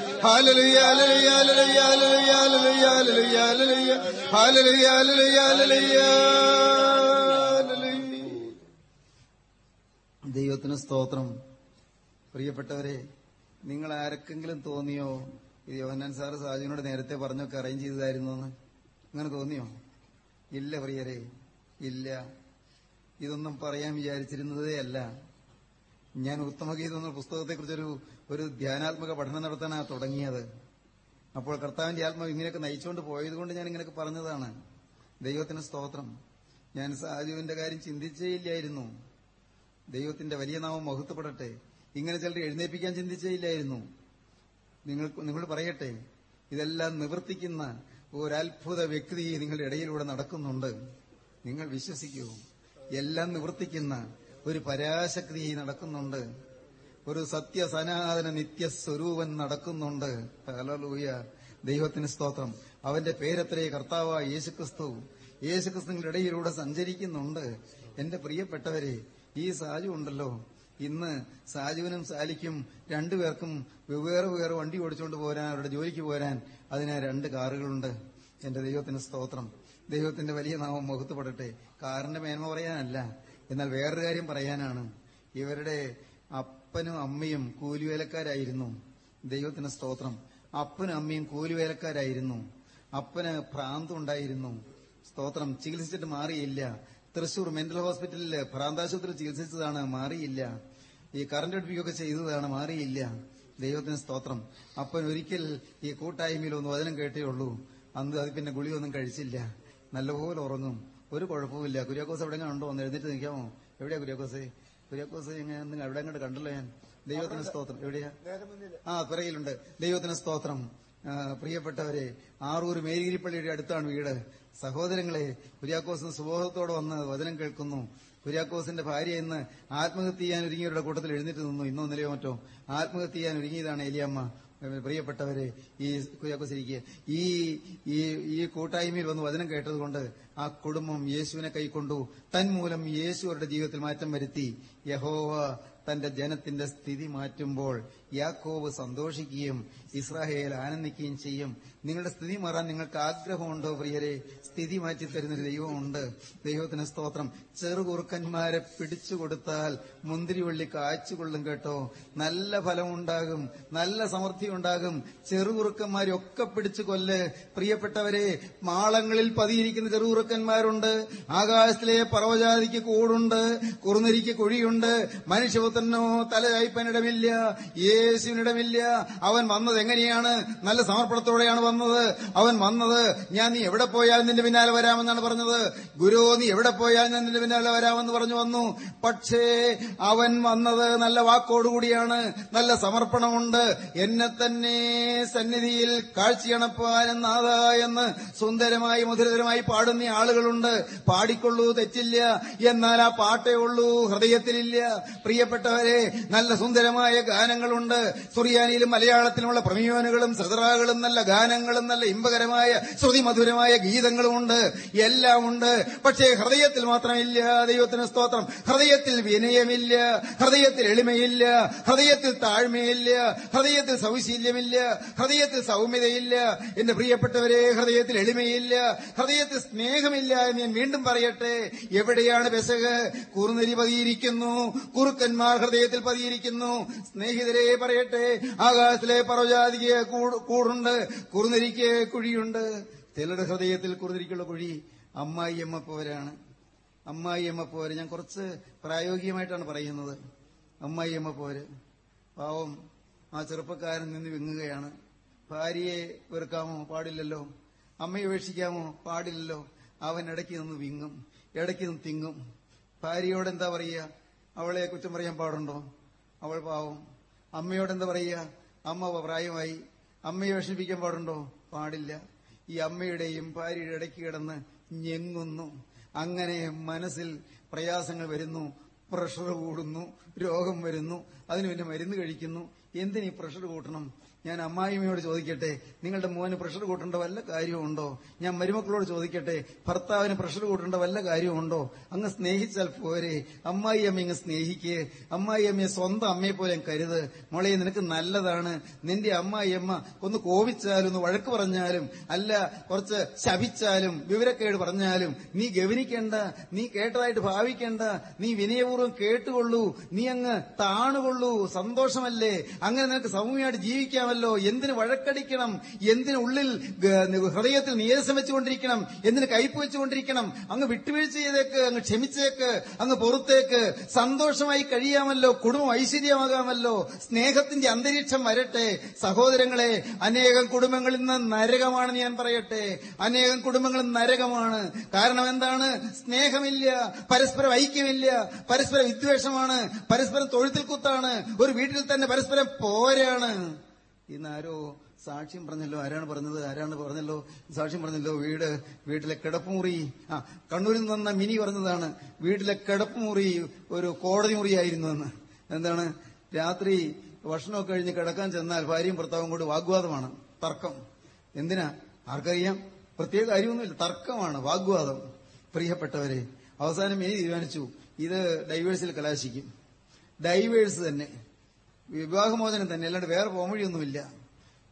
ദൈവത്തിന് സ്തോത്രം. പ്രിയപ്പെട്ടവരെ നിങ്ങൾ ആർക്കെങ്കിലും തോന്നിയോ? ഈ യോഹന്നാൻ സാറ് സാജുവിനോട് നേരത്തെ പറഞ്ഞൊക്കെ അറേഞ്ച് ചെയ്തതായിരുന്നു എന്ന് അങ്ങനെ തോന്നിയോ? ഇല്ല പ്രിയരെ ഇല്ല. ഇതൊന്നും പറയാൻ വിചാരിച്ചിരുന്നതേ അല്ല. ഞാൻ ഉത്തമഗീത എന്ന പുസ്തകത്തെക്കുറിച്ചൊരു ഒരു ധ്യാനാത്മക പഠനം നടത്താനാണ് തുടങ്ങിയത്. അപ്പോൾ കർത്താവിന്റെ ആത്മാവ് ഇങ്ങനെയൊക്കെ നയിച്ചുകൊണ്ട് പോയതുകൊണ്ട് ഞാൻ ഇങ്ങനെയൊക്കെ പറഞ്ഞതാണ്. ദൈവത്തിന് സ്തോത്രം. ഞാൻ സാജുവിന്റെ കാര്യം ചിന്തിച്ചേ ഇല്ലായിരുന്നു ദൈവത്തിന്റെ വലിയ നാമം മഹത്വപ്പെടട്ടെ. ഇങ്ങനെ ചിലർ എഴുന്നേൽപ്പിക്കാൻ ചിന്തിച്ചേ ഇല്ലായിരുന്നു നിങ്ങൾ നിങ്ങൾ പറയട്ടെ ഇതെല്ലാം നിവർത്തിക്കുന്ന ഒരത്ഭുത വ്യക്തി നിങ്ങളുടെ ഇടയിലൂടെ നടക്കുന്നുണ്ട്. നിങ്ങൾ വിശ്വസിക്കൂ. എല്ലാം നിവർത്തിക്കുന്ന ഒരു പരാശക്തി നടക്കുന്നുണ്ട്. ഒരു സത്യസനാതന നിത്യ നിത്യസ്വരൂപൻ നടക്കുന്നുണ്ട്. ഹലലൂയ ദൈവത്തിന് സ്തോത്രം. അവന്റെ പേരത്രേ കർത്താവായ യേശുക്രിസ്തു. യേശുക്രിസ്തുവിന്റെ ഇടയിലൂടെ സഞ്ചരിക്കുന്നുണ്ട്. എന്റെ പ്രിയപ്പെട്ടവരെ ഈ സാജു ഉണ്ടല്ലോ. ഇന്ന് സാജുവിനും സാലിക്കും രണ്ടുപേർക്കും വെവ്വേറെ വേറെ വണ്ടി ഓടിച്ചുകൊണ്ട് പോരാൻ അവരുടെ ജോലിക്ക് പോരാൻ അതിന് രണ്ട് കാറുകളുണ്ട്. എന്റെ ദൈവത്തിന് സ്തോത്രം. ദൈവത്തിന്റെ വലിയ നാമം മുഖത്തുപെടട്ടെ കാറിന്റെ മേന്മ പറയാനല്ല. എന്നാൽ വേറൊരു കാര്യം പറയാനാണ്. ഇവരുടെ അപ്പനും അമ്മയും കൂലിവേലക്കാരായിരുന്നു. ദൈവത്തിന് സ്തോത്രം. അപ്പനും അമ്മയും കൂലിവേലക്കാരായിരുന്നു. അപ്പന് ഭ്രാന്തുണ്ടായിരുന്നു സ്തോത്രം. ചികിത്സിച്ചിട്ട് മാറിയില്ല. തൃശൂർ മെന്റൽ ഹോസ്പിറ്റലിൽ ഭ്രാന്താശുപത്രി ചികിത്സിച്ചതാണ്. മാറിയില്ല. ഈ കറണ്ട് അടുപ്പിക്കുകയൊക്കെ ചെയ്തതാണ്. മാറിയില്ല. ദൈവത്തിന് സ്തോത്രം. അപ്പൻ ഒരിക്കൽ ഈ കൂട്ടായ്മയിൽ ഒന്ന് വചനം കേട്ടേ ഉള്ളൂ. അന്ന് അത് പിന്നെ ഗുളിയൊന്നും കഴിച്ചില്ല. നല്ലപോലെ ഉറങ്ങും. ഒരു കുഴപ്പമില്ല കുര്യാക്കോസ് എവിടെ ഉണ്ടോ? ഒന്ന് എഴുന്നേറ്റ് നിൽക്കാമോ? എവിടെയാ കുര്യാക്കോസ്? കുര്യാക്കോസ് എങ്ങനെ എവിടെ കണ്ടല്ലോ ഞാൻ? ദൈവത്തിന് സ്തോത്രം. എവിടെയാ? ആ പിറകിലുണ്ട് ദൈവത്തിന് സ്തോത്രം. പ്രിയപ്പെട്ടവരെ ആറൂർ മേരിഗിരിപ്പള്ളിയുടെ അടുത്താണ് വീട്. സഹോദരങ്ങളെ കുര്യാക്കോസ് സുബോധത്തോടെ വന്ന് വചനം കേൾക്കുന്നു. കുര്യാക്കോസിന്റെ ഭാര്യ ഇന്ന് ആത്മഹത്യ ചെയ്യാൻ ഒരുങ്ങിയവരുടെ കൂട്ടത്തിൽ എഴുന്നേറ്റ് നിന്നു. ഇന്നോ നിലയോ മറ്റോ ആത്മഹത്യ ചെയ്യാൻ ഒരുങ്ങിയതാണ് എലിയമ്മ പ്രിയപ്പെട്ടവരെ ഈ കുയാക്കുസിരിക്കുക ഈ ഈ ഈ കൂട്ടായ്മയിൽ വന്ന് വചനം കേട്ടതുകൊണ്ട് ആ കുടുംബം യേശുവിനെ കൈക്കൊണ്ടു തന്മൂലം യേശു അവരുടെ ജീവിതത്തിൽ മാറ്റം വരുത്തി. യഹോവ തന്റെ ജനത്തിന്റെ സ്ഥിതി മാറ്റുമ്പോൾ യാക്കോബ് സന്തോഷിക്കുകയും ഇസ്രായേൽ ആനന്ദിക്കുകയും ചെയ്യും. നിങ്ങളുടെ സ്ഥിതി മാറാൻ നിങ്ങൾക്ക് ആഗ്രഹമുണ്ടോ പ്രിയരെ? സ്ഥിതി മാറ്റി തരുന്നൊരു ദൈവമുണ്ട്. ദൈവത്തിന് സ്തോത്രം. ചെറുകുറുക്കന്മാരെ പിടിച്ചു കൊടുത്താൽ മുന്തിരിവള്ളി കാച്ചുകൊള്ളും കേട്ടോ. നല്ല ഫലമുണ്ടാകും. നല്ല സമൃദ്ധി ഉണ്ടാകും ചെറുകുറുക്കന്മാരൊക്കെ പിടിച്ചു കൊല്ല്. പ്രിയപ്പെട്ടവരെ മാളങ്ങളിൽ പതിയിരിക്കുന്ന ചെറുകുറുക്കന്മാരുണ്ട്. ആകാശത്തിലെ പർവജാതിക്ക് കൂടുണ്ട്. കുറുനരിക്ക് കുഴിയുണ്ട്. മനുഷ്യപുത്രനോ തലചായ്പനിടമില്ല യേശുവിനിടമില്ല. അവൻ വന്നത് എങ്ങനെയാണ്? നല്ല സമർപ്പണത്തോടെയാണ് വന്നത്. അവൻ വന്നത് ഞാൻ നീ എവിടെ പോയാൽ നിന്റെ പിന്നാലെ വരാമെന്നാണ് പറഞ്ഞത്. ഗുരു നീ എവിടെ പോയാൽ ഞാൻ നിന്റെ പിന്നാലെ വരാമെന്ന് പറഞ്ഞു വന്നു. പക്ഷേ അവൻ വന്നത് നല്ല വാക്കോടുകൂടിയാണ്. നല്ല സമർപ്പണമുണ്ട്. എന്നെ തന്നെ സന്നിധിയിൽ കാഴ്ചയണപ്പാനെന്നാഥ എന്ന് സുന്ദരമായി മധുരതരമായി പാടുന്ന ആളുകളുണ്ട്. പാടിക്കൊള്ളൂ തെറ്റില്ല. എന്നാൽ ആ പാട്ടേ ഉള്ളൂ ഹൃദയത്തിലില്ല. പ്രിയപ്പെട്ടവരെ നല്ല സുന്ദരമായ ഗാനങ്ങളുണ്ട്. സുറിയാനിയിലും മലയാളത്തിലുമുള്ള പ്രമീവനുകളും സദറാകളും നല്ല ഗാനങ്ങളും നല്ല ഇമ്പകരമായ ശ്രുതിമധുരമായ ഗീതങ്ങളുമുണ്ട് എല്ലാം ഉണ്ട്. പക്ഷേ ഹൃദയത്തിൽ മാത്രമില്ല. ദൈവത്തിന് സ്തോത്രം. ഹൃദയത്തിൽ വിനയമില്ല. ഹൃദയത്തിൽ എളിമയില്ല. ഹൃദയത്തിൽ താഴ്മയില്ല. ഹൃദയത്തിൽ സൗശീല്യമില്ല. ഹൃദയത്തിൽ സൗമ്യതയില്ല. എന്റെ പ്രിയപ്പെട്ടവരെ ഹൃദയത്തിൽ എളിമയില്ല. ഹൃദയത്തിൽ സ്നേഹമില്ല എന്ന് ഞാൻ വീണ്ടും പറയട്ടെ. എവിടെയാണ് പെസക്? കുറുനരി പതിയിരിക്കുന്നു. കുറുക്കന്മാർ ഹൃദയത്തിൽ പതിയിരിക്കുന്നു. സ്നേഹിതരെ പറയട്ടെ. ആകാശത്തിലെ പർവജാതിക്ക് കൂടുണ്ട് കുറുനിരിക്ക് കുഴിയുണ്ട്. ചിലരുടെ ഹൃദയത്തിൽ കുറുനിരിക്കുള്ള കുഴി അമ്മായിയമ്മ പോരാണ് അമ്മായിയമ്മ പോര് ഞാൻ കുറച്ച് പ്രായോഗികമായിട്ടാണ് പറയുന്നത്. അമ്മായിയമ്മ പോര് പാവം ആ ചെറുപ്പക്കാരൻ നിന്ന് വിങ്ങുകയാണ്. ഭാര്യയെ വെറുക്കാമോ? പാടില്ലല്ലോ. അമ്മയെ ഉപേക്ഷിക്കാമോ? പാടില്ലല്ലോ. അവൻ ഇടയ്ക്ക് നിന്ന് വിങ്ങും ഇടയ്ക്ക് നിന്ന് തിങ്ങും. ഭാര്യയോട് എന്താ പറയുക? അവളെ കുറ്റം പറയാൻ പാടുണ്ടോ? അവൾ പാവം. അമ്മയോട് എന്താ പറയുക? അമ്മ പ്രായമായി. അമ്മയെ വിഷമിപ്പിക്കാൻ പാടുണ്ടോ? പാടില്ല. ഈ അമ്മയുടെയും ഭാര്യയുടെ ഇടയ്ക്ക് കിടന്ന് ഞെങ്ങുന്നു. അങ്ങനെ മനസ്സിൽ പ്രയാസങ്ങൾ വരുന്നു. പ്രഷർ കൂടുന്നു. രോഗം വരുന്നു. അതിനു പിന്നെ മരുന്ന് കഴിക്കുന്നു. എന്തിനീ പ്രഷർ കൂട്ടണം? ഞാൻ അമ്മായിമ്മയോട് ചോദിക്കട്ടെ നിങ്ങളുടെ മോന് പ്രഷർ കൂട്ടേണ്ട വല്ല കാര്യമുണ്ടോ ഞാൻ മരുമക്കളോട് ചോദിക്കട്ടെ ഭർത്താവിന് പ്രഷർ കൂട്ടേണ്ട വല്ല കാര്യമുണ്ടോ അങ്ങ് സ്നേഹിച്ചാൽ പോരെ അമ്മായി അമ്മ ഇങ്ങ് സ്നേഹിക്ക്. അമ്മായി അമ്മയെ സ്വന്തം അമ്മയെ പോലെ കരുത്. മോളെ നിനക്ക് നല്ലതാണ്. നിന്റെ അമ്മായി അമ്മ ഒന്ന് കോപിച്ചാലും ഒന്ന് വഴക്ക് പറഞ്ഞാലും അല്ല കുറച്ച് ശപിച്ചാലും വിവരക്കേട് പറഞ്ഞാലും നീ ഗവനിക്കേണ്ട നീ കേട്ടതായിട്ട് ഭാവിക്കേണ്ട നീ വിനയപൂർവം കേട്ടുകൊള്ളൂ നീ അങ്ങ് താണുകൊള്ളൂ സന്തോഷമല്ലേ? അങ്ങനെ നിനക്ക് സൗമ്യമായിട്ട് ജീവിക്കാമല്ലോ എന്തിന് വഴക്കടിക്കണം? എന്തിന് ഉള്ളിൽ ഹൃദയത്തിൽ നീരസം വെച്ചുകൊണ്ടിരിക്കണം? എന്തിന് കയ്പ് വെച്ചുകൊണ്ടിരിക്കണം? അങ്ങ് വിട്ടുവീഴ്ച ചെയ്തേക്ക് അങ്ങ് ക്ഷമിച്ചേക്ക് അങ്ങ് പുറത്തേക്ക്. സന്തോഷമായി കഴിയാമല്ലോ. കുടുംബം ഐശ്വര്യമാകാമല്ലോ. സ്നേഹത്തിന്റെ അന്തരീക്ഷം വരട്ടെ. സഹോദരങ്ങളെ അനേകം കുടുംബങ്ങളിൽ നിന്ന് നരകമാണെന്ന് ഞാൻ പറയട്ടെ. അനേകം കുടുംബങ്ങൾ നരകമാണ്. കാരണം എന്താണ്? സ്നേഹമില്ല പരസ്പരം ഐക്യമില്ല പരസ്പര വിദ്വേഷമാണ് പരസ്പരം തൊഴുത്തിൽ കുത്താണ് ഒരു വീട്ടിൽ തന്നെ പരസ്പരം പോരാണ്. ഇന്ന് ആരോ സാക്ഷ്യം പറഞ്ഞല്ലോ? ആരാണ് പറഞ്ഞത്? ആരാണ് പറഞ്ഞല്ലോ? സാക്ഷ്യം പറഞ്ഞല്ലോ വീട് വീട്ടിലെ കിടപ്പുമുറി. ആ കണ്ണൂരിൽ നിന്ന് വന്ന മിനി പറഞ്ഞതാണ് വീട്ടിലെ കിടപ്പുമുറി ഒരു കോടതി മുറിയായിരുന്നു എന്ന്. എന്താണ്? രാത്രി ഭക്ഷണമൊക്കെ കഴിഞ്ഞ് കിടക്കാൻ ചെന്നാൽ ഭാര്യയും ഭർത്താവും കൂടി വാഗ്വാദമാണ് തർക്കം. എന്തിനാ? ആർക്കറിയാം? പ്രത്യേക കാര്യമൊന്നുമില്ല തർക്കമാണ് വാഗ്വാദം. പ്രിയപ്പെട്ടവരെ അവസാനം ഇനി തീരുമാനിച്ചു ഇത് ഡൈവേഴ്സിൽ കലാശിക്കും. ഡൈവേഴ്സ് തന്നെ. വിവാഹമോചനം തന്നെ അല്ലാണ്ട് വേറെ പോംവഴിയൊന്നുമില്ല.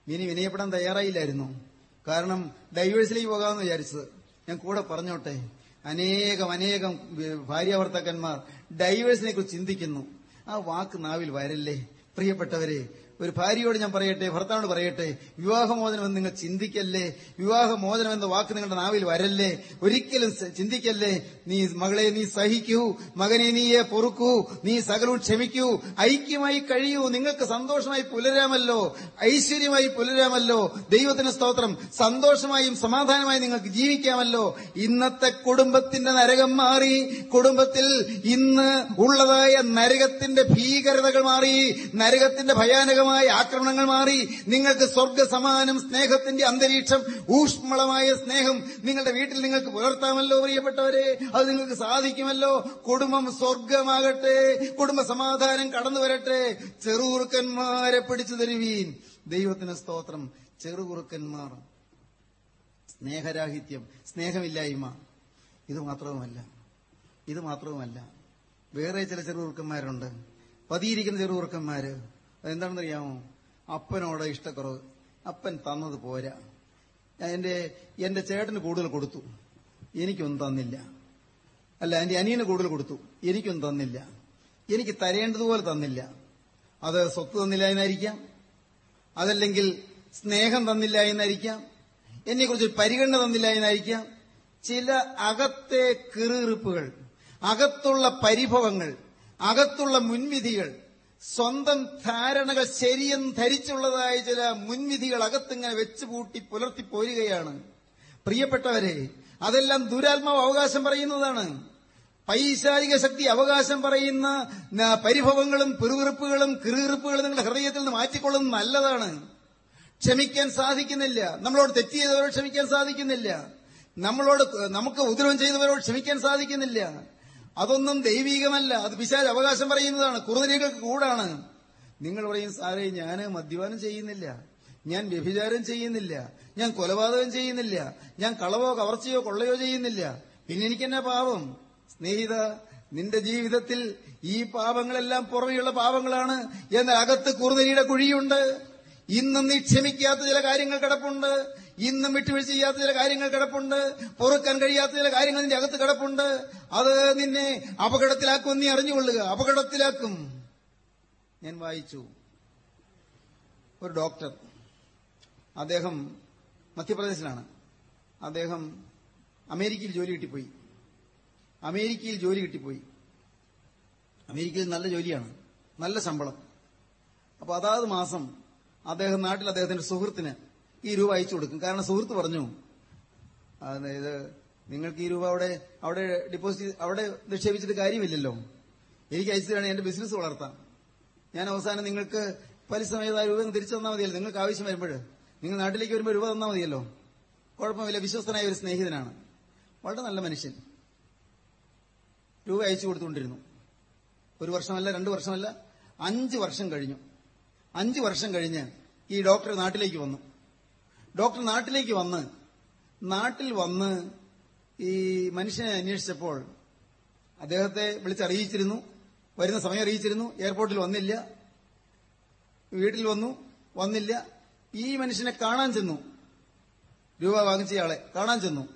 മിനി വിനയപ്പെടാൻ തയ്യാറായില്ലായിരുന്നു. കാരണം ഡൈവേഴ്സിലേക്ക് പോകാമെന്ന് വിചാരിച്ചത്. ഞാൻ കൂടെ പറഞ്ഞോട്ടെ അനേകം അനേകം ഭാര്യാഭർത്താക്കന്മാർ ഡൈവേഴ്സിനെ കുറിച്ച് ചിന്തിക്കുന്നു. ആ വാക്ക് നാവിൽ വരല്ലേ? പ്രിയപ്പെട്ടവരെ ഒരു ഭാര്യയോട് ഞാൻ പറയട്ടെ ഭർത്താവിനോട് പറയട്ടെ വിവാഹമോചനം എന്ന് നിങ്ങൾ ചിന്തിക്കല്ലേ? വിവാഹമോചനം എന്ന വാക്ക് നിങ്ങളുടെ നാവിൽ വരല്ലേ? ഒരിക്കലും ചിന്തിക്കല്ലേ? നീ മകളെ നീ സഹിക്കൂ മകനെ നീയെ പൊറുക്കൂ നീ സകലവും ക്ഷമിക്കൂ ഐക്യമായി കഴിയൂ നിങ്ങൾക്ക് സന്തോഷമായി പുലരാമല്ലോ ഐശ്വര്യമായി പുലരാമല്ലോ ദൈവത്തിന് സ്തോത്രം സന്തോഷമായും സമാധാനമായും നിങ്ങൾക്ക് ജീവിക്കാമല്ലോ. ഇന്നത്തെ കുടുംബത്തിന്റെ നരകം മാറി കുടുംബത്തിൽ ഇന്ന് ഉള്ളതായ നരകത്തിന്റെ ഭീകരതകൾ മാറി നരകത്തിന്റെ ഭയാനകമായ ആക്രമണങ്ങൾ മാറി നിങ്ങൾക്ക് സ്വർഗ സമാനം സ്നേഹത്തിന്റെ അന്തരീക്ഷം ഊഷ്മളമായ സ്നേഹം നിങ്ങളുടെ വീട്ടിൽ നിങ്ങൾക്ക് പുലർത്താമല്ലോ പ്രിയപ്പെട്ടവരെ. അത് നിങ്ങൾക്ക് സാധിക്കുമല്ലോ. കുടുംബം സ്വർഗമാകട്ടെ. കുടുംബ സമാധാനം കടന്നു വരട്ടെ ചെറുകുറുക്കന്മാരെ പിടിച്ചു തരുവീൻ. ദൈവത്തിന് സ്തോത്രം. ചെറുകുറുക്കന്മാർ. സ്നേഹരാഹിത്യം സ്നേഹമില്ലായ്മ. ഇത് മാത്രവുമല്ല. ഇത് മാത്രവുമല്ല. വേറെ ചില ചെറുകുറുക്കന്മാരുണ്ട്. പതിയിരിക്കുന്ന ചെറുകുറുക്കന്മാര് അതെന്താണെന്നറിയാമോ? അപ്പനോട് ഇഷ്ടക്കുറവ്. അപ്പൻ തന്നത് പോരാ. എന്റെ എന്റെ ചേട്ടന് കൂടുതൽ കൊടുത്തു. എനിക്കൊന്നും തന്നില്ല. അല്ല എന്റെ അനിയന് കൂടുതൽ കൊടുത്തു. എനിക്കൊന്നും തന്നില്ല. എനിക്ക് തരേണ്ടതുപോലെ തന്നില്ല. അത് സ്വത്ത് തന്നില്ല എന്നായിരിക്കാം. അതല്ലെങ്കിൽ സ്നേഹം തന്നില്ല എന്നായിരിക്കാം. എന്നെക്കുറിച്ച് പരിഗണന തന്നില്ല എന്നായിരിക്കാം. ചില അകത്തെ കിറുകിറുപ്പുകൾ അകത്തുള്ള പരിഭവങ്ങൾ അകത്തുള്ള മുൻവിധികൾ സ്വന്തം ധാരണകൾ ശരിയെന്ന് ധരിച്ചുള്ളതായ ചില മുൻവിധികൾ അകത്തിങ്ങനെ വെച്ചുപൂട്ടി പുലർത്തി പോരുകയാണ്. പ്രിയപ്പെട്ടവരെ അതെല്ലാം ദുരാത്മാവ് അവകാശം പറയുന്നതാണ്. പൈശാരിക ശക്തി അവകാശം പറയുന്ന പരിഭവങ്ങളും പിറുവിറുപ്പുകളും കിറുകിറുപ്പുകളും നിങ്ങളുടെ ഹൃദയത്തിൽ നിന്ന് മാറ്റിക്കൊള്ളുന്നത് നല്ലതാണ്. ക്ഷമിക്കാൻ സാധിക്കുന്നില്ല. നമ്മളോട് തെറ്റ് ചെയ്തവരോട് ക്ഷമിക്കാൻ സാധിക്കുന്നില്ല. നമ്മളോട് നമുക്ക് ഉദ്രവം ചെയ്തവരോട് ക്ഷമിക്കാൻ സാധിക്കുന്നില്ല. അതൊന്നും ദൈവീകമല്ല. അത് പിശാജ് അവകാശം പറയുന്നതാണ്. കുറുനരികൾക്ക് കൂടാണ്. നിങ്ങൾ പറയും സാറേ ഞാൻ മദ്യപാനം ചെയ്യുന്നില്ല. ഞാൻ വ്യഭിചാരം ചെയ്യുന്നില്ല. ഞാൻ കൊലപാതകം ചെയ്യുന്നില്ല. ഞാൻ കളവോ കവർച്ചയോ കൊള്ളയോ ചെയ്യുന്നില്ല. പിന്നെ എനിക്കെന്നാ പാപം? സ്നേഹിത നിന്റെ ജീവിതത്തിൽ ഈ പാപങ്ങളെല്ലാം പുറമെയുള്ള പാപങ്ങളാണ് എന്നാൽ അകത്ത് കുറുനരിയുടെ കുഴിയുണ്ട്. ഇന്നും നീ ക്ഷമിക്കാത്ത ചില കാര്യങ്ങൾ കിടപ്പുണ്ട്. ഇന്നും വിട്ടുവീഴ്ച ചെയ്യാത്ത ചില കാര്യങ്ങൾ കിടപ്പുണ്ട്. പൊറുക്കാൻ കഴിയാത്ത ചില കാര്യങ്ങൾ നിന്റെ അകത്ത് കിടപ്പുണ്ട്. അത് നിന്നെ അപകടത്തിലാക്കും നീ അറിഞ്ഞുകൊള്ളുക. അപകടത്തിലാക്കും. ഞാൻ വായിച്ചു. ഒരു ഡോക്ടർ. അദ്ദേഹം മധ്യപ്രദേശിലാണ്. അദ്ദേഹം അമേരിക്കയിൽ ജോലി കിട്ടിപ്പോയി. അമേരിക്കയിൽ ജോലി കിട്ടിപ്പോയി. അമേരിക്കയിൽ നല്ല ജോലിയാണ്. നല്ല ശമ്പളം. അപ്പൊ അതാത് മാസം അദ്ദേഹം നാട്ടിൽ അദ്ദേഹത്തിന്റെ സുഹൃത്തിന് ഈ രൂപ അയച്ചു കൊടുക്കും. കാരണം സുഹൃത്ത് പറഞ്ഞു അതായത് നിങ്ങൾക്ക് ഈ രൂപ അവിടെ അവിടെ ഡിപ്പോസിറ്റ് അവിടെ നിക്ഷേപിച്ചിട്ട് കാര്യമില്ലല്ലോ. എനിക്ക് അയച്ചു തരാണ് എന്റെ ബിസിനസ് വളർത്താം. ഞാൻ അവസാനം നിങ്ങൾക്ക് പലിശ സമയത്ത് ആ രൂപ തിരിച്ചു തന്നാൽ മതിയല്ലോ. നിങ്ങൾക്ക് ആവശ്യം വരുമ്പോൾ നിങ്ങൾ നാട്ടിലേക്ക് വരുമ്പോൾ രൂപ തന്നാൽ മതിയല്ലോ. കുഴപ്പമില്ല വിശ്വസ്തനായ ഒരു സ്നേഹിതനാണ്. വളരെ നല്ല മനുഷ്യൻ. രൂപ അയച്ചു കൊടുത്തുകൊണ്ടിരുന്നു. ഒരു വർഷമല്ല രണ്ടു വർഷമല്ല അഞ്ച് വർഷം കഴിഞ്ഞു. അഞ്ച് വർഷം കഴിഞ്ഞ് ഈ ഡോക്ടർ നാട്ടിലേക്ക് വന്നു. ഡോക്ടർ നാട്ടിലേക്ക് വന്ന് നാട്ടിൽ വന്ന് ഈ മനുഷ്യനെ അന്വേഷിച്ചപ്പോൾ അദ്ദേഹത്തെ വിളിച്ചറിയിച്ചിരുന്നു. വരുന്ന സമയം അറിയിച്ചിരുന്നു. എയർപോർട്ടിൽ വന്നില്ല. വീട്ടിൽ വന്നു. വന്നില്ല. ഈ മനുഷ്യനെ കാണാൻ ചെന്നു. രൂപ വാങ്ങിച്ചയാളെ കാണാൻ ചെന്നു.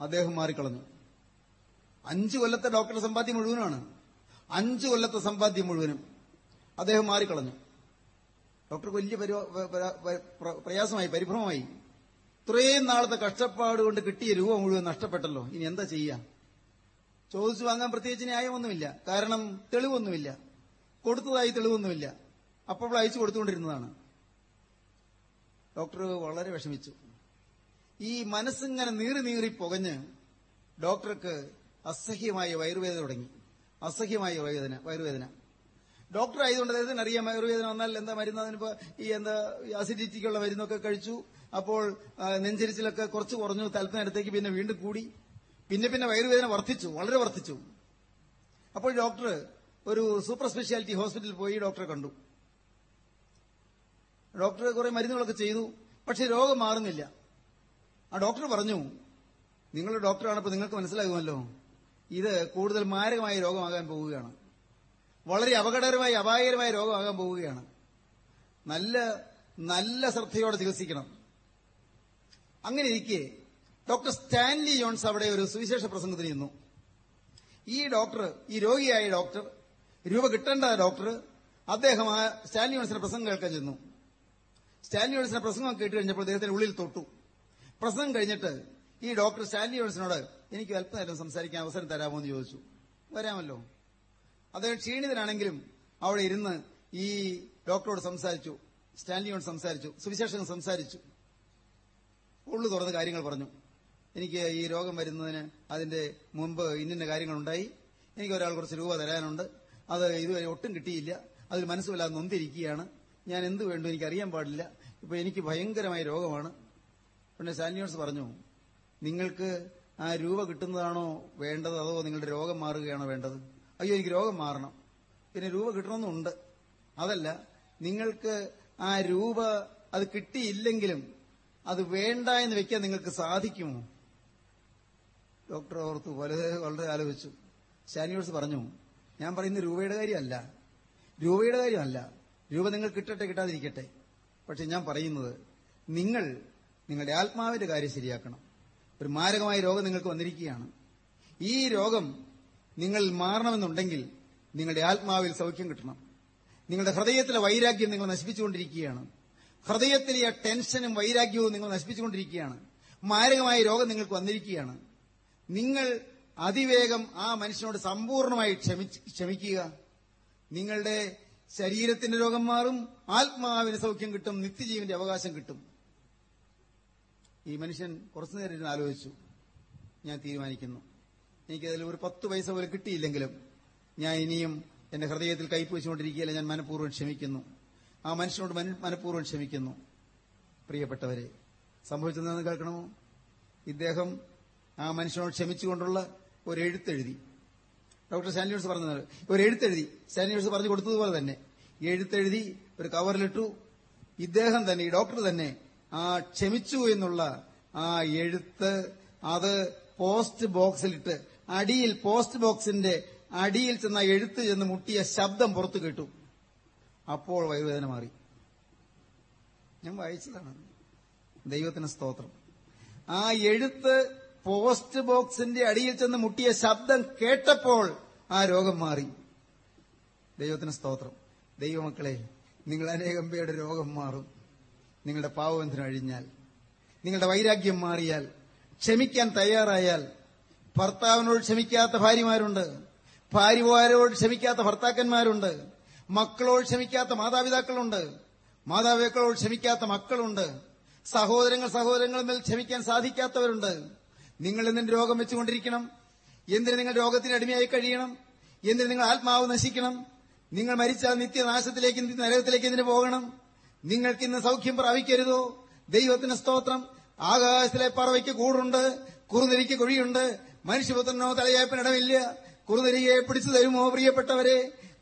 അദ്ദേഹം മാറിക്കളഞ്ഞു. അഞ്ചു കൊല്ലത്തെ ഡോക്ടറുടെ സമ്പാദ്യം മുഴുവനാണ്. അഞ്ചു കൊല്ലത്തെ സമ്പാദ്യം മുഴുവനും അദ്ദേഹം മാറിക്കളഞ്ഞു. ഡോക്ടർക്ക് വലിയ പ്രയാസമായി പരിഭ്രമമായി. ഇത്രയും നാളത്തെ കഷ്ടപ്പാട് കൊണ്ട് കിട്ടിയ രൂപ മുഴുവൻ നഷ്ടപ്പെട്ടല്ലോ. ഇനി എന്താ ചെയ്യാ? ചോദിച്ചു വാങ്ങാൻ പ്രത്യേകിച്ച് ന്യായമൊന്നുമില്ല. കാരണം തെളിവൊന്നുമില്ല. കൊടുത്തതായി തെളിവൊന്നുമില്ല. അപ്പോൾ അയച്ചു കൊടുത്തുകൊണ്ടിരുന്നതാണ്. ഡോക്ടർ വളരെ വിഷമിച്ചു. ഈ മനസ്സിങ്ങനെ നീറി നീറി പുകഞ്ഞ് ഡോക്ടർക്ക് അസഹ്യമായ വയറുവേദന തുടങ്ങി. അസഹ്യമായ വയറുവേദന വയറുവേദന. ഡോക്ടർ ആയതുകൊണ്ട് അദ്ദേഹത്തിന് അറിയാം. വയറുവേദന വന്നാൽ എന്താ മരുന്ന്? അതിനിപ്പോ ഈ എന്താ അസിഡിറ്റിക്കുള്ള മരുന്നൊക്കെ കഴിച്ചു. അപ്പോൾ നെഞ്ചരിച്ചിലൊക്കെ കുറച്ച് കുറഞ്ഞു. തലത്തിനടുത്തേക്ക് പിന്നെ വീണ്ടും കൂടി. പിന്നെ പിന്നെ വയറുവേദന വർദ്ധിച്ചു. വളരെ വർദ്ധിച്ചു. അപ്പോൾ ഡോക്ടർ ഒരു സൂപ്പർ സ്പെഷ്യാലിറ്റി ഹോസ്പിറ്റലിൽ പോയി ഡോക്ടറെ കണ്ടു. ഡോക്ടർ കുറെ മരുന്നുകളൊക്കെ ചെയ്തു. പക്ഷെ രോഗം മാറുന്നില്ല. ആ ഡോക്ടർ പറഞ്ഞു നിങ്ങൾ ഡോക്ടറാണ് ഇപ്പൊ നിങ്ങൾക്ക് മനസ്സിലാകുമല്ലോ. ഇത് കൂടുതൽ മാരകമായ രോഗമാകാൻ പോവുകയാണ്. വളരെ അപകടകരമായ അപായകരമായ രോഗമാകാൻ പോവുകയാണ്. നല്ല നല്ല ശ്രദ്ധയോടെ ചികിത്സിക്കണം. അങ്ങനെ ഇരിക്കെ ഡോക്ടർ സ്റ്റാൻലി ജോൺസ് അവിടെ ഒരു സുവിശേഷ പ്രസംഗത്തിന് നിന്നു ഈ ഡോക്ടർ ഈ രോഗിയായ ഡോക്ടർ രൂപ കിട്ടേണ്ട ഡോക്ടർ അദ്ദേഹം ആ സ്റ്റാൻലി ജോൺസിന്റെ പ്രസംഗം കേൾക്കാൻ ചെന്നു. സ്റ്റാൻലി ജോൺസിന്റെ പ്രസംഗം കേട്ട് കഴിഞ്ഞപ്പോൾ അദ്ദേഹത്തിന്റെ ഉള്ളിൽ തൊട്ടു. പ്രസംഗം കഴിഞ്ഞിട്ട് ഈ ഡോക്ടർ സ്റ്റാൻലി ജോൺസിനോട് എനിക്ക് അല്പനേരം സംസാരിക്കാൻ അവസരം തരാമോ? എന്ന് ചോദിച്ചു. വരാമല്ലോ. അദ്ദേഹം ക്ഷീണിതനാണെങ്കിലും അവിടെ ഇരുന്ന് ഈ ഡോക്ടറോട് സംസാരിച്ചു സ്റ്റാൻലിയോട് സംസാരിച്ചു സുവിശേഷകൻ സംസാരിച്ചു. ഉള്ളു തുറന്ന് കാര്യങ്ങൾ പറഞ്ഞു. എനിക്ക് ഈ രോഗം വരുന്നതിന് അതിന്റെ മുമ്പ് ഇന്നിന്ന കാര്യങ്ങളുണ്ടായി. എനിക്ക് ഒരാൾ കുറച്ച് രൂപ തരാനുണ്ട്. അത് ഇതുവരെ ഒട്ടും കിട്ടിയില്ല. അതിൽ മനസ്സുമില്ലാതെ നൊന്തിരിക്കുകയാണ്. ഞാൻ എന്ത് വേണ്ടു എനിക്ക് അറിയാൻ പാടില്ല. ഇപ്പൊ എനിക്ക് ഭയങ്കരമായ രോഗമാണ്. പിന്നെ സാനിയോസ് പറഞ്ഞു നിങ്ങൾക്ക് ആ രൂപ കിട്ടുന്നതാണോ വേണ്ടത്? അതോ നിങ്ങളുടെ രോഗം മാറുകയാണോ വേണ്ടത്? അയ്യോ എനിക്ക് രോഗം മാറണം. പിന്നെ രൂപ കിട്ടണമെന്നുണ്ട്. അതല്ല നിങ്ങൾക്ക് ആ രൂപ അത് കിട്ടിയില്ലെങ്കിലും അത് വേണ്ട എന്ന് വെക്കാൻ നിങ്ങൾക്ക് സാധിക്കുമോ? ഡോക്ടർ ഓർത്ത് വളരെ വളരെ ആലോചിച്ചു. ഷാനിയോഴ്സ് പറഞ്ഞു ഞാൻ പറയുന്ന രൂപയുടെ കാര്യമല്ല. രൂപയുടെ കാര്യമല്ല. രൂപ നിങ്ങൾ കിട്ടട്ടെ കിട്ടാതിരിക്കട്ടെ. പക്ഷെ ഞാൻ പറയുന്നത് നിങ്ങൾ നിങ്ങളുടെ ആത്മാവിന്റെ കാര്യം ശരിയാക്കണം. ഒരു മാരകമായ രോഗം നിങ്ങൾക്ക് വന്നിരിക്കുകയാണ്. ഈ രോഗം നിങ്ങൾ മാറണമെന്നുണ്ടെങ്കിൽ നിങ്ങളുടെ ആത്മാവിൽ സൗഖ്യം കിട്ടണം. നിങ്ങളുടെ ഹൃദയത്തിലെ വൈരാഗ്യം നിങ്ങൾ നശിപ്പിച്ചുകൊണ്ടിരിക്കുകയാണ്. ഹൃദയത്തിലെ ആ ടെൻഷനും വൈരാഗ്യവും നിങ്ങൾ നശിപ്പിച്ചുകൊണ്ടിരിക്കുകയാണ്. മാരകമായ രോഗം നിങ്ങൾക്ക് വന്നിരിക്കുകയാണ്. നിങ്ങൾ അതിവേഗം ആ മനുഷ്യനോട് സമ്പൂർണമായി ക്ഷമിച്ച്- ക്ഷമിക്കുക. നിങ്ങളുടെ ശരീരത്തിന്റെ രോഗം മാറും ആത്മാവിന് സൗഖ്യം കിട്ടും നിത്യജീവന്റെ അവകാശം കിട്ടും. ഈ മനുഷ്യൻ കുറച്ചു നേരം ഇരുന്ന് ആലോചിച്ചു. ഞാൻ തീരുമാനിക്കുന്നു. എനിക്കതിൽ ഒരു പത്ത് പൈസ പോലും കിട്ടിയില്ലെങ്കിലും ഞാൻ ഇനിയും എന്റെ ഹൃദയത്തിൽ കൈപ്പൂച്ചുകൊണ്ടിരിക്കുകയല്ല ഞാൻ മനഃപൂർവം ക്ഷമിക്കുന്നു. ആ മനുഷ്യനോട് മന- മനഃപൂർവം ക്ഷമിക്കുന്നു. പ്രിയപ്പെട്ടവരെ സംഭവിച്ചതെന്ന് കേൾക്കണമോ? ഇദ്ദേഹം ആ മനുഷ്യനോട് ക്ഷമിച്ചുകൊണ്ടുള്ള ഒരു എഴുത്തെഴുതി. ഡോക്ടർ സാനിയോഴ്സ് പറഞ്ഞത് ഒരു എഴുത്തെഴുതി സാനിയോസ് പറഞ്ഞു കൊടുത്തതുപോലെ തന്നെ. എഴുത്തെഴുതി ഒരു കവറിലിട്ടു. ഇദ്ദേഹം തന്നെ ഈ ഡോക്ടർ തന്നെ ആ ക്ഷമിച്ചു എന്നുള്ള ആ എഴുത്ത് അത് പോസ്റ്റ് ബോക്സിലിട്ട് അടിയിൽ പോസ്റ്റ് ബോക്സിന്റെ അടിയിൽ ചെന്ന എഴുത്ത് ചെന്ന് മുട്ടിയ ശബ്ദം പുറത്തു കേട്ടു. അപ്പോൾ വയറുവേദന മാറി. ഞാൻ വായിച്ചതാണ്. ദൈവത്തിന് സ്തോത്രം. ആ എഴുത്ത് പോസ്റ്റ് ബോക്സിന്റെ അടിയിൽ ചെന്ന് മുട്ടിയ ശബ്ദം കേട്ടപ്പോൾ ആ രോഗം മാറി. ദൈവത്തിന് സ്തോത്രം. ദൈവമക്കളെ നിങ്ങൾ അനേകം പേരുടെ രോഗം മാറും. നിങ്ങളുടെ പാവബന്ധനം അഴിഞ്ഞാൽ നിങ്ങളുടെ വൈരാഗ്യം മാറിയാൽ ക്ഷമിക്കാൻ തയ്യാറായാൽ ഭർത്താവിനോട് ക്ഷമിക്കാത്ത ഭാര്യമാരുണ്ട്. ഭാര്യമാരോട് ക്ഷമിക്കാത്ത ഭർത്താക്കന്മാരുണ്ട്. മക്കളോട് ക്ഷമിക്കാത്ത മാതാപിതാക്കളുണ്ട്. മാതാപിതാക്കളോട് ക്ഷമിക്കാത്ത മക്കളുണ്ട്. സഹോദരങ്ങൾ സഹോദരങ്ങൾ മേൽ ക്ഷമിക്കാൻ സാധിക്കാത്തവരുണ്ട്. നിങ്ങൾ എന്തിന് രോഗം വെച്ചുകൊണ്ടിരിക്കണം? എന്തിന് നിങ്ങൾ രോഗത്തിന് അടിമയായി കഴിയണം? എന്തിന് നിങ്ങൾ ആത്മാവ് നശിക്കണം? നിങ്ങൾ മരിച്ചാൽ നിത്യനാശത്തിലേക്ക് നിത്യ നരകത്തിലേക്ക് എന്തിനു പോകണം? നിങ്ങൾക്ക് ഇന്ന് സൗഖ്യം പ്രാപിക്കരുതോ? ദൈവത്തിന് സ്തോത്രം. ആകാശത്തിലെ പറവയ്ക്ക് കൂടുണ്ട് കുറുനരിക്ക് കുഴിയുണ്ട് മനുഷ്യപുത്രനോ തലയേപ്പനിടമില്ല. കുറുനരിയെ പിടിച്ചു തരുമോ പ്രിയപ്പെട്ടവരെ?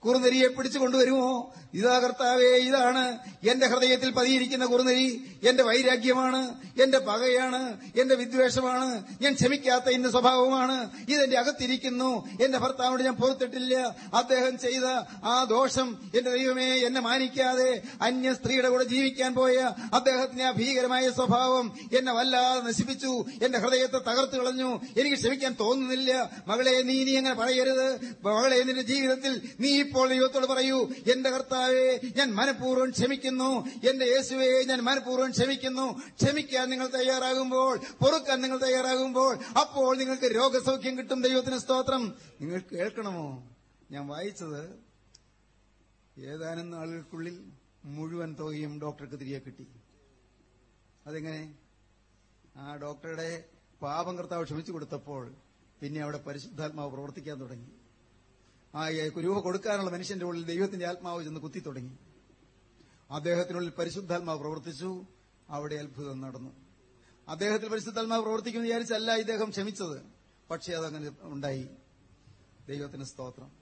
കുറുനരിയെ പിടിച്ചു കൊണ്ടുവരുമോ? ഇതാ കർത്താവേ ഇതാണ് എന്റെ ഹൃദയത്തിൽ പതിയിരിക്കുന്ന കുറുനരി. എന്റെ വൈരാഗ്യമാണ് എന്റെ പകയാണ് എന്റെ വിദ്വേഷമാണ് ഞാൻ ക്ഷമിക്കാത്ത ഇന്ന സ്വഭാവമാണ് ഇതെന്റെ അകത്തിരിക്കുന്നു. എന്റെ ഭർത്താവിനോട് ഞാൻ പുറത്തിട്ടില്ല. അദ്ദേഹം ചെയ്ത ആ ദോഷം എന്റെ ദൈവമേ എന്നെ മാനിക്കാതെ അന്യ സ്ത്രീയുടെ കൂടെ ജീവിക്കാൻ പോയ അദ്ദേഹത്തിന്റെ ആ ഭീകരമായ സ്വഭാവം എന്നെ വല്ലാതെ നശിപ്പിച്ചു. എന്റെ ഹൃദയത്തെ തകർത്തു കളഞ്ഞു. എനിക്ക് ക്ഷമിക്കാൻ തോന്നുന്നില്ല. മകളെ നീ നീ അങ്ങനെ പറയരുത്. മകളെ നിന്റെ ജീവിതത്തിൽ നീ ഇപ്പോൾ ദൈവത്തോട് പറയൂ എന്റെ കർത്താവെ ഞാൻ മനഃപൂർവം ക്ഷമിക്കുന്നു. എന്റെ യേശുവെ ഞാൻ മനഃപൂർവം ക്ഷമിക്കുന്നു. ക്ഷമിക്കാൻ നിങ്ങൾ തയ്യാറാകുമ്പോൾ പൊറുക്കാൻ നിങ്ങൾ തയ്യാറാകുമ്പോൾ അപ്പോൾ നിങ്ങൾക്ക് രോഗസൗഖ്യം കിട്ടും. ദൈവത്തിന് സ്തോത്രം. നിങ്ങൾ കേൾക്കണമോ? ഞാൻ വായിച്ചത് ഏതാനും നാളുകൾക്കുള്ളിൽ മുഴുവൻ തുകയും ഡോക്ടർക്ക് തിരികെ കിട്ടി. അതെങ്ങനെ? ആ ഡോക്ടറുടെ പാപം കർത്താവ് ക്ഷമിച്ചു കൊടുത്തപ്പോൾ പിന്നെ അവിടെ പരിശുദ്ധാത്മാവ് പ്രവർത്തിക്കാൻ തുടങ്ങി. ആ രൂപ കൊടുക്കാനുള്ള മനുഷ്യന്റെ ഉള്ളിൽ ദൈവത്തിന്റെ ആത്മാവ് ചെന്ന് കുത്തി തുടങ്ങി. അദ്ദേഹത്തിനുള്ളിൽ പരിശുദ്ധാത്മാവ് പ്രവർത്തിച്ചു. അവിടെ അത്ഭുതം നടന്നു. അദ്ദേഹത്തിൽ പരിശുദ്ധാത്മാവ് പ്രവർത്തിക്കുമെന്ന് വിചാരിച്ചല്ല ഇദ്ദേഹം ക്ഷമിച്ചത്. പക്ഷേ അതങ്ങനെ ഉണ്ടായി. ദൈവത്തിന് സ്തോത്രം.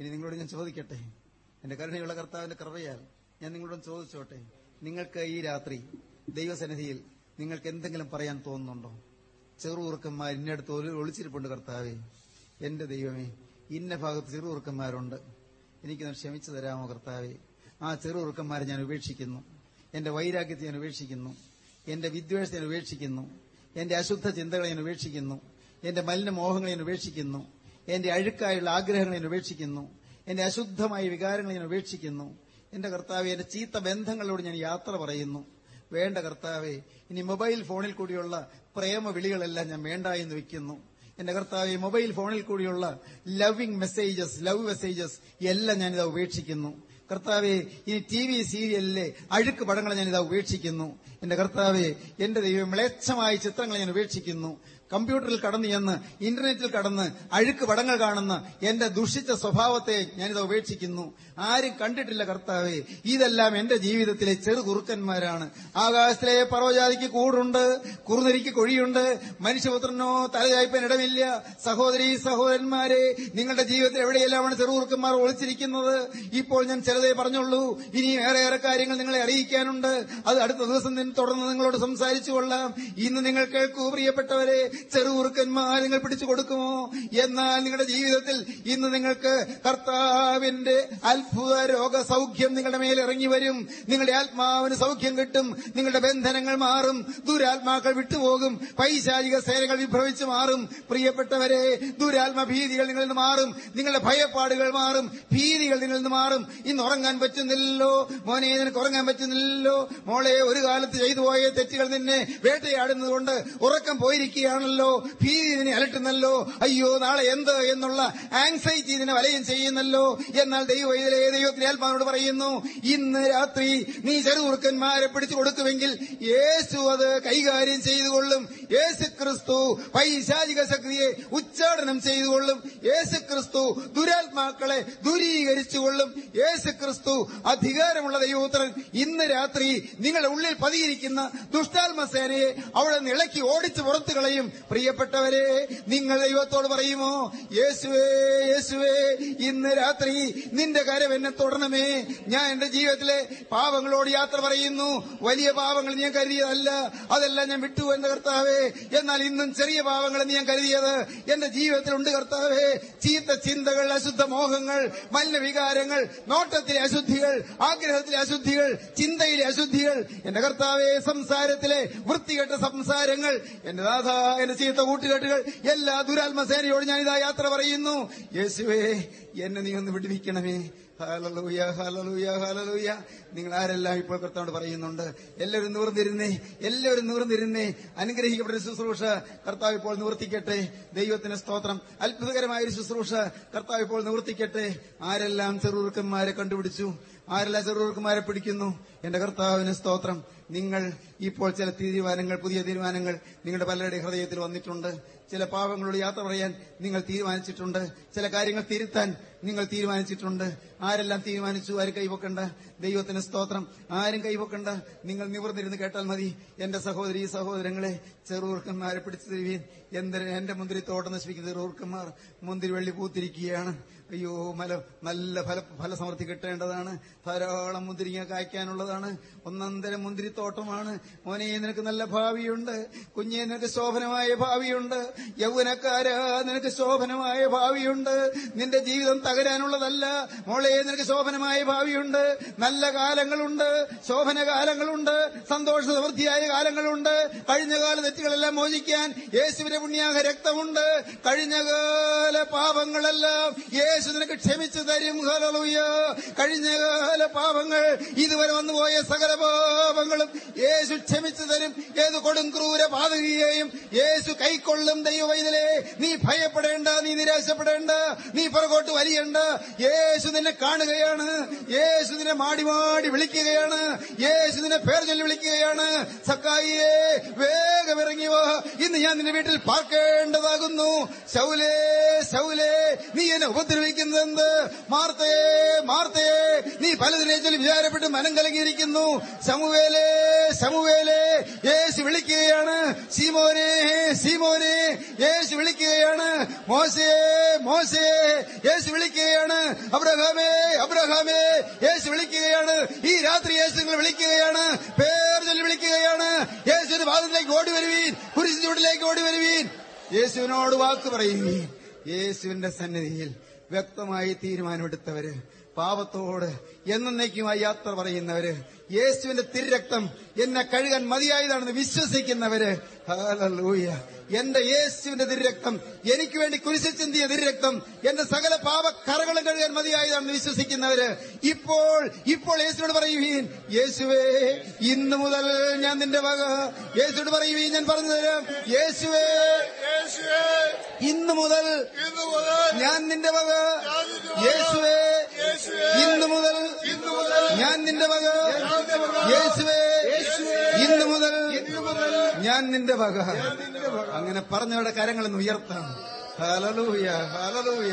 ഇനി നിങ്ങളോട് ഞാൻ ചോദിക്കട്ടെ? എന്റെ കരുണയുള്ള കർത്താവിന്റെ കൃപയാൽ ഞാൻ നിങ്ങളോട് ചോദിച്ചോട്ടെ? നിങ്ങൾക്ക് ഈ രാത്രി ദൈവസന്നിധിയിൽ നിങ്ങൾക്ക് എന്തെങ്കിലും പറയാൻ തോന്നുന്നുണ്ടോ? ചെറുകുറുക്കന്മാർ ഇന്നടുത്ത് ഒളിച്ചിരിപ്പുണ്ട് കർത്താവേ. എന്റെ ദൈവമേ ഇന്ന ഭാഗത്ത് ചെറുകുറുക്കന്മാരുണ്ട് എനിക്കൊന്ന് ക്ഷമിച്ചു തരാമോ കർത്താവെ? ആ ചെറുവർക്കന്മാരെ ഞാൻ ഉപേക്ഷിക്കുന്നു. എന്റെ വൈരാഗ്യത്തെ ഞാൻ ഉപേക്ഷിക്കുന്നു. എന്റെ വിദ്വേഷത്തെ ഞാൻ ഉപേക്ഷിക്കുന്നു. എന്റെ അശുദ്ധ ചിന്തകളെ ഞാൻ ഉപേക്ഷിക്കുന്നു. എന്റെ മലിന മോഹങ്ങളെ ഞാൻ ഉപേക്ഷിക്കുന്നു. എന്റെ അഴുക്കായുള്ള ആഗ്രഹങ്ങളെ ഞാൻ ഉപേക്ഷിക്കുന്നു. എന്റെ അശുദ്ധമായ വികാരങ്ങളെ ഞാൻ ഉപേക്ഷിക്കുന്നു. എന്റെ കർത്താവെ എന്റെ ചീത്ത ബന്ധങ്ങളോട് ഞാൻ യാത്ര പറയുന്നു. വേണ്ട കർത്താവെ ഇനി മൊബൈൽ ഫോണിൽ കൂടിയുള്ള പ്രേമ വിളികളെല്ലാം ഞാൻ വേണ്ട എന്ന് വെക്കുന്നു. എന്റെ കർത്താവ് മൊബൈൽ ഫോണിൽ കൂടിയുള്ള ലവിംഗ് മെസ്സേജസ് ലവ് മെസ്സേജസ് എല്ലാം ഞാനിതാ ഉപേക്ഷിക്കുന്നു. കർത്താവെ ഇനി ടി വി സീരിയലിലെ അഴുക്ക് പടങ്ങൾ ഞാനിതാ ഉപേക്ഷിക്കുന്നു. എന്റെ കർത്താവെ എന്റെ ദൈവം മ്ലേച്ഛമായ ചിത്രങ്ങൾ ഞാൻ ഉപേക്ഷിക്കുന്നു. കമ്പ്യൂട്ടറിൽ കടന്നു ചെന്ന് ഇന്റർനെറ്റിൽ കടന്ന് അഴുക്ക് പടങ്ങൾ കാണുന്ന എന്റെ ദുഷിച്ച സ്വഭാവത്തെ ഞാനിത് ഉപേക്ഷിക്കുന്നു. ആരും കണ്ടിട്ടില്ല കർത്താവെ. ഇതെല്ലാം എന്റെ ജീവിതത്തിലെ ചെറു കുറുക്കന്മാരാണ്. ആകാശത്തിലെ പർവജാതിക്ക് കൂടുണ്ട് കുറുനരിക്ക് കൊഴിയുണ്ട്. മനുഷ്യപുത്രനോ തലചായ്പൻ ഇടമില്ല. സഹോദരി സഹോദരന്മാരെ നിങ്ങളുടെ ജീവിതത്തിൽ എവിടെയെല്ലാമാണ് ചെറു കുറുക്കന്മാർ ഒളിച്ചിരിക്കുന്നത്? ഇപ്പോൾ ഞാൻ ചിലതേ പറഞ്ഞുള്ളൂ. ഇനി ഏറെ ഏറെ കാര്യങ്ങൾ നിങ്ങളെ അറിയിക്കാനുണ്ട്. അത് അടുത്ത ദിവസം തുടർന്ന് നിങ്ങളോട് സംസാരിച്ചു കൊള്ളാം. ഇന്ന് നിങ്ങൾ കേൾക്കൂ പ്രിയപ്പെട്ടവരെ. ചെറുകുറുക്കന്മാർ നിങ്ങൾ പിടിച്ചു കൊടുക്കുമോ? എന്നാൽ നിങ്ങളുടെ ജീവിതത്തിൽ ഇന്ന് നിങ്ങൾക്ക് കർത്താവിന്റെ അത്ഭുത രോഗസൗഖ്യം നിങ്ങളുടെ മേൽ ഇറങ്ങി വരും. നിങ്ങളുടെ ആത്മാവിന് സൗഖ്യം കിട്ടും. നിങ്ങളുടെ ബന്ധനങ്ങൾ മാറും. ദുരാത്മാക്കൾ വിട്ടുപോകും. പൈശാചിക സേനകൾ വിഭ്രമിച്ച് മാറും. പ്രിയപ്പെട്ടവരെ ദുരാത്മ ഭീതികൾ നിങ്ങളിൽ നിന്ന് മാറും. നിങ്ങളുടെ ഭയപ്പാടുകൾ മാറും. ഭീതികൾ നിങ്ങളിൽ നിന്ന് മാറും. ഇന്ന് ഉറങ്ങാൻ പറ്റുന്നില്ലല്ലോ. മോനെ നിനക്ക് ഉറങ്ങാൻ പറ്റുന്നില്ലല്ലോ. മോളെ ഒരു കാലത്ത് ചെയ്തു പോയ തെറ്റുകൾ നിന്നെ വേട്ടയാടുന്നതുകൊണ്ട് ഉറക്കം പോയിരിക്കുകയാണല്ലോ. ഭീതി ഇതിനെ അലട്ടുന്നല്ലോ? അയ്യോ നാളെ എന്ത് എന്നുള്ള ആങ്സൈറ്റി ഇതിനെ വലയം ചെയ്യുന്നല്ലോ? എന്നാൽ ദൈവം ഇതിലെ ദൈവത്തിലെ ആത്മാവിനോട് പറയുന്നു ഇന്ന് രാത്രി നീ ചെറുകുറുക്കന്മാരെ പിടിച്ചു കൊടുക്കുമെങ്കിൽ യേശു അത് കൈകാര്യം ചെയ്തുകൊള്ളും. യേശു ക്രിസ്തു പൈശാചിക ശക്തിയെ ഉച്ചാടനം ചെയ്തുകൊള്ളും. യേശു ക്രിസ്തു ദുരാത്മാക്കളെ ദൂരീകരിച്ചുകൊള്ളും. യേശു ക്രിസ്തു അധികാരമുള്ള ദൈവപുത്രൻ. ഇന്ന് രാത്രി നിങ്ങളുടെ ഉള്ളിൽ പതിയിരിക്കുന്ന ദുഷ്ടാത്മസേനയെ അവിടെ നിളക്കി ഓടിച്ച് പുറത്തു കളയും പ്രിയപ്പെട്ടവരെ നിങ്ങൾ ദൈവത്തോട് പറയുമോ യേശുവേ യേശുവേ ഇന്ന് രാത്രി നിന്റെ കരം എന്നെ തുടരണമേ ഞാൻ എന്റെ ജീവിതത്തിലെ പാവങ്ങളോട് യാത്ര പറയുന്നു. വലിയ പാവങ്ങൾ ഞാൻ കരുതിയതല്ല. അതെല്ലാം ഞാൻ വിട്ടു എന്റെ കർത്താവേ. എന്നാൽ ഇന്നും ചെറിയ പാവങ്ങൾ ഞാൻ കരുതിയത് എന്റെ ജീവിതത്തിലുണ്ട് കർത്താവേ. ചീത്ത ചിന്തകൾ അശുദ്ധ മോഹങ്ങൾ മലിനവികാരങ്ങൾ നോട്ടത്തിലെ അശുദ്ധികൾ ആഗ്രഹത്തിലെ അശുദ്ധികൾ ചിന്തയിലെ അശുദ്ധികൾ. എന്റെ കർത്താവേ സംസാരത്തിലെ വൃത്തികെട്ട സംസാരങ്ങൾ. എന്റെ നാഥ എന്റെ ചീത്ത കൂട്ടുകെട്ടുകൾ എല്ലാ ദുരാത്മസേനയോട് ഞാൻ ഇതാ യാത്ര പറയുന്നു. യേശുവേ എന്നെ നീ ഒന്ന് വിടുവിക്കണമേ. ഹാലലൂയ ഹാലലൂയ ഹാലലൂയ നിങ്ങൾ ആരെല്ലാം ഇപ്പോൾ കർത്താവോട് പറയുന്നുണ്ട്? എല്ലാവരും നൂർന്നിരുന്നേ എല്ലാവരും നൂർന്നിരുന്നേ അനുഗ്രഹിക്കപ്പെട്ട ശുശ്രൂഷ കർത്താവ് ഇപ്പോൾ നിവർത്തിക്കട്ടെ. ദൈവത്തിന് സ്തോത്രം. അത്ഭുതകരമായ ശുശ്രൂഷ കർത്താവ് ഇപ്പോൾ നിവർത്തിക്കട്ടെ. ആരെല്ലാം ചെറുറുക്കന്മാരെ കണ്ടുപിടിച്ചു? ആരെല്ലാം ചെറുവർക്കുമാരെ പിടിക്കുന്നു? എന്റെ കർത്താവിന് സ്തോത്രം. നിങ്ങൾ ഇപ്പോൾ ചില തീരുമാനങ്ങൾ പുതിയ തീരുമാനങ്ങൾ നിങ്ങളുടെ പലരുടെ ഹൃദയത്തിൽ വന്നിട്ടുണ്ട്. ചില പാപങ്ങളോട് യാത്ര പറയാൻ നിങ്ങൾ തീരുമാനിച്ചിട്ടുണ്ട്. ചില കാര്യങ്ങൾ തിരുത്താൻ നിങ്ങൾ തീരുമാനിച്ചിട്ടുണ്ട്. ആരെല്ലാം തീരുമാനിച്ചു? ആരും കൈവക്കണ്ട? ദൈവത്തിന് സ്തോത്രം. ആരും കൈവക്കണ്ട? നിങ്ങൾ നിവർന്നിരുന്ന് കേട്ടാൽ മതി. എന്റെ സഹോദരി സഹോദരങ്ങളെ ചെറുവർക്കന്മാരെ പിടിച്ചു തരുവീൻ. എന്റെ മുന്തിരിത്തോട്ടം നശിപ്പിക്കുന്ന ചെറുവർക്കന്മാർ മുന്തിരി വെള്ളി പൂത്തിരിക്കുകയാണ്. അയ്യോ മല നല്ല ഫല ഫലസമൃദ്ധി കിട്ടേണ്ടതാണ്. ധാരാളം മുന്തിരിങ്ങ കായ്ക്കാനുള്ളതാണ്. ഒന്നന്തരം മുന്തിരിത്തോട്ടമാണ്. മോനെ നിനക്ക് നല്ല ഭാവിയുണ്ട്. കുഞ്ഞെ നിനക്ക് ശോഭനമായ ഭാവിയുണ്ട്. യൗവനക്കാരാ നിനക്ക് ശോഭനമായ ഭാവിയുണ്ട്. നിന്റെ ജീവിതം തകരാനുള്ളതല്ല. മോളെ നിനക്ക് ശോഭനമായ ഭാവിയുണ്ട്. നല്ല കാലങ്ങളുണ്ട്. ശോഭന കാലങ്ങളുണ്ട്. സന്തോഷ സമൃദ്ധിയായ കാലങ്ങളുണ്ട്. കഴിഞ്ഞ കാല തെറ്റുകളെല്ലാം മോചിക്കാൻ യേശുവിന്റെ പുണ്യാഹ രക്തമുണ്ട്. കഴിഞ്ഞകാല പാപങ്ങളെല്ലാം നിനക്ക് ക്ഷമിച്ചു തരും. കഴിഞ്ഞ കാല പാപങ്ങൾ ഇതുവരെ വന്നുപോയ സകല പാപങ്ങളും യേശു ക്ഷമിച്ചു തരും. ഏത് കൊടും ക്രൂര പാതകയെയും യേശു കൈക്കൊള്ളും. ദൈവവൈതലേ നീ ഭയപ്പെടേണ്ട നീ നിരാശപ്പെടേണ്ട നീ പുറകോട്ട് വലിയണ്ട. യേശു നിന്നെ കാണുകയാണ്. യേശു നിന്നെ മാടി മാടി വിളിക്കുകയാണ്. യേശു നിന്നെ പേർ ചൊല്ലി വിളിക്കുകയാണ്. സക്കായിയെ വേഗം ഇറങ്ങി വാ. ഇന്ന് ഞാൻ നിന്റെ വീട്ടിൽ പാർക്കേണ്ടതാകുന്നു. ശൗലേ ശൗലേ നീ എന്നെ ഉപദ്രവിക്കുന്നത് മാർത്തയെ മാർത്തയെ നീ പലതിനെ ചൊല്ലി വിചാരപ്പെട്ട് മനം കലങ്ങിയിരിക്കുന്നു. സമുവേലേ സമുവേലേ യേശു വിളിക്കുകയാണ്. സീമോനെ സീമോനെ യേശു വിളിക്കുകയാണ്. മോശയെ മോശയെ യേശു വിളിക്കുകയാണ്. അബ്രഹാമേ അബ്രഹാമേ യേശു വിളിക്കുകയാണ്. ഈ രാത്രി യേശു നിങ്ങൾ വിളിക്കുകയാണ്. പേർ ചൊല്ലി വിളിക്കുകയാണ്. യേശുവിന്റെ ഭാഗത്തിലേക്ക് ഓടി വരുവീൻ. കുരിശിന്റെ ചൂടിലേക്ക് ഓടി വരുവീൻ. യേശുവിനോട് വാക്ക് പറയുവീൻ യേശുവിന്റെ സന്നിധിയിൽ വ്യക്തമായി തീരുമാനമെടുത്തവര് പാപത്തോട് എന്നേക്കുമായി യാത്ര പറയുന്നവര് യേശുവിന്റെ തിരക്തം എന്നെ കഴുകാൻ മതിയായതാണെന്ന് വിശ്വസിക്കുന്നവര് എന്റെ യേശുവിന്റെ തിരക്തം എനിക്ക് വേണ്ടി കുരിശി ചിന്തിയ തിരുരക്തം എന്റെ സകല പാപ കറകളും കഴുകാൻ മതിയായതാണെന്ന് വിശ്വസിക്കുന്നവര് ഇപ്പോൾ ഇപ്പോൾ യേശുവിനോട് പറയുവീൻ യേശുവേ ഇന്നു മുതൽ ഞാൻ നിന്റെ വക. യേശുവോട് പറയുവീൻ ഞാൻ പറഞ്ഞു തരാം യേശുവേ ഇന്നു മുതൽ ഞാൻ നിന്റെ വക. യേശുവേ ഇന്നു മുതൽ ഞാൻ നിന്റെ വക. യേശുവേ ഇന്നു മുതൽ ഞാൻ നിന്റെ വക. അങ്ങനെ പറഞ്ഞവരുടെ കരങ്ങളൊന്ന് ഉയർത്താം ഹലലൂയ ഹാലലൂയ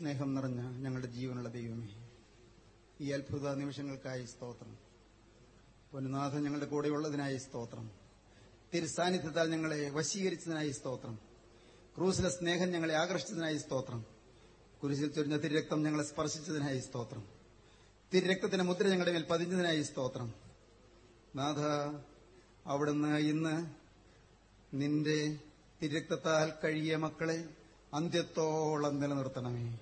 സ്നേഹം നിറഞ്ഞ ഞങ്ങളുടെ ജീവനുള്ള ദൈവമേ ഈ അത്ഭുത നിമിഷങ്ങൾക്കായി സ്തോത്രം. പൊന്നുനാഥൻ ഞങ്ങളുടെ കൂടെയുള്ളതിനായി സ്തോത്രം. തിരുസാന്നിധ്യത്താൽ ഞങ്ങളെ വശീകരിച്ചതിനായി സ്തോത്രം. ക്രൂസിലെ സ്നേഹം ഞങ്ങളെ ആകർഷിച്ചതിനായി സ്തോത്രം. കുരിശിൽ ചൊരിഞ്ഞ തിരുരക്തം ഞങ്ങളെ സ്പർശിച്ചതിനായി സ്തോത്രം. തിരുരക്തത്തിന്റെ മുദ്ര ഞങ്ങളുടെ മേൽ പതിഞ്ഞതിനായി സ്തോത്രം. നാഥ അവിടുന്ന് ഇന്ന് നിന്റെ തിരുരക്തത്താൽ കഴിയ മക്കളെ അന്ത്യത്തോളം നിലനിർത്തണമേ.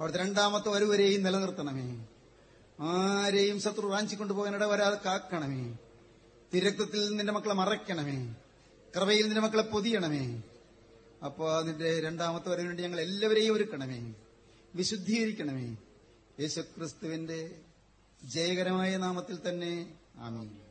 അവിടുത്തെ രണ്ടാമത്തെ വരുവരെയും നിലനിർത്തണമേ. ആരെയും ശത്രു റാഞ്ചി കൊണ്ടുപോകാനിട വരാതെ കാക്കണമേ. തിരക്തത്തിൽ നിന്റെ മക്കളെ മറയ്ക്കണമേ. കൃപയിൽ നിന്റെ മക്കളെ പൊതിയണമേ. അപ്പോ അതിന്റെ രണ്ടാമത്തെ വരവിന് വേണ്ടി ഞങ്ങൾ എല്ലാവരെയും ഒരുക്കണമേ. വിശുദ്ധീകരിക്കണമേ. യേശുക്രിസ്തുവിന്റെ ജയകരമായ നാമത്തിൽ തന്നെ ആമീൻ.